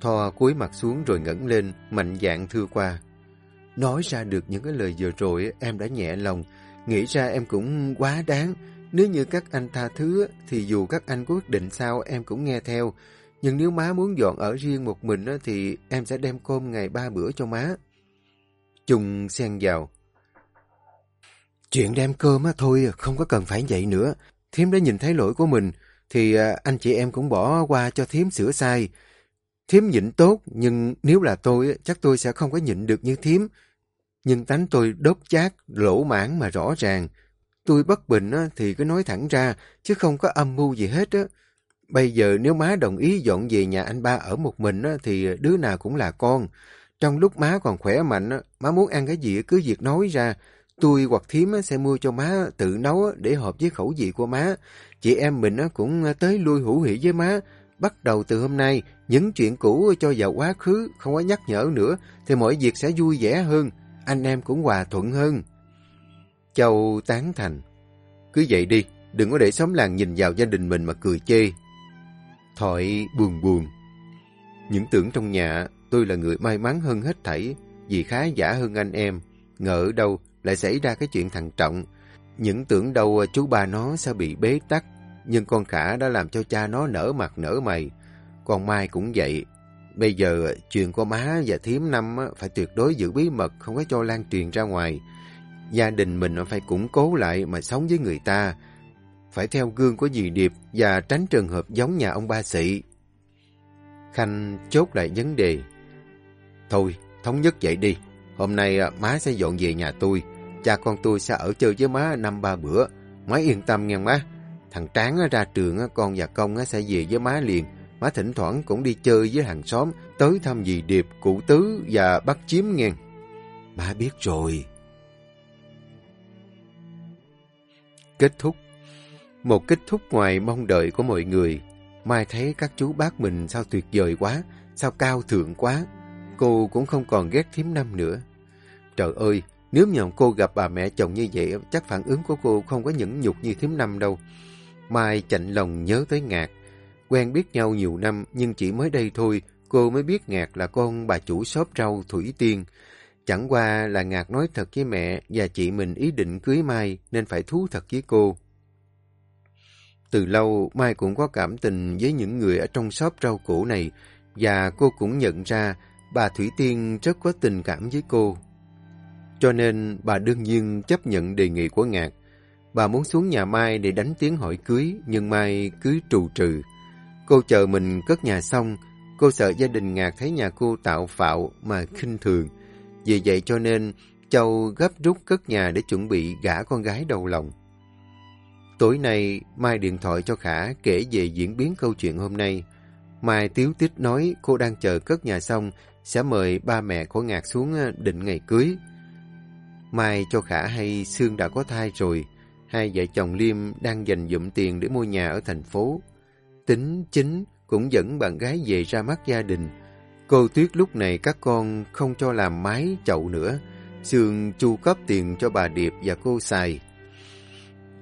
Thò cúi mặt xuống rồi ngẩng lên, mạnh dạn thưa qua. Nói ra được những cái lời vừa rồi em đã nhẹ lòng, nghĩ ra em cũng quá đáng. Nếu như các anh tha thứ thì dù các anh có quyết định sao em cũng nghe theo. Nhưng nếu má muốn dọn ở riêng một mình thì em sẽ đem cơm ngày ba bữa cho má. Trung xen vào. Chuyện đem cơm á thôi, không có cần phải vậy nữa. Thiếm đã nhìn thấy lỗi của mình. thì à, anh chị em cũng bỏ qua cho thiếm sửa sai. Thiếm nhịn tốt, nhưng nếu là tôi, chắc tôi sẽ không có nhịn được như thiếm. Nhưng tánh tôi đốt chát, lỗ mãn mà rõ ràng. Tôi bất bình thì cứ nói thẳng ra, chứ không có âm mưu gì hết. Bây giờ nếu má đồng ý dọn về nhà anh ba ở một mình thì đứa nào cũng là con. Trong lúc má còn khỏe mạnh, má muốn ăn cái gì cứ việc nói ra. Tôi hoặc thím sẽ mua cho má tự nấu để hợp với khẩu vị của má. Chị em mình cũng tới lui hữu hỷ với má. Bắt đầu từ hôm nay, những chuyện cũ cho vào quá khứ, không có nhắc nhở nữa, thì mọi việc sẽ vui vẻ hơn. Anh em cũng hòa thuận hơn. Châu tán thành. Cứ vậy đi, đừng có để xóm làng nhìn vào gia đình mình mà cười chê. Thoại buồn buồn. Những tưởng trong nhà tôi là người may mắn hơn hết thảy vì khá giả hơn anh em. Ngờ đâu lại xảy ra cái chuyện thằng Trọng. Những tưởng đâu chú bà nó sẽ bị bế tắc nhưng con Khả đã làm cho cha nó nở mặt nở mày. Còn Mai cũng vậy. Bây giờ chuyện của má và thiếm năm phải tuyệt đối giữ bí mật không có cho lan truyền ra ngoài. Gia đình mình phải củng cố lại mà sống với người ta. Phải theo gương của dì Điệp và tránh trường hợp giống nhà ông ba sĩ. Khanh chốt lại vấn đề. Thôi, thống nhất vậy đi. Hôm nay má sẽ dọn về nhà tôi. Cha con tôi sẽ ở chơi với má năm ba bữa. Má yên tâm nghe má. Thằng Tráng ra trường, con và Công sẽ về với má liền. Má thỉnh thoảng cũng đi chơi với hàng xóm, tới thăm dì Điệp, cụ tứ và bắt chiếm nghe. Má biết rồi. Kết thúc Một kết thúc ngoài mong đợi của mọi người. Mai thấy các chú bác mình sao tuyệt vời quá, sao cao thượng quá. Cô cũng không còn ghét thím năm nữa. Trời ơi, nếu nhờ cô gặp bà mẹ chồng như vậy, chắc phản ứng của cô không có những nhục như thím năm đâu. Mai chạnh lòng nhớ tới Ngạc. Quen biết nhau nhiều năm, nhưng chỉ mới đây thôi, cô mới biết Ngạc là con bà chủ shop rau Thủy Tiên. Chẳng qua là Ngạc nói thật với mẹ và chị mình ý định cưới Mai nên phải thú thật với cô. Từ lâu, Mai cũng có cảm tình với những người ở trong shop rau cũ này và cô cũng nhận ra bà Thủy Tiên rất có tình cảm với cô. Cho nên bà đương nhiên chấp nhận đề nghị của Ngạc. Bà muốn xuống nhà Mai để đánh tiếng hỏi cưới, nhưng Mai cứ trù trừ. Cô chờ mình cất nhà xong, cô sợ gia đình Ngạc thấy nhà cô tạo phạo mà khinh thường. Vì vậy cho nên Châu gấp rút cất nhà để chuẩn bị gả con gái đầu lòng. Tối nay, Mai điện thoại cho Khả kể về diễn biến câu chuyện hôm nay. Mai tiếu tích nói cô đang chờ cất nhà xong sẽ mời ba mẹ của Ngạc xuống ờ, định ngày cưới. Mai cho Khả hay Sương đã có thai rồi. Hai vợ chồng Liêm đang dành dụm tiền để mua nhà ở thành phố. Tính chính cũng dẫn bạn gái về ra mắt gia đình. Cô Tuyết lúc này các con không cho làm mái chậu nữa. Sương chu cấp tiền cho bà Điệp và cô xài.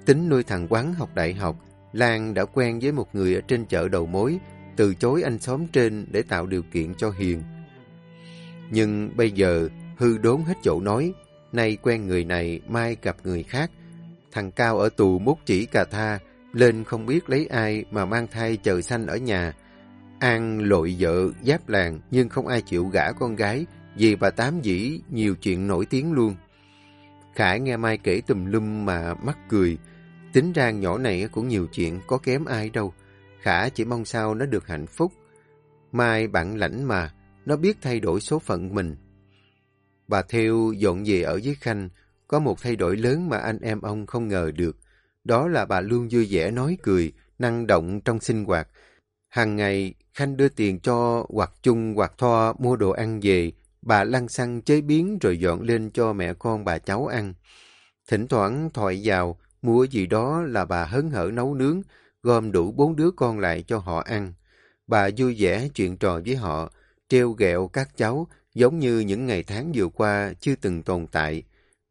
Tính nuôi thằng quán học đại học, Lan đã quen với một người ở trên chợ đầu mối, từ chối anh xóm trên để tạo điều kiện cho Hiền. Nhưng bây giờ, hư đốn hết chỗ nói, nay quen người này, mai gặp người khác. Thằng Cao ở tù mút chỉ cà tha, lên không biết lấy ai mà mang thai chờ sanh ở nhà. An lội vợ, giáp làng, nhưng không ai chịu gả con gái, vì bà Tám dĩ nhiều chuyện nổi tiếng luôn. Khải nghe Mai kể tùm lum mà mắc cười. Tính ra nhỏ này cũng nhiều chuyện, có kém ai đâu. Khả chỉ mong sao nó được hạnh phúc. Mai bạn lãnh mà, nó biết thay đổi số phận mình. Bà Theo dọn về ở với Khanh, có một thay đổi lớn mà anh em ông không ngờ được. Đó là bà luôn vui vẻ nói cười, năng động trong sinh hoạt. Hàng ngày, Khanh đưa tiền cho hoặc chung hoặc thoa mua đồ ăn về, bà lăn xăng chế biến rồi dọn lên cho mẹ con bà cháu ăn. Thỉnh thoảng thoại vào, mua gì đó là bà hớn hở nấu nướng, gom đủ bốn đứa con lại cho họ ăn. Bà vui vẻ chuyện trò với họ, treo ghẹo các cháu, giống như những ngày tháng vừa qua chưa từng tồn tại.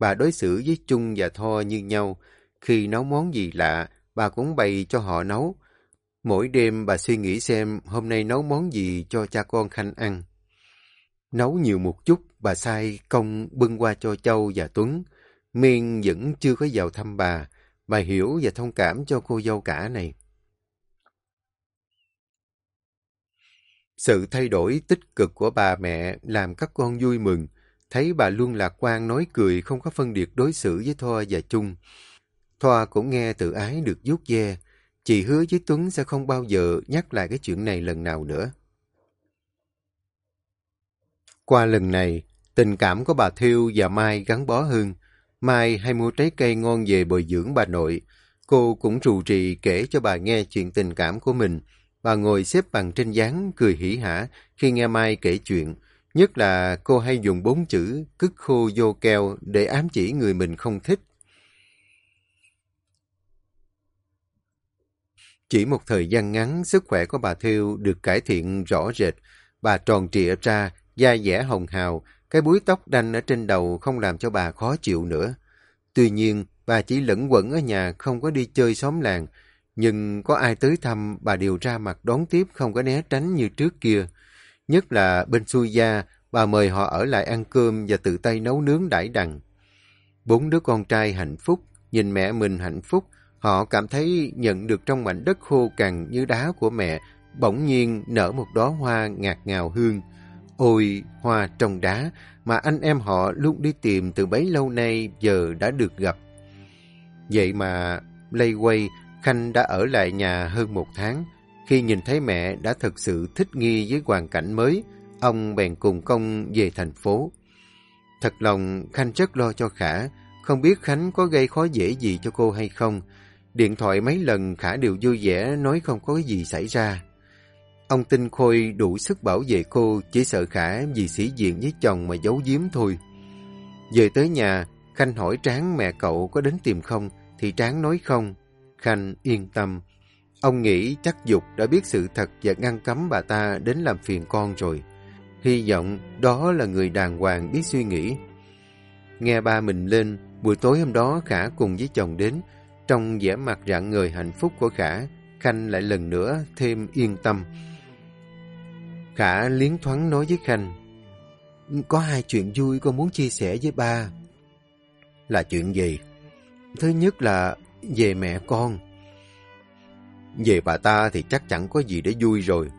Bà đối xử với Trung và Tho như nhau. Khi nấu món gì lạ, bà cũng bày cho họ nấu. Mỗi đêm bà suy nghĩ xem hôm nay nấu món gì cho cha con Khanh ăn. Nấu nhiều một chút, bà sai công bưng qua cho Châu và Tuấn. Miên vẫn chưa có vào thăm bà. Bà hiểu và thông cảm cho cô dâu cả này. Sự thay đổi tích cực của bà mẹ làm các con vui mừng. Thấy bà luôn lạc quan nói cười không có phân biệt đối xử với Thoa và Chung. Thoa cũng nghe tự ái được vuốt ve. Chị hứa với Tuấn sẽ không bao giờ nhắc lại cái chuyện này lần nào nữa. Qua lần này, tình cảm của bà Thiêu và Mai gắn bó hơn. Mai hay mua trái cây ngon về bồi dưỡng bà nội. Cô cũng rù rì kể cho bà nghe chuyện tình cảm của mình. Bà ngồi xếp bằng trên gián cười hỉ hả khi nghe Mai kể chuyện. Nhất là cô hay dùng bốn chữ cứt khô vô keo để ám chỉ người mình không thích. Chỉ một thời gian ngắn, sức khỏe của bà Thiêu được cải thiện rõ rệt. Bà tròn trịa ra, da dẻ hồng hào, cái búi tóc đanh ở trên đầu không làm cho bà khó chịu nữa. Tuy nhiên, bà chỉ lẫn quẩn ở nhà không có đi chơi xóm làng, nhưng có ai tới thăm bà đều ra mặt đón tiếp không có né tránh như trước kia. Nhất là bên xuôi gia, bà mời họ ở lại ăn cơm và tự tay nấu nướng đãi đằng. Bốn đứa con trai hạnh phúc, nhìn mẹ mình hạnh phúc, họ cảm thấy nhận được trong mảnh đất khô cằn như đá của mẹ, bỗng nhiên nở một đóa hoa ngạt ngào hương. Ôi, hoa trong đá mà anh em họ luôn đi tìm từ bấy lâu nay giờ đã được gặp. Vậy mà, lây quay, Khanh đã ở lại nhà hơn một tháng. Khi nhìn thấy mẹ đã thực sự thích nghi với hoàn cảnh mới, ông bèn cùng công về thành phố. Thật lòng Khanh rất lo cho Khả, không biết Khánh có gây khó dễ gì cho cô hay không. Điện thoại mấy lần Khả đều vui vẻ nói không có gì xảy ra. Ông Tinh Khôi đủ sức bảo vệ cô, chỉ sợ Khả vì sĩ diện với chồng mà giấu giếm thôi. Về tới nhà, Khanh hỏi Tráng mẹ cậu có đến tìm không, thì Tráng nói không. Khanh yên tâm. Ông nghĩ chắc Dục đã biết sự thật và ngăn cấm bà ta đến làm phiền con rồi. Hy vọng đó là người đàng hoàng biết suy nghĩ. Nghe ba mình lên, buổi tối hôm đó Khả cùng với chồng đến. Trong vẻ mặt rạng người hạnh phúc của Khả, Khanh lại lần nữa thêm yên tâm. Khả liến thoáng nói với Khanh. Có hai chuyện vui con muốn chia sẻ với ba. Là chuyện gì? Thứ nhất là về mẹ con. Về bà ta thì chắc chẳng có gì để vui rồi.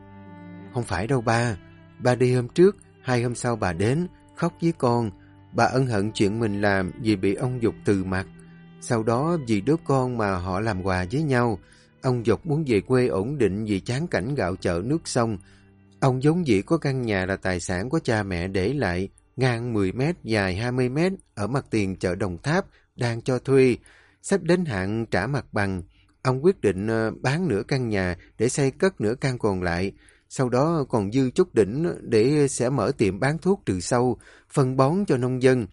Không phải đâu ba. Ba đi hôm trước, hai hôm sau bà đến, khóc với con. Bà ân hận chuyện mình làm vì bị ông Dục từ mặt. Sau đó vì đứa con mà họ làm quà với nhau, ông Dục muốn về quê ổn định vì chán cảnh gạo chợ nước sông. Ông giống dĩ có căn nhà là tài sản của cha mẹ để lại, ngang 10 mét, dài 20 mét, ở mặt tiền chợ Đồng Tháp, đang cho thuê. Sắp đến hạn trả mặt bằng, ông quyết định ờ, bán nửa căn nhà để xây cất nửa căn còn lại. Sau đó còn dư chút đỉnh để sẽ mở tiệm bán thuốc trừ sâu, phân bón cho nông dân.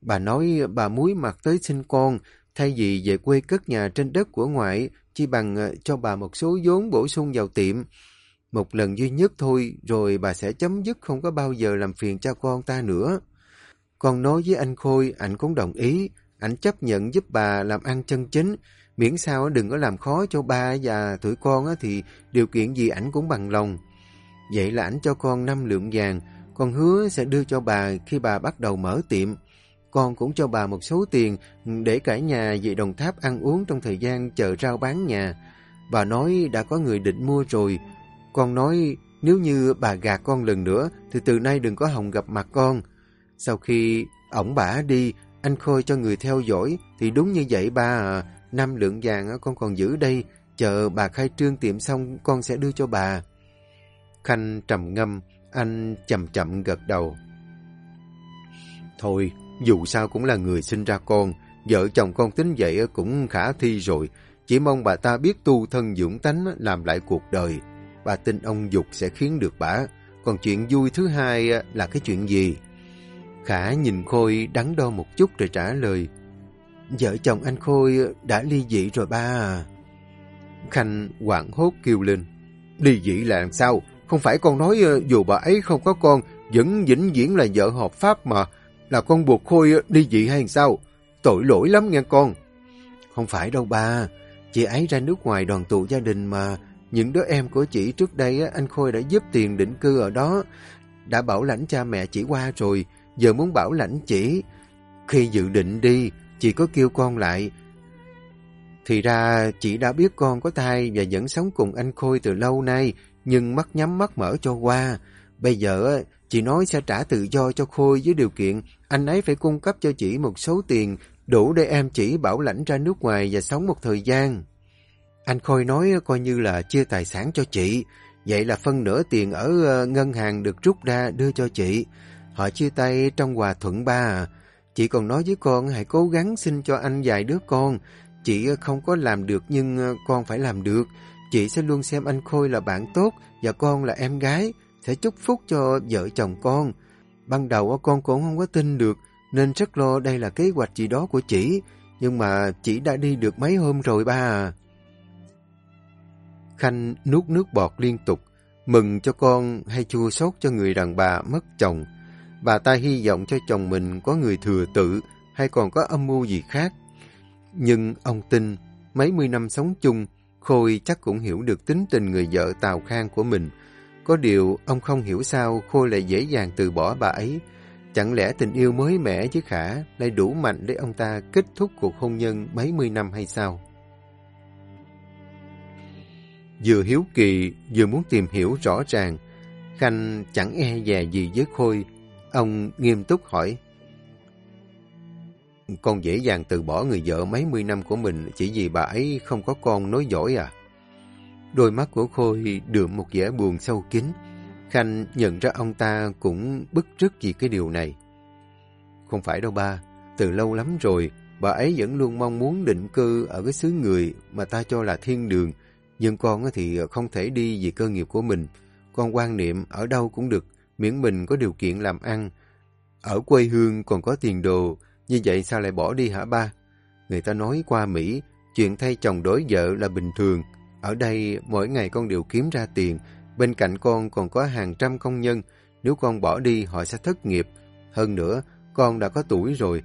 Bà nói bà muối mặt tới sinh con, thay vì về quê cất nhà trên đất của ngoại, chỉ bằng ờ, cho bà một số vốn bổ sung vào tiệm. Một lần duy nhất thôi, rồi bà sẽ chấm dứt không có bao giờ làm phiền cho con ta nữa. Con nói với anh Khôi, anh cũng đồng ý, anh chấp nhận giúp bà làm ăn chân chính, miễn sao đừng có làm khó cho ba và tuổi con thì điều kiện gì ảnh cũng bằng lòng. Vậy là ảnh cho con năm lượng vàng, con hứa sẽ đưa cho bà khi bà bắt đầu mở tiệm. Con cũng cho bà một số tiền để cả nhà về Đồng Tháp ăn uống trong thời gian chờ rau bán nhà. Bà nói đã có người định mua rồi. Con nói nếu như bà gạt con lần nữa thì từ nay đừng có hồng gặp mặt con. Sau khi ổng bả đi, anh Khôi cho người theo dõi thì đúng như vậy ba à. Năm lượng vàng con còn giữ đây, chờ bà khai trương tiệm xong con sẽ đưa cho bà. Khanh trầm ngâm, anh chậm chậm gật đầu. Thôi, dù sao cũng là người sinh ra con, vợ chồng con tính vậy cũng khả thi rồi. Chỉ mong bà ta biết tu thân dưỡng tánh làm lại cuộc đời. Bà tin ông Dục sẽ khiến được bà. Còn chuyện vui thứ hai là cái chuyện gì? Khả nhìn Khôi đắn đo một chút rồi trả lời. Vợ chồng anh Khôi đã ly dị rồi ba à. Khanh quảng hốt kêu lên. Ly dị là làm sao? Không phải con nói ờ, dù bà ấy không có con, vẫn vĩnh viễn là vợ hợp pháp mà. Là con buộc Khôi ờ, ly dị hay sao? Tội lỗi lắm nghe con. Không phải đâu ba. Chị ấy ra nước ngoài đoàn tụ gia đình mà. Những đứa em của chị trước đây anh Khôi đã giúp tiền định cư ở đó. Đã bảo lãnh cha mẹ chỉ qua rồi. Giờ muốn bảo lãnh chỉ. Khi dự định đi, chị có kêu con lại. Thì ra chị đã biết con có thai và vẫn sống cùng anh Khôi từ lâu nay, nhưng mắt nhắm mắt mở cho qua. Bây giờ chị nói sẽ trả tự do cho Khôi với điều kiện anh ấy phải cung cấp cho chị một số tiền đủ để em chỉ bảo lãnh ra nước ngoài và sống một thời gian. Anh Khôi nói coi như là chia tài sản cho chị. Vậy là phân nửa tiền ở ờ, ngân hàng được rút ra đưa cho chị. Họ chia tay trong hòa thuận ba à. Chị còn nói với con hãy cố gắng xin cho anh vài đứa con. Chị ờ, không có làm được nhưng ờ, con phải làm được. Chị sẽ luôn xem anh Khôi là bạn tốt và con là em gái. Sẽ chúc phúc cho vợ chồng con. Ban đầu ờ, con cũng không có tin được nên rất lo đây là kế hoạch gì đó của chị. Nhưng mà chị đã đi được mấy hôm rồi ba à. Khanh nuốt nước bọt liên tục, mừng cho con hay chua sót cho người đàn bà mất chồng. Bà ta hy vọng cho chồng mình có người thừa tự hay còn có âm mưu gì khác. Nhưng ông tin, mấy mươi năm sống chung, Khôi chắc cũng hiểu được tính tình người vợ Tào Khang của mình. Có điều, ông không hiểu sao Khôi lại dễ dàng từ bỏ bà ấy. Chẳng lẽ tình yêu mới mẻ với Khả lại đủ mạnh để ông ta kết thúc cuộc hôn nhân mấy mươi năm hay sao? Vừa hiếu kỳ, vừa muốn tìm hiểu rõ ràng. Khanh chẳng e dè gì với Khôi. Ông nghiêm túc hỏi. Con dễ dàng từ bỏ người vợ mấy mươi năm của mình chỉ vì bà ấy không có con nói giỏi à? Đôi mắt của Khôi đượm một vẻ buồn sâu kín. Khanh nhận ra ông ta cũng bức rứt vì cái điều này. Không phải đâu ba, từ lâu lắm rồi, bà ấy vẫn luôn mong muốn định cư ở cái xứ người mà ta cho là thiên đường, nhưng con thì không thể đi vì cơ nghiệp của mình. Con quan niệm ở đâu cũng được, miễn mình có điều kiện làm ăn. Ở quê hương còn có tiền đồ, như vậy sao lại bỏ đi hả ba? Người ta nói qua Mỹ, chuyện thay chồng đổi vợ là bình thường. Ở đây, mỗi ngày con đều kiếm ra tiền. Bên cạnh con còn có hàng trăm công nhân. Nếu con bỏ đi, họ sẽ thất nghiệp. Hơn nữa, con đã có tuổi rồi.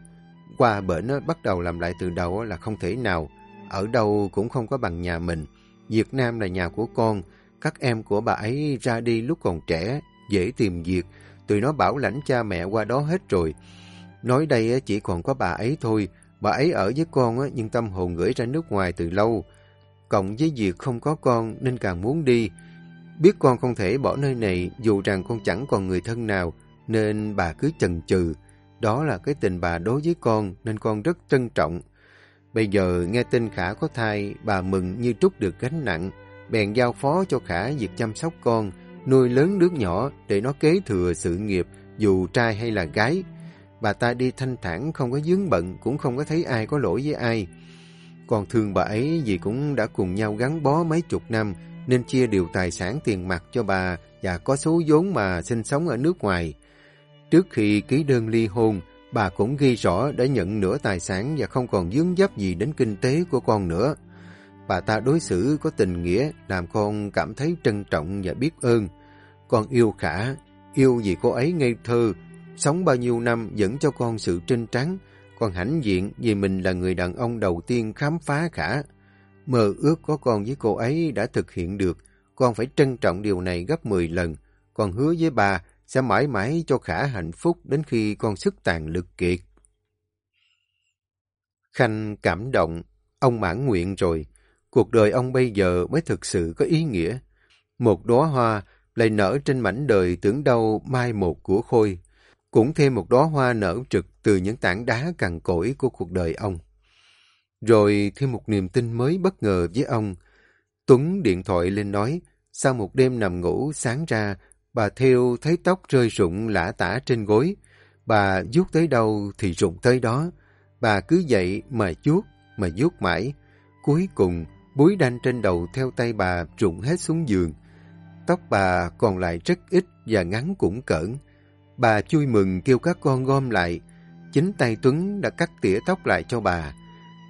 Qua bệnh bắt đầu làm lại từ đầu là không thể nào. Ở đâu cũng không có bằng nhà mình. Việt Nam là nhà của con. Các em của bà ấy ra đi lúc còn trẻ, dễ tìm việc. Tụi nó bảo lãnh cha mẹ qua đó hết rồi. Nói đây chỉ còn có bà ấy thôi. Bà ấy ở với con nhưng tâm hồn gửi ra nước ngoài từ lâu. Cộng với việc không có con nên càng muốn đi. Biết con không thể bỏ nơi này dù rằng con chẳng còn người thân nào nên bà cứ chần chừ. Đó là cái tình bà đối với con nên con rất trân trọng. Bây giờ nghe tin Khả có thai, bà mừng như trút được gánh nặng, bèn giao phó cho Khả việc chăm sóc con, nuôi lớn đứa nhỏ để nó kế thừa sự nghiệp, dù trai hay là gái. Bà ta đi thanh thản, không có dướng bận, cũng không có thấy ai có lỗi với ai. Còn thương bà ấy vì cũng đã cùng nhau gắn bó mấy chục năm, nên chia điều tài sản tiền mặt cho bà và có số vốn mà sinh sống ở nước ngoài. Trước khi ký đơn ly hôn, bà cũng ghi rõ đã nhận nửa tài sản và không còn dướng dấp gì đến kinh tế của con nữa. Bà ta đối xử có tình nghĩa, làm con cảm thấy trân trọng và biết ơn. Con yêu Khả, yêu vì cô ấy ngây thơ, sống bao nhiêu năm dẫn cho con sự trinh trắng, con hãnh diện vì mình là người đàn ông đầu tiên khám phá Khả. Mơ ước có con với cô ấy đã thực hiện được, con phải trân trọng điều này gấp 10 lần. Con hứa với bà sẽ mãi mãi cho Khả hạnh phúc đến khi con sức tàn lực kiệt. Khanh cảm động, ông mãn nguyện rồi. Cuộc đời ông bây giờ mới thực sự có ý nghĩa. Một đóa hoa lại nở trên mảnh đời tưởng đâu mai một của Khôi. Cũng thêm một đóa hoa nở trực từ những tảng đá cằn cỗi của cuộc đời ông. Rồi thêm một niềm tin mới bất ngờ với ông. Tuấn điện thoại lên nói, sau một đêm nằm ngủ sáng ra, bà theo thấy tóc rơi rụng lã tả trên gối. Bà vuốt tới đâu thì rụng tới đó. Bà cứ dậy mà vuốt, mà vuốt mãi. Cuối cùng, búi đanh trên đầu theo tay bà rụng hết xuống giường. Tóc bà còn lại rất ít và ngắn cũng cỡn. Bà chui mừng kêu các con gom lại. Chính tay Tuấn đã cắt tỉa tóc lại cho bà.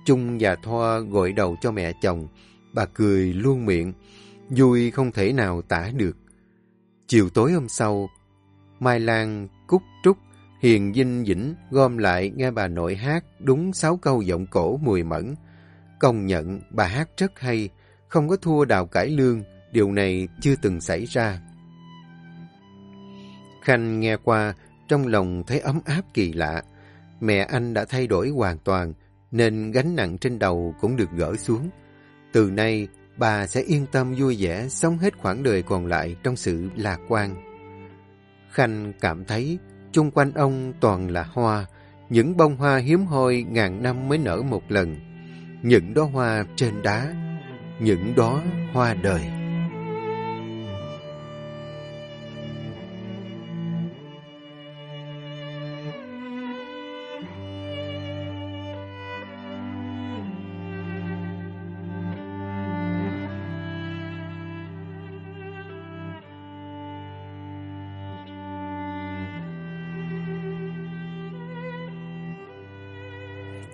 Trung và Thoa gội đầu cho mẹ chồng. Bà cười luôn miệng. Vui không thể nào tả được. Chiều tối hôm sau, Mai Lan, Cúc Trúc, Hiền Vinh Vĩnh gom lại nghe bà nội hát đúng sáu câu giọng cổ mùi mẫn. Công nhận bà hát rất hay, không có thua đào cải lương, điều này chưa từng xảy ra. Khanh nghe qua, trong lòng thấy ấm áp kỳ lạ. Mẹ anh đã thay đổi hoàn toàn, nên gánh nặng trên đầu cũng được gỡ xuống. Từ nay, bà sẽ yên tâm vui vẻ sống hết khoảng đời còn lại trong sự lạc quan. Khanh cảm thấy chung quanh ông toàn là hoa, những bông hoa hiếm hoi ngàn năm mới nở một lần. Những đóa hoa trên đá, những đóa hoa đời.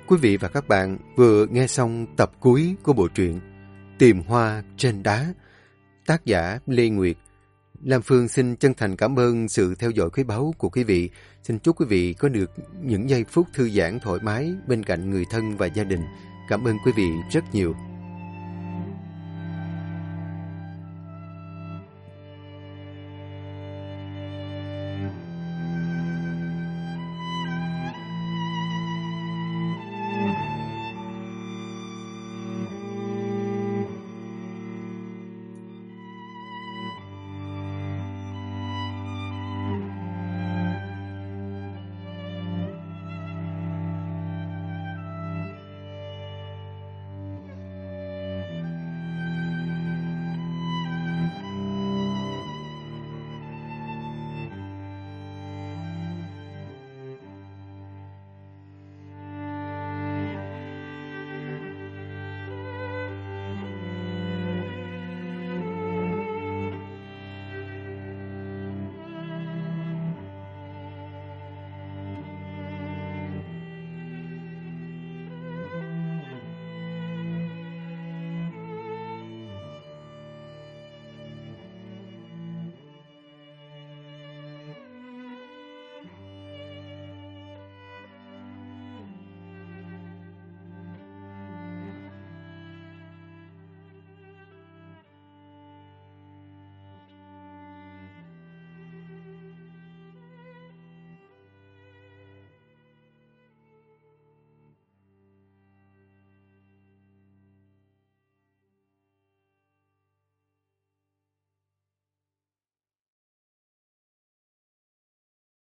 Quý vị và các bạn vừa nghe xong tập cuối của bộ truyện Tìm Hoa Trên Đá, tác giả Lê Nguyệt. Lam Phương xin chân thành cảm ơn sự theo dõi quý báu của quý vị. Xin chúc quý vị có được những giây phút thư giãn thoải mái bên cạnh người thân và gia đình. Cảm ơn quý vị rất nhiều.